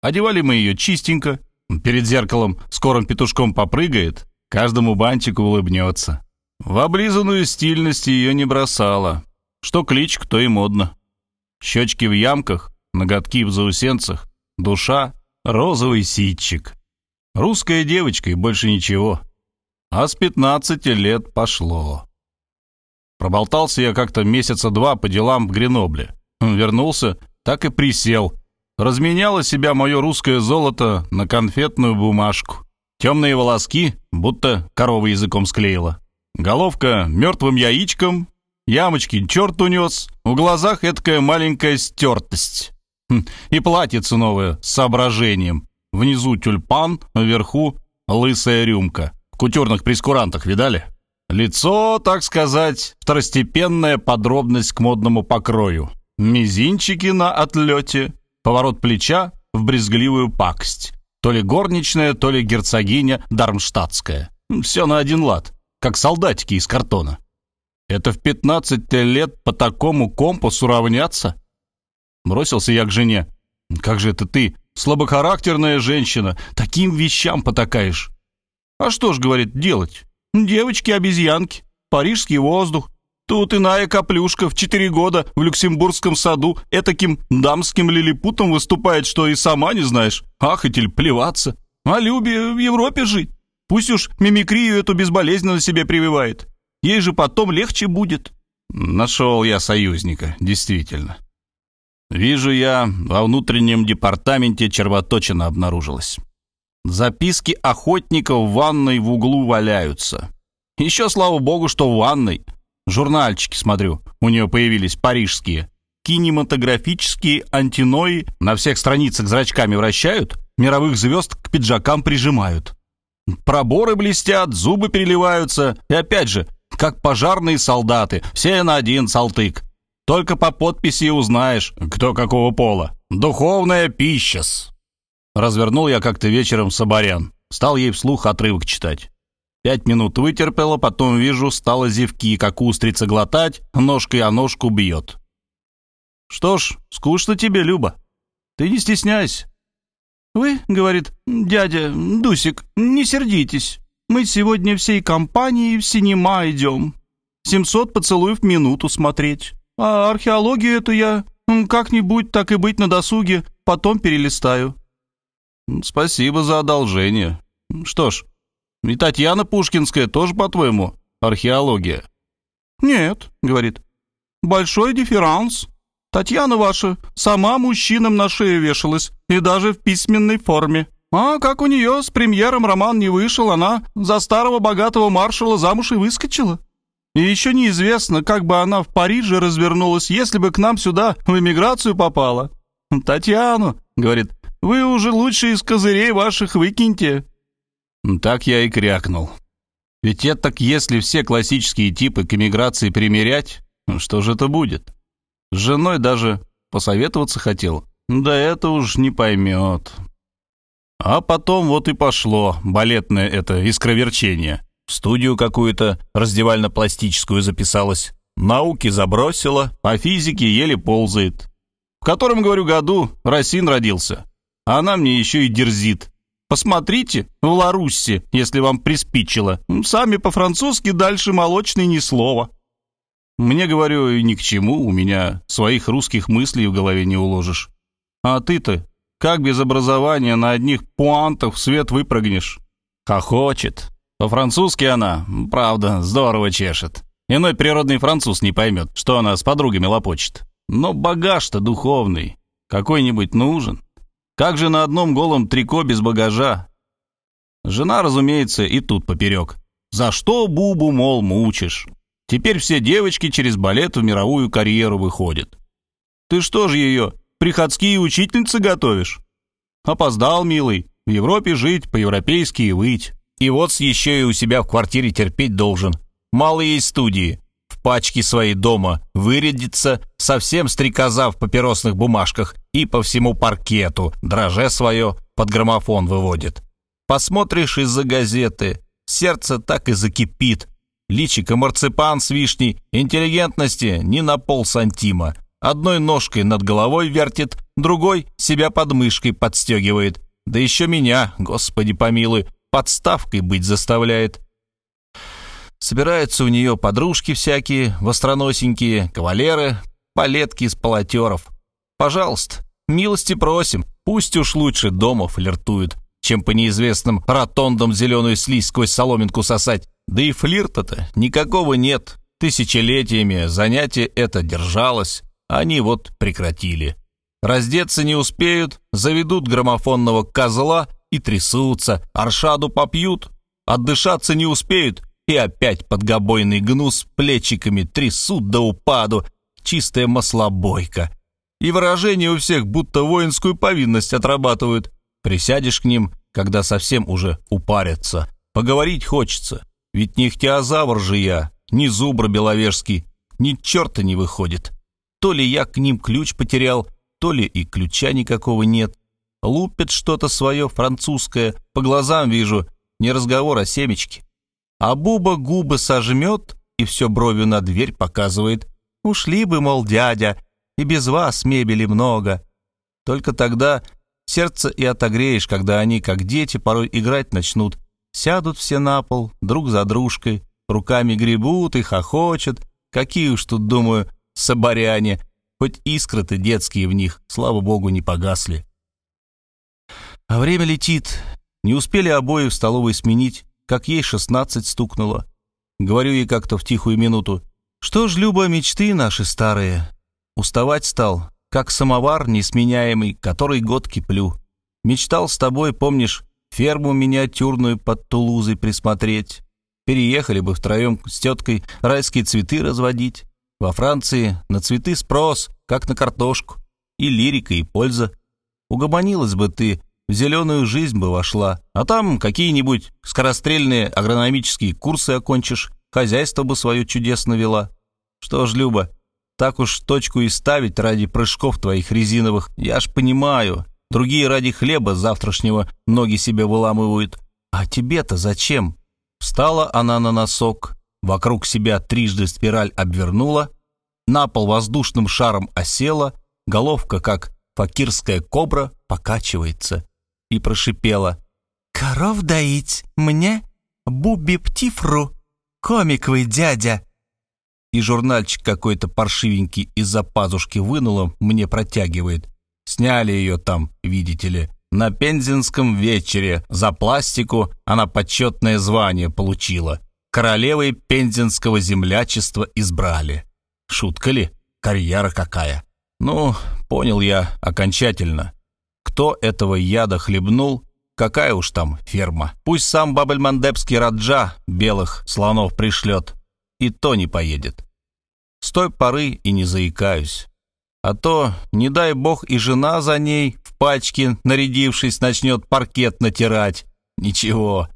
Одевали мы ее чистенько, перед зеркалом скорым петушком попрыгает, каждому бантику улыбнется. В облизанную стильность ее не бросала. Что кличка, то и модно. Щечки в ямках, ноготки в заусенцах, душа — розовый ситчик. Русская девочка и больше ничего. А с пятнадцати лет пошло. Проболтался я как-то месяца два по делам в Гренобле. Вернулся, так и присел. Разменяло себя мое русское золото на конфетную бумажку. Темные волоски, будто корова языком склеила. Головка мертвым яичком, Ямочки черт унес, в глазах эткая маленькая стертость. Хм, и платьице новое с соображением. Внизу тюльпан, вверху лысая рюмка. В кутюрных прескурантах видали? Лицо, так сказать, второстепенная подробность к модному покрою. Мизинчики на отлете, поворот плеча в брезгливую пакость. То ли горничная, то ли герцогиня дармштадтская. Все на один лад, как солдатики из картона. Это в 15 лет по такому компасу равняться? Бросился я к жене. Как же это ты, слабохарактерная женщина, таким вещам потакаешь? А что ж, говорит, делать? Девочки-обезьянки, парижский воздух. Тут иная коплюшка в четыре года в Люксембургском саду этаким дамским лилипутом выступает, что и сама не знаешь. Ахать или плеваться. А Любе в Европе жить. Пусть уж мимикрию эту безболезненно себе прививает. Ей же потом легче будет. Нашел я союзника, действительно. Вижу я, во внутреннем департаменте червоточина обнаружилась. Записки охотников в ванной в углу валяются. Еще, слава богу, что в ванной. Журнальчики, смотрю, у нее появились парижские. Кинематографические антинои на всех страницах зрачками вращают, мировых звезд к пиджакам прижимают. Проборы блестят, зубы переливаются. И опять же, как пожарные солдаты, все на один салтык. Только по подписи узнаешь, кто какого пола. Духовная пища-с. Развернул я как-то вечером Соборян. Стал ей вслух отрывок читать. Пять минут вытерпела, потом вижу, стала зевки, как устрица глотать, ножкой о ножку бьет. Что ж, скучно тебе, Люба. Ты не стесняйся. Вы, говорит, дядя Дусик, не сердитесь. Мы сегодня всей компанией в синема идем. Семьсот поцелуев в минуту смотреть. А археологию эту я как-нибудь, так и быть на досуге, потом перелистаю». «Спасибо за одолжение. Что ж, и Татьяна Пушкинская тоже, по-твоему, археология?» «Нет», — говорит, — «большой дифферанс. Татьяна ваша сама мужчинам на шею вешалась, и даже в письменной форме. А как у нее с премьером роман не вышел, она за старого богатого маршала замуж и выскочила. И еще неизвестно, как бы она в Париже развернулась, если бы к нам сюда в эмиграцию попала. Татьяну, говорит, вы уже лучше из козырей ваших выкиньте. Так я и крякнул. Ведь это так если все классические типы к эмиграции примерять, что же это будет? С женой даже посоветоваться хотел. Да это уж не поймет. А потом вот и пошло балетное это искроверчение. в студию какую-то раздевально-пластическую записалась, науки забросила, по физике еле ползает. В котором, говорю, году Росин родился. А она мне еще и дерзит. Посмотрите в Ларуссе, если вам приспичило. Сами по-французски дальше молочный ни слова. Мне, говорю, ни к чему, у меня своих русских мыслей в голове не уложишь. А ты-то как без образования на одних пуантах в свет выпрыгнешь? Хохочет. По-французски она, правда, здорово чешет. Иной природный француз не поймет, что она с подругами лопочет. Но багаж-то духовный. Какой-нибудь нужен. Как же на одном голом трико без багажа? Жена, разумеется, и тут поперек. За что Бубу, мол, мучишь? Теперь все девочки через балет в мировую карьеру выходят. Ты что же ее, приходские учительницы готовишь? Опоздал, милый, в Европе жить, по-европейски и выть. И вот еще и у себя в квартире терпеть должен. Мало есть студии. В пачке своей дома вырядится, совсем стрекоза в папиросных бумажках и по всему паркету, дроже свое, под граммофон выводит. Посмотришь из-за газеты, сердце так и закипит, Личико марципан с вишней, интеллигентности ни на пол сантима. Одной ножкой над головой вертит, другой себя под мышкой подстегивает. Да еще меня, господи помилуй, подставкой быть заставляет. Собираются у нее подружки всякие, востроносенькие, кавалеры, палетки из полотеров. Пожалуйста, милости просим, пусть уж лучше дома флиртуют, чем по неизвестным ротондам зеленую слизь сквозь соломинку сосать. Да и флирта-то никакого нет. Тысячелетиями занятие это держалось, они вот прекратили. Раздеться не успеют, заведут граммофонного козла и трясутся, аршаду попьют, отдышаться не успеют и опять подгобойный гнус плечиками трясут до упаду, чистая маслобойка. И выражение у всех будто воинскую повинность отрабатывают. Присядешь к ним, когда совсем уже упарятся. Поговорить хочется, ведь не ихтиозавр же я, ни зубр беловежский, ни черта не выходит. То ли я к ним ключ потерял, то ли и ключа никакого нет. Лупят что-то свое французское, по глазам вижу, не разговор, а семечки. А Буба губы сожмет и все бровью на дверь показывает. Ушли бы, мол, дядя, и без вас мебели много. Только тогда сердце и отогреешь, когда они, как дети, порой играть начнут, Сядут все на пол, друг за дружкой, руками гребут и хохочут. Какие уж тут, думаю, соборяне, хоть искры-то детские в них, слава богу, не погасли. А время летит. Не успели обои в столовой сменить, как ей шестнадцать стукнуло. Говорю ей как-то в тихую минуту. Что ж, Люба, мечты наши старые. Уставать стал, как самовар несменяемый, который год киплю. Мечтал с тобой, помнишь, ферму миниатюрную под Тулузой присмотреть. Переехали бы втроем с теткой райские цветы разводить. Во Франции на цветы спрос, как на картошку. И лирика, и польза. Угомонилась бы ты, в зеленую жизнь бы вошла. А там какие-нибудь скорострельные агрономические курсы окончишь, хозяйство бы свое чудесно вела. Что ж, Люба, так уж точку и ставить ради прыжков твоих резиновых, я ж понимаю, Другие ради хлеба завтрашнего ноги себе выламывают. А тебе-то зачем? Встала она на носок, вокруг себя трижды спираль обвернула, на пол воздушным шаром осела, головка, как факирская кобра, покачивается и прошипела. «Коров доить мне? Буби-птифру? Комиковый дядя!» И журнальчик какой-то паршивенький из-за пазушки вынула, мне протягивает. Сняли ее там, видите ли, на Пензенском вечере. За пластику она почетное звание получила. Королевой пензенского землячества избрали. Шутка ли? Карьера какая? Ну, понял я окончательно. Кто этого яда хлебнул, какая уж там ферма. Пусть сам Бабельмандепский Раджа белых слонов пришлет, и то не поедет. С той поры и не заикаюсь. А то, не дай бог, и жена за ней в пачке, нарядившись, начнет паркет натирать. Ничего,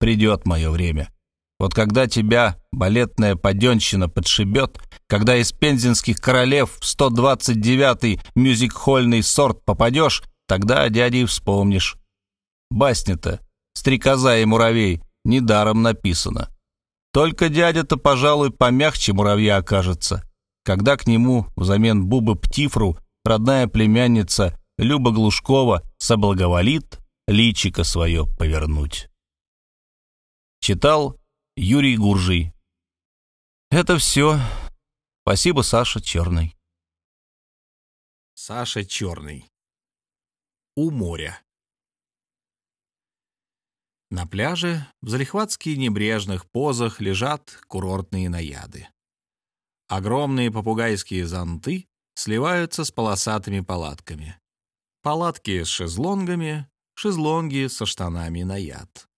придет мое время. Вот когда тебя балетная паденщина подшибет, когда из пензенских королев в 129-й мюзик-хольный сорт попадешь, тогда дяди и вспомнишь. Басня-то «Стрекоза и муравей» недаром написана. Только дядя-то, пожалуй, помягче муравья окажется, когда к нему взамен Бубы Птифру родная племянница Люба Глушкова соблаговолит личико свое повернуть. Читал Юрий Гуржий. Это все. Спасибо, Саша Черный. Саша Черный. У моря. На пляже в залихватски небрежных позах лежат курортные наяды. Огромные попугайские зонты сливаются с полосатыми палатками. Палатки с шезлонгами, шезлонги со штанами на яд.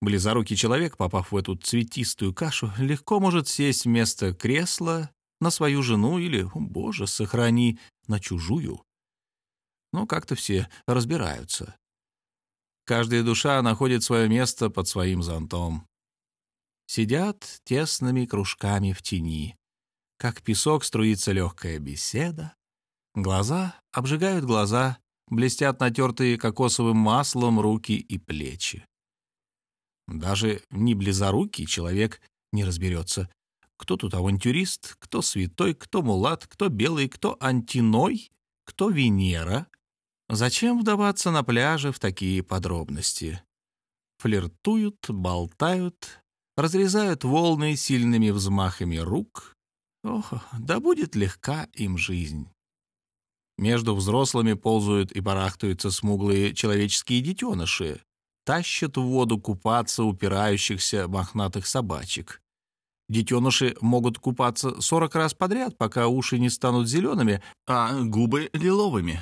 Близорукий человек, попав в эту цветистую кашу, легко может сесть вместо кресла на свою жену или, боже, сохрани, на чужую. Но как-то все разбираются. Каждая душа находит свое место под своим зонтом. Сидят тесными кружками в тени. Как песок струится легкая беседа. Глаза обжигают глаза, блестят натертые кокосовым маслом руки и плечи. Даже не близорукий человек не разберется, кто тут авантюрист, кто святой, кто мулат, кто белый, кто антиной, кто Венера. Зачем вдаваться на пляже в такие подробности? Флиртуют, болтают, разрезают волны сильными взмахами рук. Ох, да будет легка им жизнь. Между взрослыми ползают и барахтаются смуглые человеческие детеныши, тащат в воду купаться упирающихся мохнатых собачек. Детеныши могут купаться сорок раз подряд, пока уши не станут зелеными, а губы — лиловыми.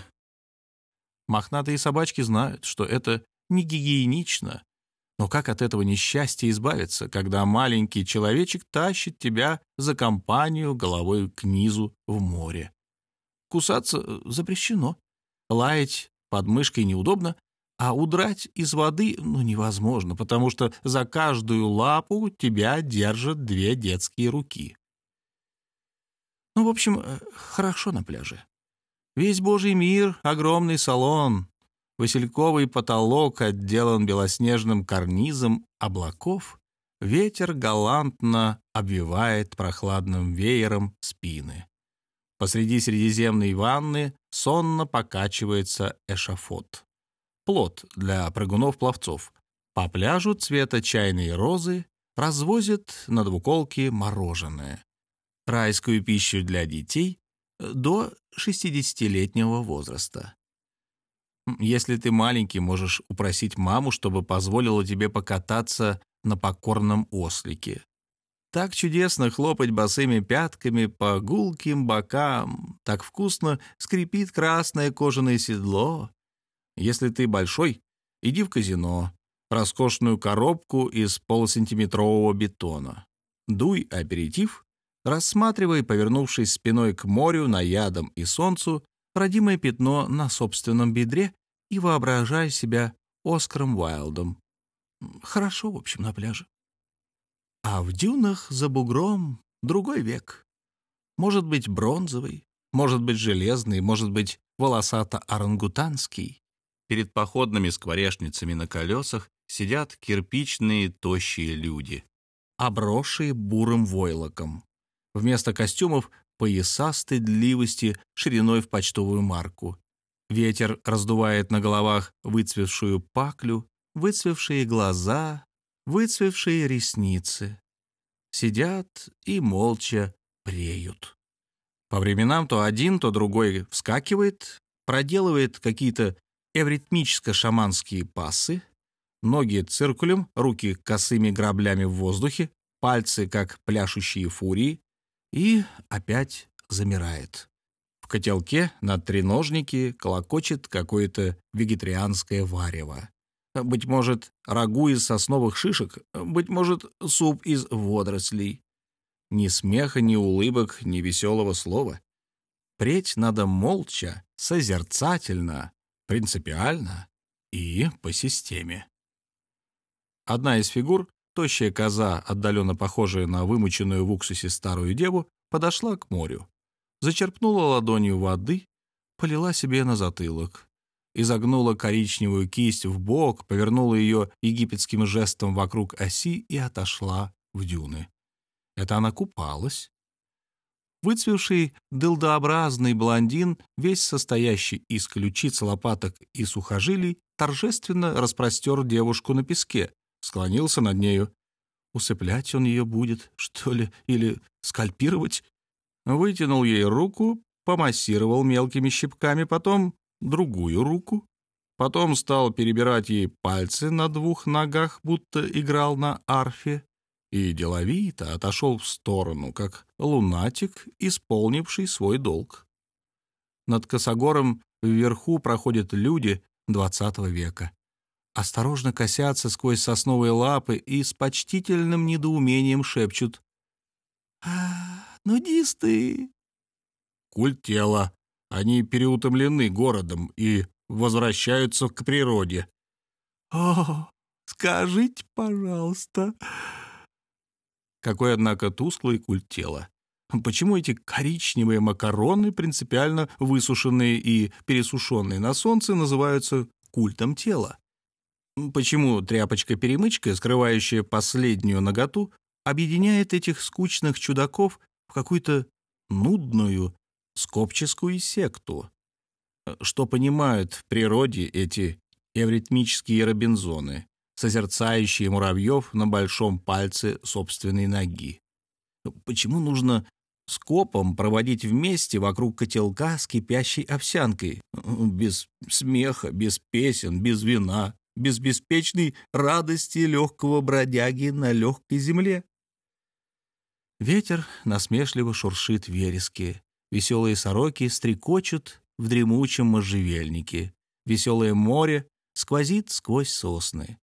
Мохнатые собачки знают, что это не гигиенично. Но как от этого несчастья избавиться, когда маленький человечек тащит тебя за компанию головой к низу в море? Кусаться э, запрещено. Лаять под мышкой неудобно, а удрать из воды ну, невозможно, потому что за каждую лапу тебя держат две детские руки. Ну, в общем, э, хорошо на пляже. Весь Божий мир — огромный салон. Васильковый потолок отделан белоснежным карнизом облаков. Ветер галантно обвивает прохладным веером спины. Посреди средиземной ванны сонно покачивается эшафот. Плот для прыгунов-пловцов. По пляжу цвета чайной розы развозят на двуколке мороженое. Райскую пищу для детей до 60-летнего возраста. Если ты маленький, можешь упросить маму, чтобы позволила тебе покататься на покорном ослике. Так чудесно хлопать босыми пятками по гулким бокам, так вкусно скрипит красное кожаное седло. Если ты большой, иди в казино, роскошную коробку из полусантиметрового бетона. Дуй аперитив, рассматривай, повернувшись спиной к морю, наядам и солнцу, родимое пятно на собственном бедре и воображай себя Оскаром Уайлдом. Хорошо, в общем, на пляже. А в дюнах за бугром другой век. Может быть, бронзовый, может быть, железный, может быть, волосато-орангутанский. Перед походными скворечницами на колесах сидят кирпичные тощие люди, обросшие бурым войлоком. Вместо костюмов — пояса стыдливости шириной в почтовую марку. Ветер раздувает на головах выцвевшую паклю, выцвевшие глаза, выцвевшие ресницы. Сидят и молча преют. По временам то один, то другой вскакивает, проделывает какие-то эвритмическо-шаманские пассы, ноги циркулем, руки косыми граблями в воздухе, пальцы как пляшущие фурии, и опять замирает. В котелке на треножнике колокочет какое-то вегетарианское варево. Быть может, рагу из сосновых шишек, быть может, суп из водорослей. Ни смеха, ни улыбок, ни веселого слова. Преть надо молча, созерцательно, принципиально и по системе. Одна из фигур, тощая коза, отдаленно похожая на вымученную в уксусе старую деву, подошла к морю, зачерпнула ладонью воды, полила себе на затылок, изогнула коричневую кисть в бок, повернула ее египетским жестом вокруг оси и отошла в дюны. Это она купалась. Выцвевший дылдообразный блондин, весь состоящий из ключиц, лопаток и сухожилий, торжественно распростер девушку на песке, склонился над нею. Усыплять он ее будет, что ли, или скальпировать? Вытянул ей руку, помассировал мелкими щипками, потом другую руку, потом стал перебирать ей пальцы на двух ногах, будто играл на арфе и деловито отошел в сторону, как лунатик, исполнивший свой долг. Над косогором вверху проходят люди XX века. Осторожно косятся сквозь сосновые лапы и с почтительным недоумением шепчут «А, нудисты!» Культ тела. Они переутомлены городом и возвращаются к природе. «О, скажите, пожалуйста...» Какой, однако, тусклый культ тела. Почему эти коричневые макароны, принципиально высушенные и пересушенные на солнце, называются культом тела? Почему тряпочка-перемычка, скрывающая последнюю наготу, объединяет этих скучных чудаков в какую-то нудную скопческую секту? Что понимают в природе эти эвритмические робинзоны? созерцающие муравьев на большом пальце собственной ноги. Почему нужно скопом проводить вместе вокруг котелка с кипящей овсянкой, без смеха, без песен, без вина, без беспечной радости легкого бродяги на легкой земле? Ветер насмешливо шуршит верески, веселые сороки стрекочут в дремучем можжевельнике, веселое море сквозит сквозь сосны.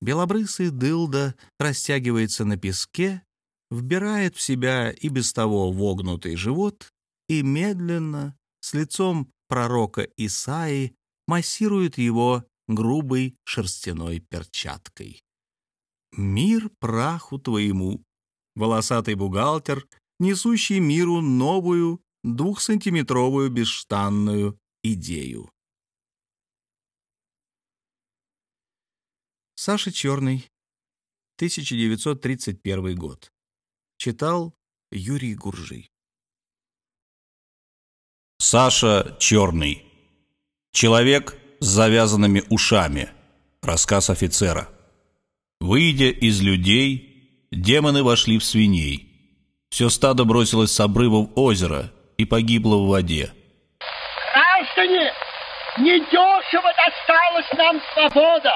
Белобрысый дылда растягивается на песке, вбирает в себя и без того вогнутый живот и медленно, с лицом пророка Исаи, массирует его грубой шерстяной перчаткой. «Мир праху твоему!» Волосатый бухгалтер, несущий миру новую двухсантиметровую бесштанную идею. Саша Черный, 1931 год. Читал Юрий Гуржий. Саша Черный. Человек с завязанными ушами. Рассказ офицера. Выйдя из людей, демоны вошли в свиней. Все стадо бросилось с обрыва в озеро и погибло в воде. Граждане, недешево досталась нам свобода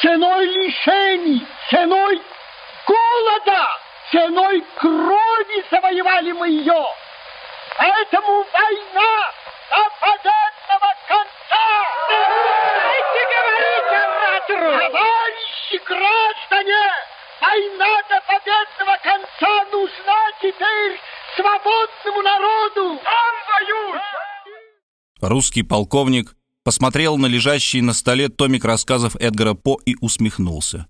ценой лишений, ценой голода, ценой крови завоевали мы ее. Поэтому война до победного конца! Дайте говорить оратору! Товарищи граждане, война до победного конца нужна теперь свободному народу! Он воюет! Русский полковник посмотрел на лежащий на столе томик рассказов Эдгара По и усмехнулся.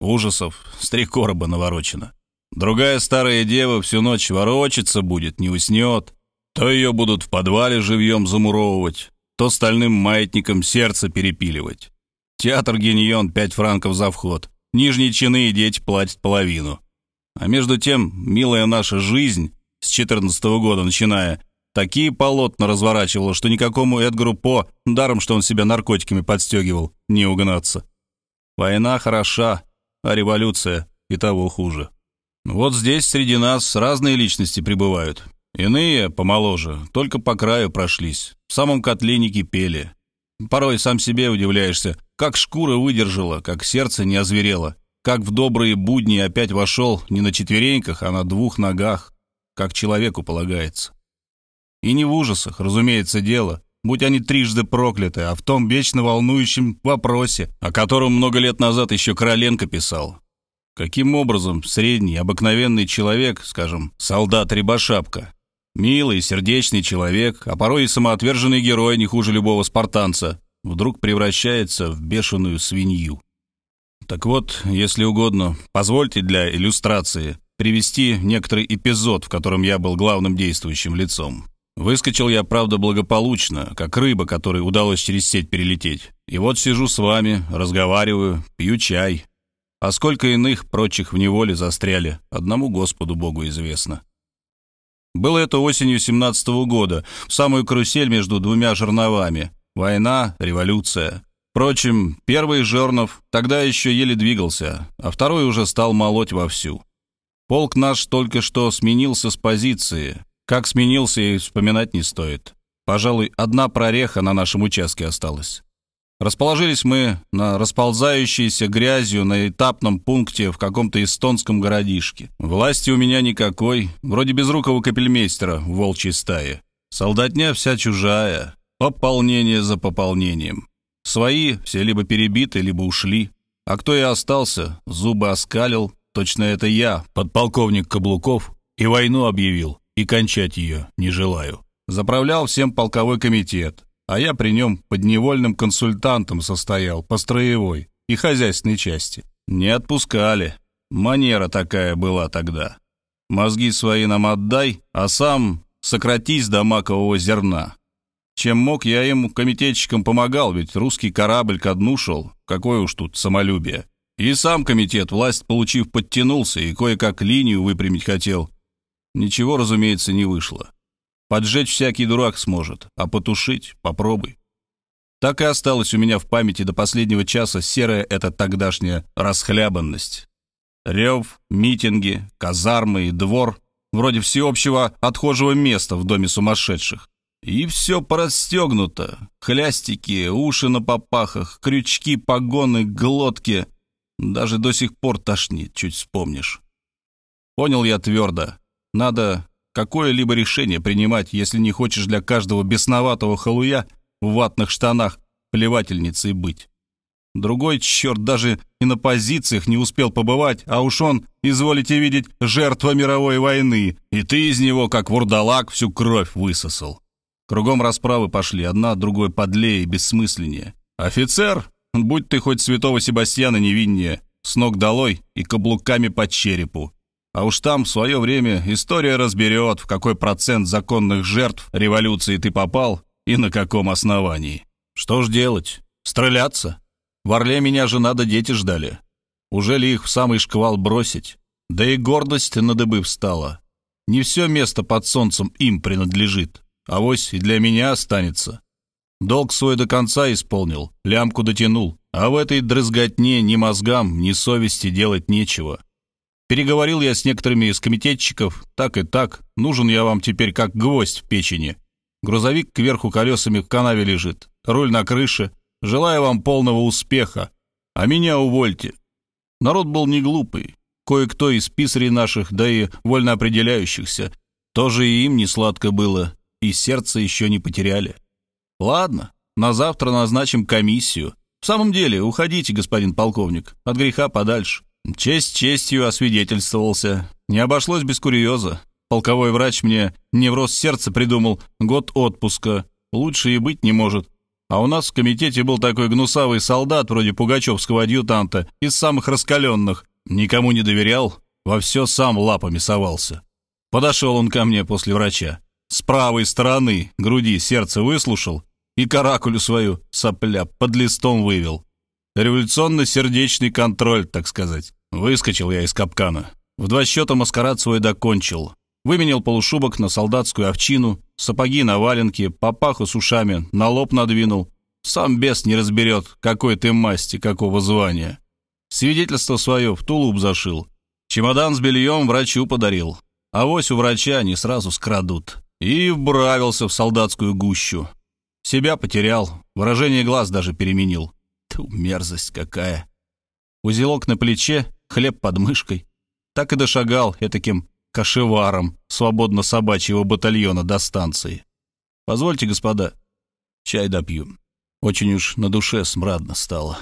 Ужасов, с три короба наворочено. Другая старая дева всю ночь ворочаться будет, не уснет. То ее будут в подвале живьем замуровывать, то стальным маятником сердце перепиливать. Театр «Гиньон» пять франков за вход. Нижние чины и дети платят половину. А между тем, милая наша жизнь, с четырнадцатого года начиная, Такие полотна разворачивала, что никакому Эдгару По, даром, что он себя наркотиками подстегивал, не угнаться. Война хороша, а революция и того хуже. Вот здесь среди нас разные личности пребывают. Иные, помоложе, только по краю прошлись, в самом котле не кипели. Порой сам себе удивляешься, как шкура выдержала, как сердце не озверело, как в добрые будни опять вошел не на четвереньках, а на двух ногах, как человеку полагается. И не в ужасах, разумеется, дело, будь они трижды прокляты, а в том вечно волнующем вопросе, о котором много лет назад еще Короленко писал. Каким образом средний, обыкновенный человек, скажем, солдат Рябошапка, милый, сердечный человек, а порой и самоотверженный герой не хуже любого спартанца, вдруг превращается в бешеную свинью? Так вот, если угодно, позвольте для иллюстрации привести некоторый эпизод, в котором я был главным действующим лицом. Выскочил я, правда, благополучно, как рыба, которой удалось через сеть перелететь. И вот сижу с вами, разговариваю, пью чай. А сколько иных прочих в неволе застряли, одному Господу Богу известно. Было это осенью 17 -го года, в самую карусель между двумя жерновами. Война, революция. Впрочем, первый жернов тогда еще еле двигался, а второй уже стал молоть вовсю. Полк наш только что сменился с позиции. Как сменился, и вспоминать не стоит. Пожалуй, одна прореха на нашем участке осталась. Расположились мы на расползающейся грязью на этапном пункте в каком-то эстонском городишке. Власти у меня никакой, вроде безрукого капельмейстера в волчьей стае. Солдатня вся чужая, пополнение за пополнением. Свои все либо перебиты, либо ушли. А кто и остался, зубы оскалил, точно это я, подполковник Каблуков, и войну объявил, и кончать ее не желаю. Заправлял всем полковой комитет, а я при нем подневольным консультантом состоял по строевой и хозяйственной части. Не отпускали. Манера такая была тогда. Мозги свои нам отдай, а сам сократись до макового зерна. Чем мог, я им, комитетчикам, помогал, ведь русский корабль ко дну шел. Какое уж тут самолюбие. И сам комитет, власть получив, подтянулся и кое-как линию выпрямить хотел. Ничего, разумеется, не вышло. Поджечь всякий дурак сможет, а потушить — попробуй. Так и осталась у меня в памяти до последнего часа серая эта тогдашняя расхлябанность. Рев, митинги, казармы и двор, вроде всеобщего отхожего места в доме сумасшедших. И все порастегнуто. Хлястики, уши на попахах, крючки, погоны, глотки. Даже до сих пор тошнит, чуть вспомнишь. Понял я твердо. Надо какое-либо решение принимать, если не хочешь для каждого бесноватого халуя в ватных штанах плевательницей быть. Другой черт даже и на позициях не успел побывать, а уж он, изволите видеть, жертва мировой войны, и ты из него, как вурдалак, всю кровь высосал. Кругом расправы пошли, одна другой подлее и бессмысленнее. Офицер, будь ты хоть святого Себастьяна невиннее, с ног долой и каблуками по черепу. А уж там в свое время история разберет, в какой процент законных жертв революции ты попал и на каком основании. Что ж делать? Стреляться? В Орле меня жена да дети ждали. Уже ли их в самый шквал бросить? Да и гордость на дыбы встала. Не все место под солнцем им принадлежит. Авось и для меня останется. Долг свой до конца исполнил, лямку дотянул, а в этой дрызготне ни мозгам, ни совести делать нечего. Переговорил я с некоторыми из комитетчиков, так и так, нужен я вам теперь как гвоздь в печени. Грузовик кверху колесами в канаве лежит, руль на крыше. Желаю вам полного успеха, а меня увольте. Народ был не глупый. Кое-кто из писарей наших, да и вольно определяющихся, тоже и им не сладко было, и сердце еще не потеряли. Ладно, на завтра назначим комиссию. В самом деле, уходите, господин полковник, от греха подальше. Честь честью освидетельствовался. Не обошлось без курьеза. Полковой врач мне невроз сердца придумал, год отпуска. Лучше и быть не может. А у нас в комитете был такой гнусавый солдат, вроде пугачевского адъютанта, из самых раскаленных. Никому не доверял, во все сам лапами совался. Подошел он ко мне после врача. С правой стороны груди сердце выслушал и каракулю свою, сопля, под листом вывел. Революционно-сердечный контроль, так сказать. Выскочил я из капкана. В два счета маскарад свой докончил. Выменял полушубок на солдатскую овчину, сапоги на валенки, папаху с ушами, на лоб надвинул. Сам бес не разберет, какой ты масти, какого звания. Свидетельство свое в тулуп зашил. Чемодан с бельем врачу подарил. А вось у врача не сразу скрадут. И вбравился в солдатскую гущу. Себя потерял, выражение глаз даже переменил. Ту, мерзость какая. Узелок на плече, хлеб под мышкой. Так и дошагал этаким кошеваром свободно собачьего батальона до станции. Позвольте, господа, чай допью. Очень уж на душе смрадно стало.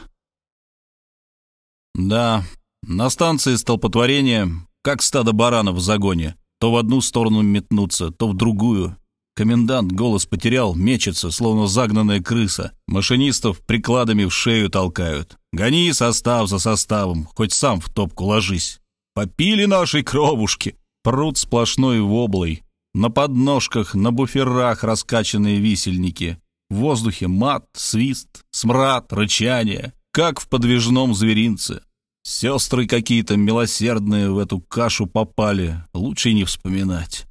Да, на станции столпотворения, как стадо баранов в загоне, то в одну сторону метнуться, то в другую. Комендант голос потерял, мечется, словно загнанная крыса. Машинистов прикладами в шею толкают. Гони состав за составом, хоть сам в топку ложись. Попили нашей кровушки. Пруд сплошной воблой. На подножках, на буферах раскачанные висельники. В воздухе мат, свист, смрад, рычание, как в подвижном зверинце. Сестры какие-то милосердные в эту кашу попали, лучше не вспоминать.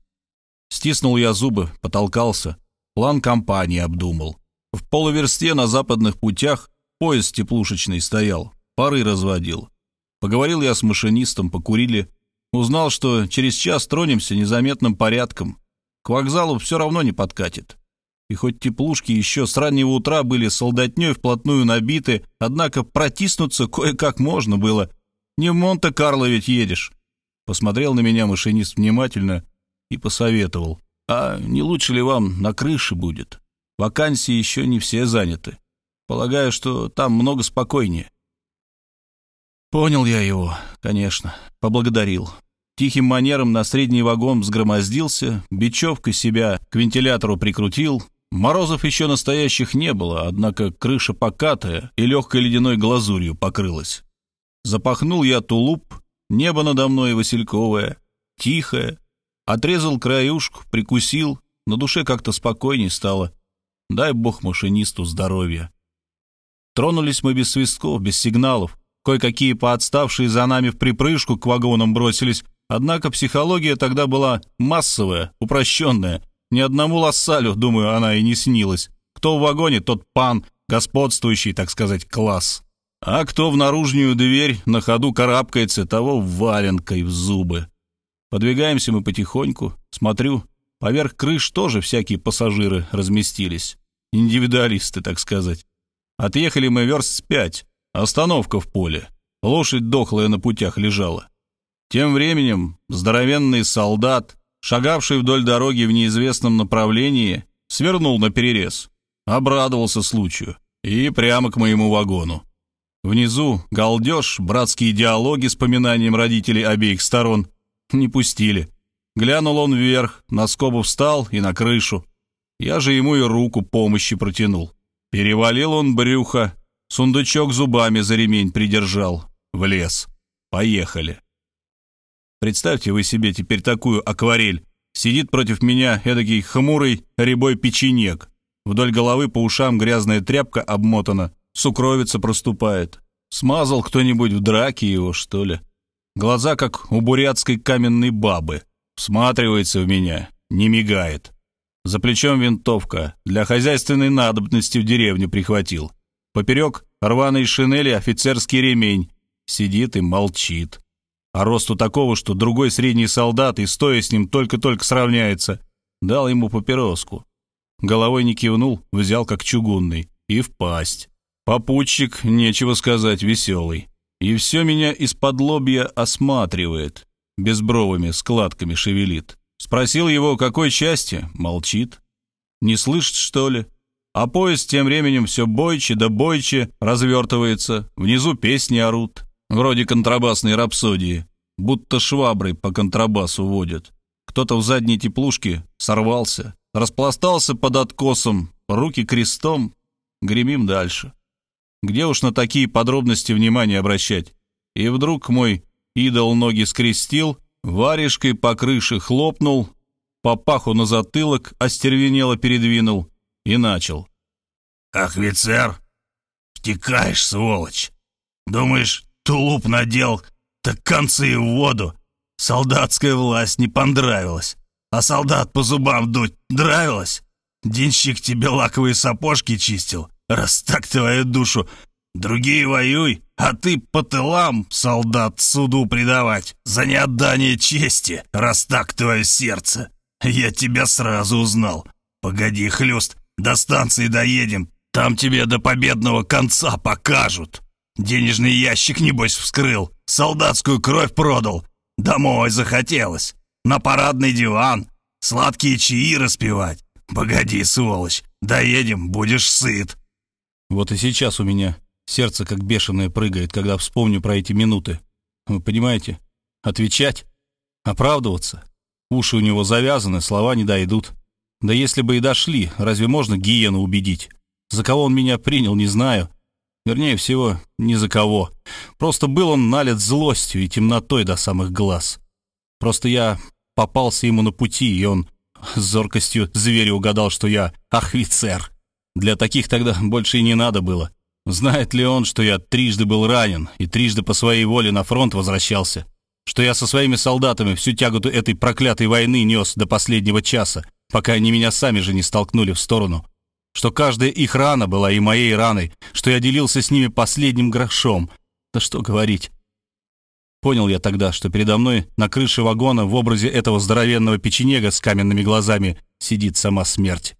Стиснул я зубы, потолкался, план компании обдумал. В полуверсте на западных путях поезд теплушечный стоял, пары разводил. Поговорил я с машинистом, покурили. Узнал, что через час тронемся незаметным порядком. К вокзалу все равно не подкатит. И хоть теплушки еще с раннего утра были солдатней вплотную набиты, однако протиснуться кое-как можно было. Не в Монте-Карло ведь едешь. Посмотрел на меня машинист внимательно и посоветовал. А не лучше ли вам на крыше будет? Вакансии еще не все заняты. Полагаю, что там много спокойнее. Понял я его, конечно, поблагодарил. Тихим манером на средний вагон взгромоздился, бечевкой себя к вентилятору прикрутил. Морозов еще настоящих не было, однако крыша покатая и легкой ледяной глазурью покрылась. Запахнул я тулуп, небо надо мной васильковое, тихое. Отрезал краюшку, прикусил, на душе как-то спокойней стало. Дай бог машинисту здоровья. Тронулись мы без свистков, без сигналов. Кое-какие поотставшие за нами в припрыжку к вагонам бросились, однако психология тогда была массовая, упрощенная. Ни одному лассалю, думаю, она и не снилась. Кто в вагоне, тот пан, господствующий, так сказать, класс. А кто в наружную дверь на ходу карабкается, того валенкой в зубы. Подвигаемся мы потихоньку, смотрю, поверх крыш тоже всякие пассажиры разместились. Индивидуалисты, так сказать. Отъехали мы верст с пять, Остановка в поле. Лошадь дохлая на путях лежала. Тем временем здоровенный солдат, шагавший вдоль дороги в неизвестном направлении, свернул на перерез. Обрадовался случаю и прямо к моему вагону. Внизу галдеж, братские диалоги с поминанием родителей обеих сторон. Не пустили. Глянул он вверх, на скобу встал и на крышу. Я же ему и руку помощи протянул. Перевалил он брюхо, Сундучок зубами за ремень придержал. В лес. Поехали. Представьте вы себе теперь такую акварель. Сидит против меня эдакий хмурый рябой печенек. Вдоль головы по ушам грязная тряпка обмотана. Сукровица проступает. Смазал кто-нибудь в драке его, что ли? Глаза, как у бурятской каменной бабы. Всматривается в меня, не мигает. За плечом винтовка. Для хозяйственной надобности в деревню прихватил. Поперек рваной шинели офицерский ремень. Сидит и молчит. А росту такого, что другой средний солдат и стоя с ним только-только сравняется. Дал ему папироску. Головой не кивнул, взял как чугунный. И в пасть. Попутчик, нечего сказать, веселый. И все меня из-под лобья осматривает. Безбровыми складками шевелит. Спросил его, какой части? Молчит. Не слышит, что ли? А поезд тем временем все бойче да бойче развертывается. Внизу песни орут, вроде контрабасной рапсодии, будто шваброй по контрабасу водят. Кто-то в задней теплушке сорвался, распластался под откосом, руки крестом, гремим дальше. Где уж на такие подробности внимание обращать? И вдруг мой идол ноги скрестил, варежкой по крыше хлопнул, папаху на затылок остервенело передвинул — и начал. «Офицер, втекаешь, сволочь! Думаешь, тулуп надел, так концы в воду. Солдатская власть не понравилась, а солдат по зубам дуть нравилось. Денщик тебе лаковые сапожки чистил, раз так твою душу. Другие воюй, а ты по тылам солдат суду предавать за неотдание чести, раз так твое сердце. Я тебя сразу узнал. Погоди, хлюст, до станции доедем, там тебе до победного конца покажут. Денежный ящик, небось, вскрыл, солдатскую кровь продал. Домой захотелось, на парадный диван, сладкие чаи распевать. Погоди, сволочь, доедем, будешь сыт. Вот и сейчас у меня сердце как бешеное прыгает, когда вспомню про эти минуты. Вы понимаете? Отвечать? Оправдываться? Уши у него завязаны, слова не дойдут. Да если бы и дошли, разве можно гиену убедить? За кого он меня принял, не знаю. Вернее всего, не за кого. Просто был он налет злостью и темнотой до самых глаз. Просто я попался ему на пути, и он с зоркостью зверя угадал, что я офицер. Для таких тогда больше и не надо было. Знает ли он, что я трижды был ранен и трижды по своей воле на фронт возвращался? Что я со своими солдатами всю тяготу этой проклятой войны нес до последнего часа, пока они меня сами же не столкнули в сторону? Что каждая их рана была и моей раной, что я делился с ними последним грошом? Да что говорить. Понял я тогда, что передо мной на крыше вагона в образе этого здоровенного печенега с каменными глазами сидит сама смерть.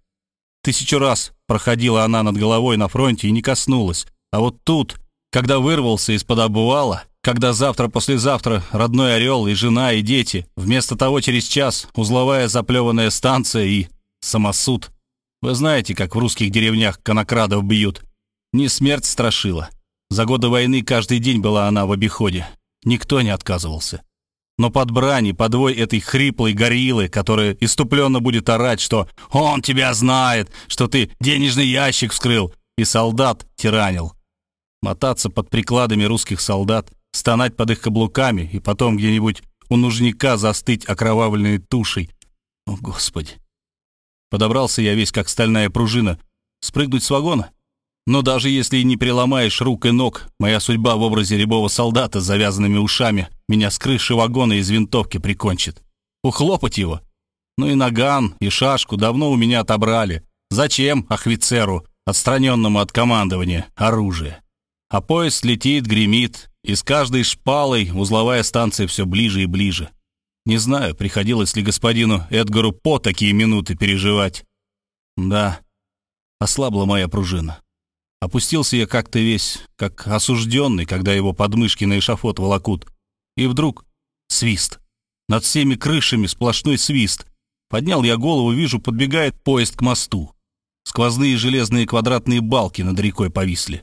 Тысячу раз проходила она над головой на фронте и не коснулась. А вот тут, когда вырвался из-под обвала, когда завтра-послезавтра родной орел и жена и дети, вместо того через час узловая заплеванная станция и самосуд. Вы знаете, как в русских деревнях конокрадов бьют. Не смерть страшила. За годы войны каждый день была она в обиходе. Никто не отказывался. Но под брани, подвой этой хриплой гориллы, которая иступленно будет орать, что «он тебя знает», что ты денежный ящик вскрыл и солдат тиранил. Мотаться под прикладами русских солдат, стонать под их каблуками и потом где-нибудь у нужника застыть окровавленной тушей. О, Господи! Подобрался я весь как стальная пружина. Спрыгнуть с вагона? Но даже если не переломаешь рук и ног, моя судьба в образе рябого солдата с завязанными ушами меня с крыши вагона из винтовки прикончит. Ухлопать его? Ну и наган, и шашку давно у меня отобрали. Зачем офицеру, отстраненному от командования, оружие? А поезд летит, гремит, и с каждой шпалой узловая станция все ближе и ближе. Не знаю, приходилось ли господину Эдгару По такие минуты переживать. Да, ослабла моя пружина. Опустился я как-то весь, как осужденный, когда его подмышки на эшафот волокут. И вдруг свист. Над всеми крышами сплошной свист. Поднял я голову, вижу, подбегает поезд к мосту. Сквозные железные квадратные балки над рекой повисли.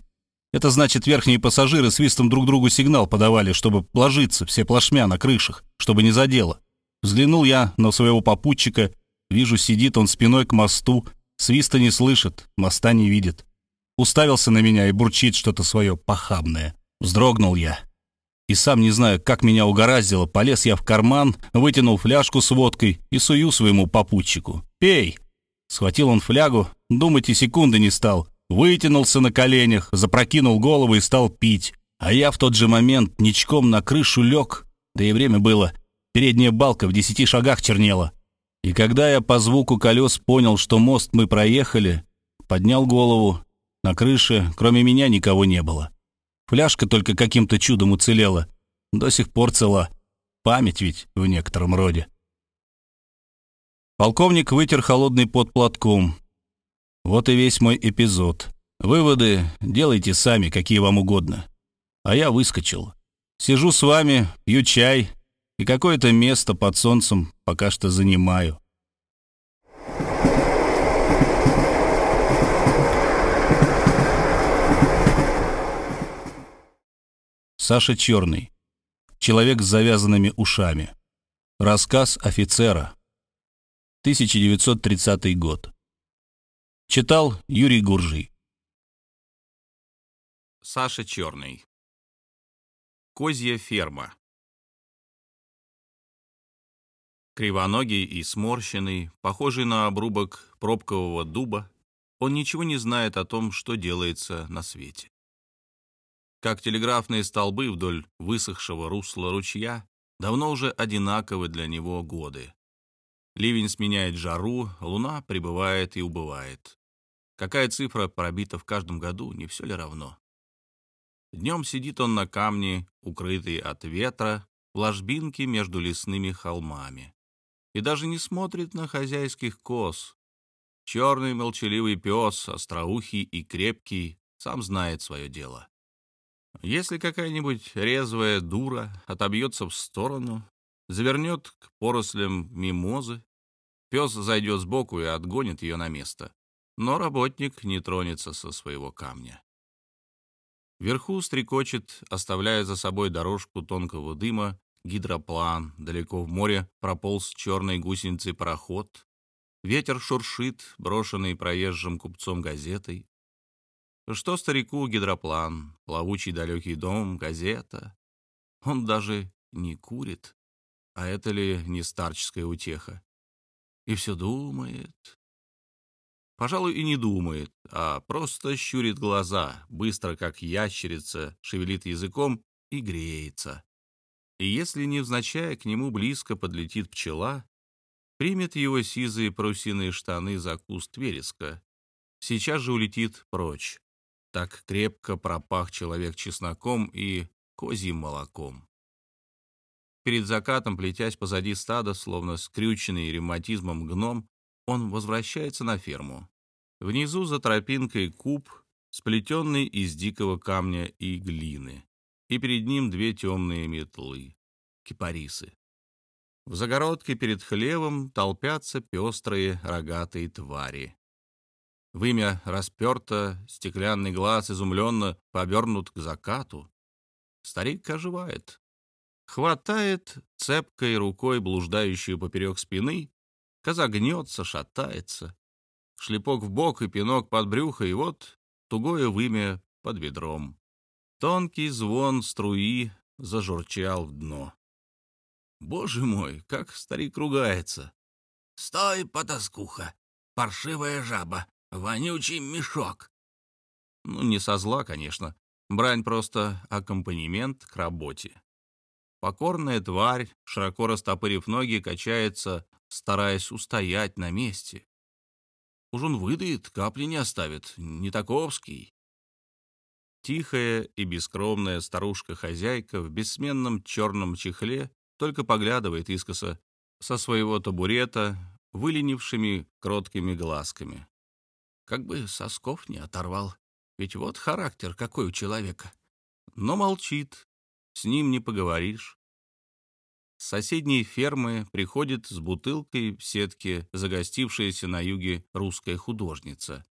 Это значит, верхние пассажиры свистом друг другу сигнал подавали, чтобы ложиться все плашмя на крышах, чтобы не задело. Взглянул я на своего попутчика, вижу, сидит он спиной к мосту, свиста не слышит, моста не видит уставился на меня и бурчит что-то свое похабное. Вздрогнул я. И сам не знаю, как меня угораздило, полез я в карман, вытянул фляжку с водкой и сую своему попутчику. «Пей!» Схватил он флягу, думать и секунды не стал. Вытянулся на коленях, запрокинул голову и стал пить. А я в тот же момент ничком на крышу лег, да и время было. Передняя балка в десяти шагах чернела. И когда я по звуку колес понял, что мост мы проехали, поднял голову на крыше, кроме меня, никого не было. Фляжка только каким-то чудом уцелела. До сих пор цела. Память ведь в некотором роде. Полковник вытер холодный пот платком. Вот и весь мой эпизод. Выводы делайте сами, какие вам угодно. А я выскочил. Сижу с вами, пью чай и какое-то место под солнцем пока что занимаю. Саша Черный. Человек с завязанными ушами. Рассказ офицера. 1930 год. Читал Юрий Гуржий. Саша Черный. Козья ферма. Кривоногий и сморщенный, похожий на обрубок пробкового дуба, он ничего не знает о том, что делается на свете как телеграфные столбы вдоль высохшего русла ручья, давно уже одинаковы для него годы. Ливень сменяет жару, луна прибывает и убывает. Какая цифра пробита в каждом году, не все ли равно? Днем сидит он на камне, укрытый от ветра, в ложбинке между лесными холмами. И даже не смотрит на хозяйских коз. Черный молчаливый пес, остроухий и крепкий, сам знает свое дело. Если какая-нибудь резвая дура отобьется в сторону, завернет к порослям мимозы, пес зайдет сбоку и отгонит ее на место. Но работник не тронется со своего камня. Вверху стрекочет, оставляя за собой дорожку тонкого дыма, гидроплан, далеко в море прополз черной гусеницей пароход. Ветер шуршит, брошенный проезжим купцом газетой. Что старику гидроплан, плавучий далекий дом, газета. Он даже не курит. А это ли не старческая утеха? И все думает. Пожалуй, и не думает, а просто щурит глаза, быстро, как ящерица, шевелит языком и греется. И если невзначай к нему близко подлетит пчела, примет его сизые парусиные штаны за куст вереска, сейчас же улетит прочь. Так крепко пропах человек чесноком и козьим молоком. Перед закатом, плетясь позади стада, словно скрюченный ревматизмом гном, он возвращается на ферму. Внизу за тропинкой куб, сплетенный из дикого камня и глины, и перед ним две темные метлы — кипарисы. В загородке перед хлевом толпятся пестрые рогатые твари. Вымя расперто, стеклянный глаз изумленно повернут к закату. Старик оживает. Хватает цепкой рукой блуждающую поперек спины, коза гнется, шатается. Шлепок в бок и пинок под брюхо, и вот тугое вымя под ведром. Тонкий звон струи зажурчал в дно. Боже мой, как старик ругается. «Стой, потаскуха! Паршивая жаба! Вонючий мешок!» Ну, не со зла, конечно. Брань просто аккомпанемент к работе. Покорная тварь, широко растопырив ноги, качается, стараясь устоять на месте. Уж он выдает, капли не оставит, не таковский. Тихая и бескромная старушка-хозяйка в бессменном черном чехле только поглядывает искоса со своего табурета выленившими кроткими глазками. Как бы сосков не оторвал, ведь вот характер какой у человека. Но молчит, с ним не поговоришь. С соседней фермы приходит с бутылкой в сетке загостившаяся на юге русская художница.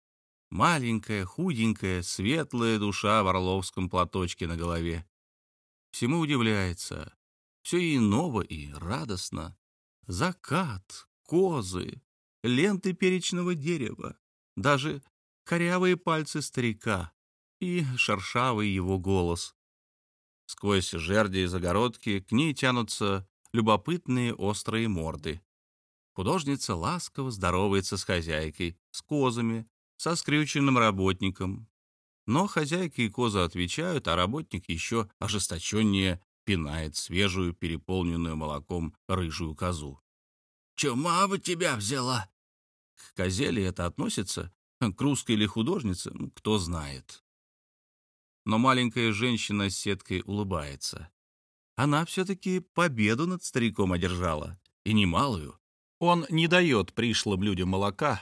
Маленькая, худенькая, светлая душа в орловском платочке на голове. Всему удивляется. Все и ново, и радостно. Закат, козы, ленты перечного дерева, даже корявые пальцы старика и шершавый его голос. Сквозь жерди и загородки к ней тянутся любопытные острые морды. Художница ласково здоровается с хозяйкой, с козами, со скрюченным работником. Но хозяйка и коза отвечают, а работник еще ожесточеннее пинает свежую, переполненную молоком рыжую козу. «Чума бы тебя взяла!» К козе ли это относится? К русской или художнице? Ну, кто знает. Но маленькая женщина с сеткой улыбается. Она все-таки победу над стариком одержала, и немалую. Он не дает пришлым людям молока,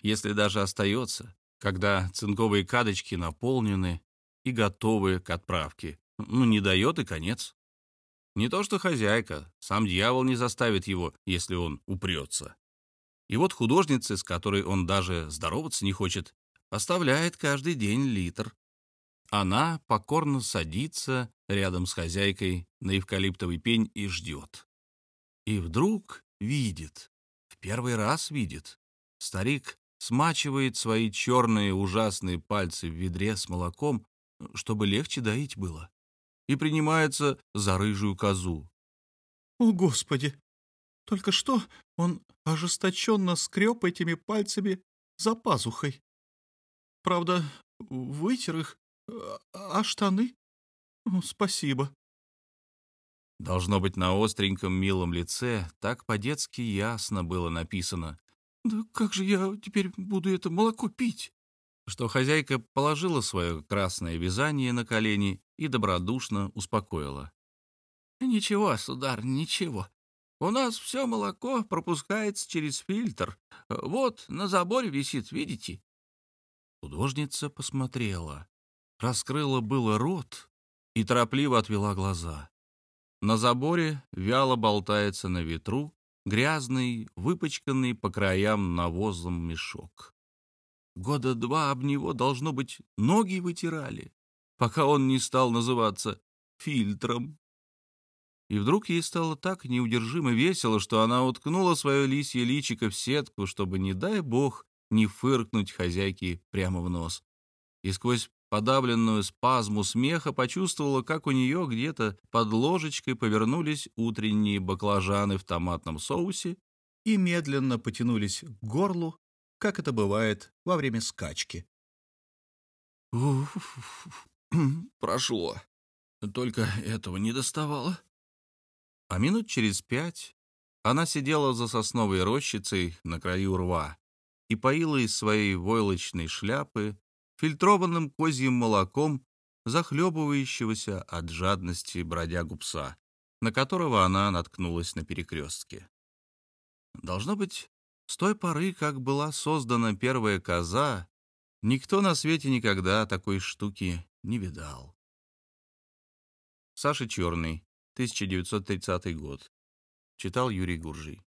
если даже остается, когда цинковые кадочки наполнены и готовы к отправке. Ну, не дает и конец. Не то что хозяйка, сам дьявол не заставит его, если он упрется. И вот художница, с которой он даже здороваться не хочет, оставляет каждый день литр. Она покорно садится рядом с хозяйкой на эвкалиптовый пень и ждет. И вдруг видит, в первый раз видит, старик смачивает свои черные ужасные пальцы в ведре с молоком, чтобы легче доить было, и принимается за рыжую козу. «О, Господи! Только что он ожесточенно скреб этими пальцами за пазухой. Правда, вытер их, а штаны «Спасибо». Должно быть, на остреньком милом лице так по-детски ясно было написано. «Да как же я теперь буду это молоко пить?» Что хозяйка положила свое красное вязание на колени и добродушно успокоила. «Ничего, сударь, ничего. У нас все молоко пропускается через фильтр. Вот, на заборе висит, видите?» Художница посмотрела, раскрыла было рот, и торопливо отвела глаза. На заборе вяло болтается на ветру грязный, выпачканный по краям навозом мешок. Года два об него, должно быть, ноги вытирали, пока он не стал называться фильтром. И вдруг ей стало так неудержимо весело, что она уткнула свое лисье личико в сетку, чтобы, не дай бог, не фыркнуть хозяйке прямо в нос. И сквозь подавленную спазму смеха, почувствовала, как у нее где-то под ложечкой повернулись утренние баклажаны в томатном соусе и медленно потянулись к горлу, как это бывает во время скачки. Уф, <clears throat> прошло. Только этого не доставало. А минут через пять она сидела за сосновой рощицей на краю рва и поила из своей войлочной шляпы фильтрованным козьим молоком захлебывающегося от жадности бродягу пса, на которого она наткнулась на перекрестке. Должно быть, с той поры, как была создана первая коза, никто на свете никогда такой штуки не видал. Саша Черный, 1930 год. Читал Юрий Гуржий.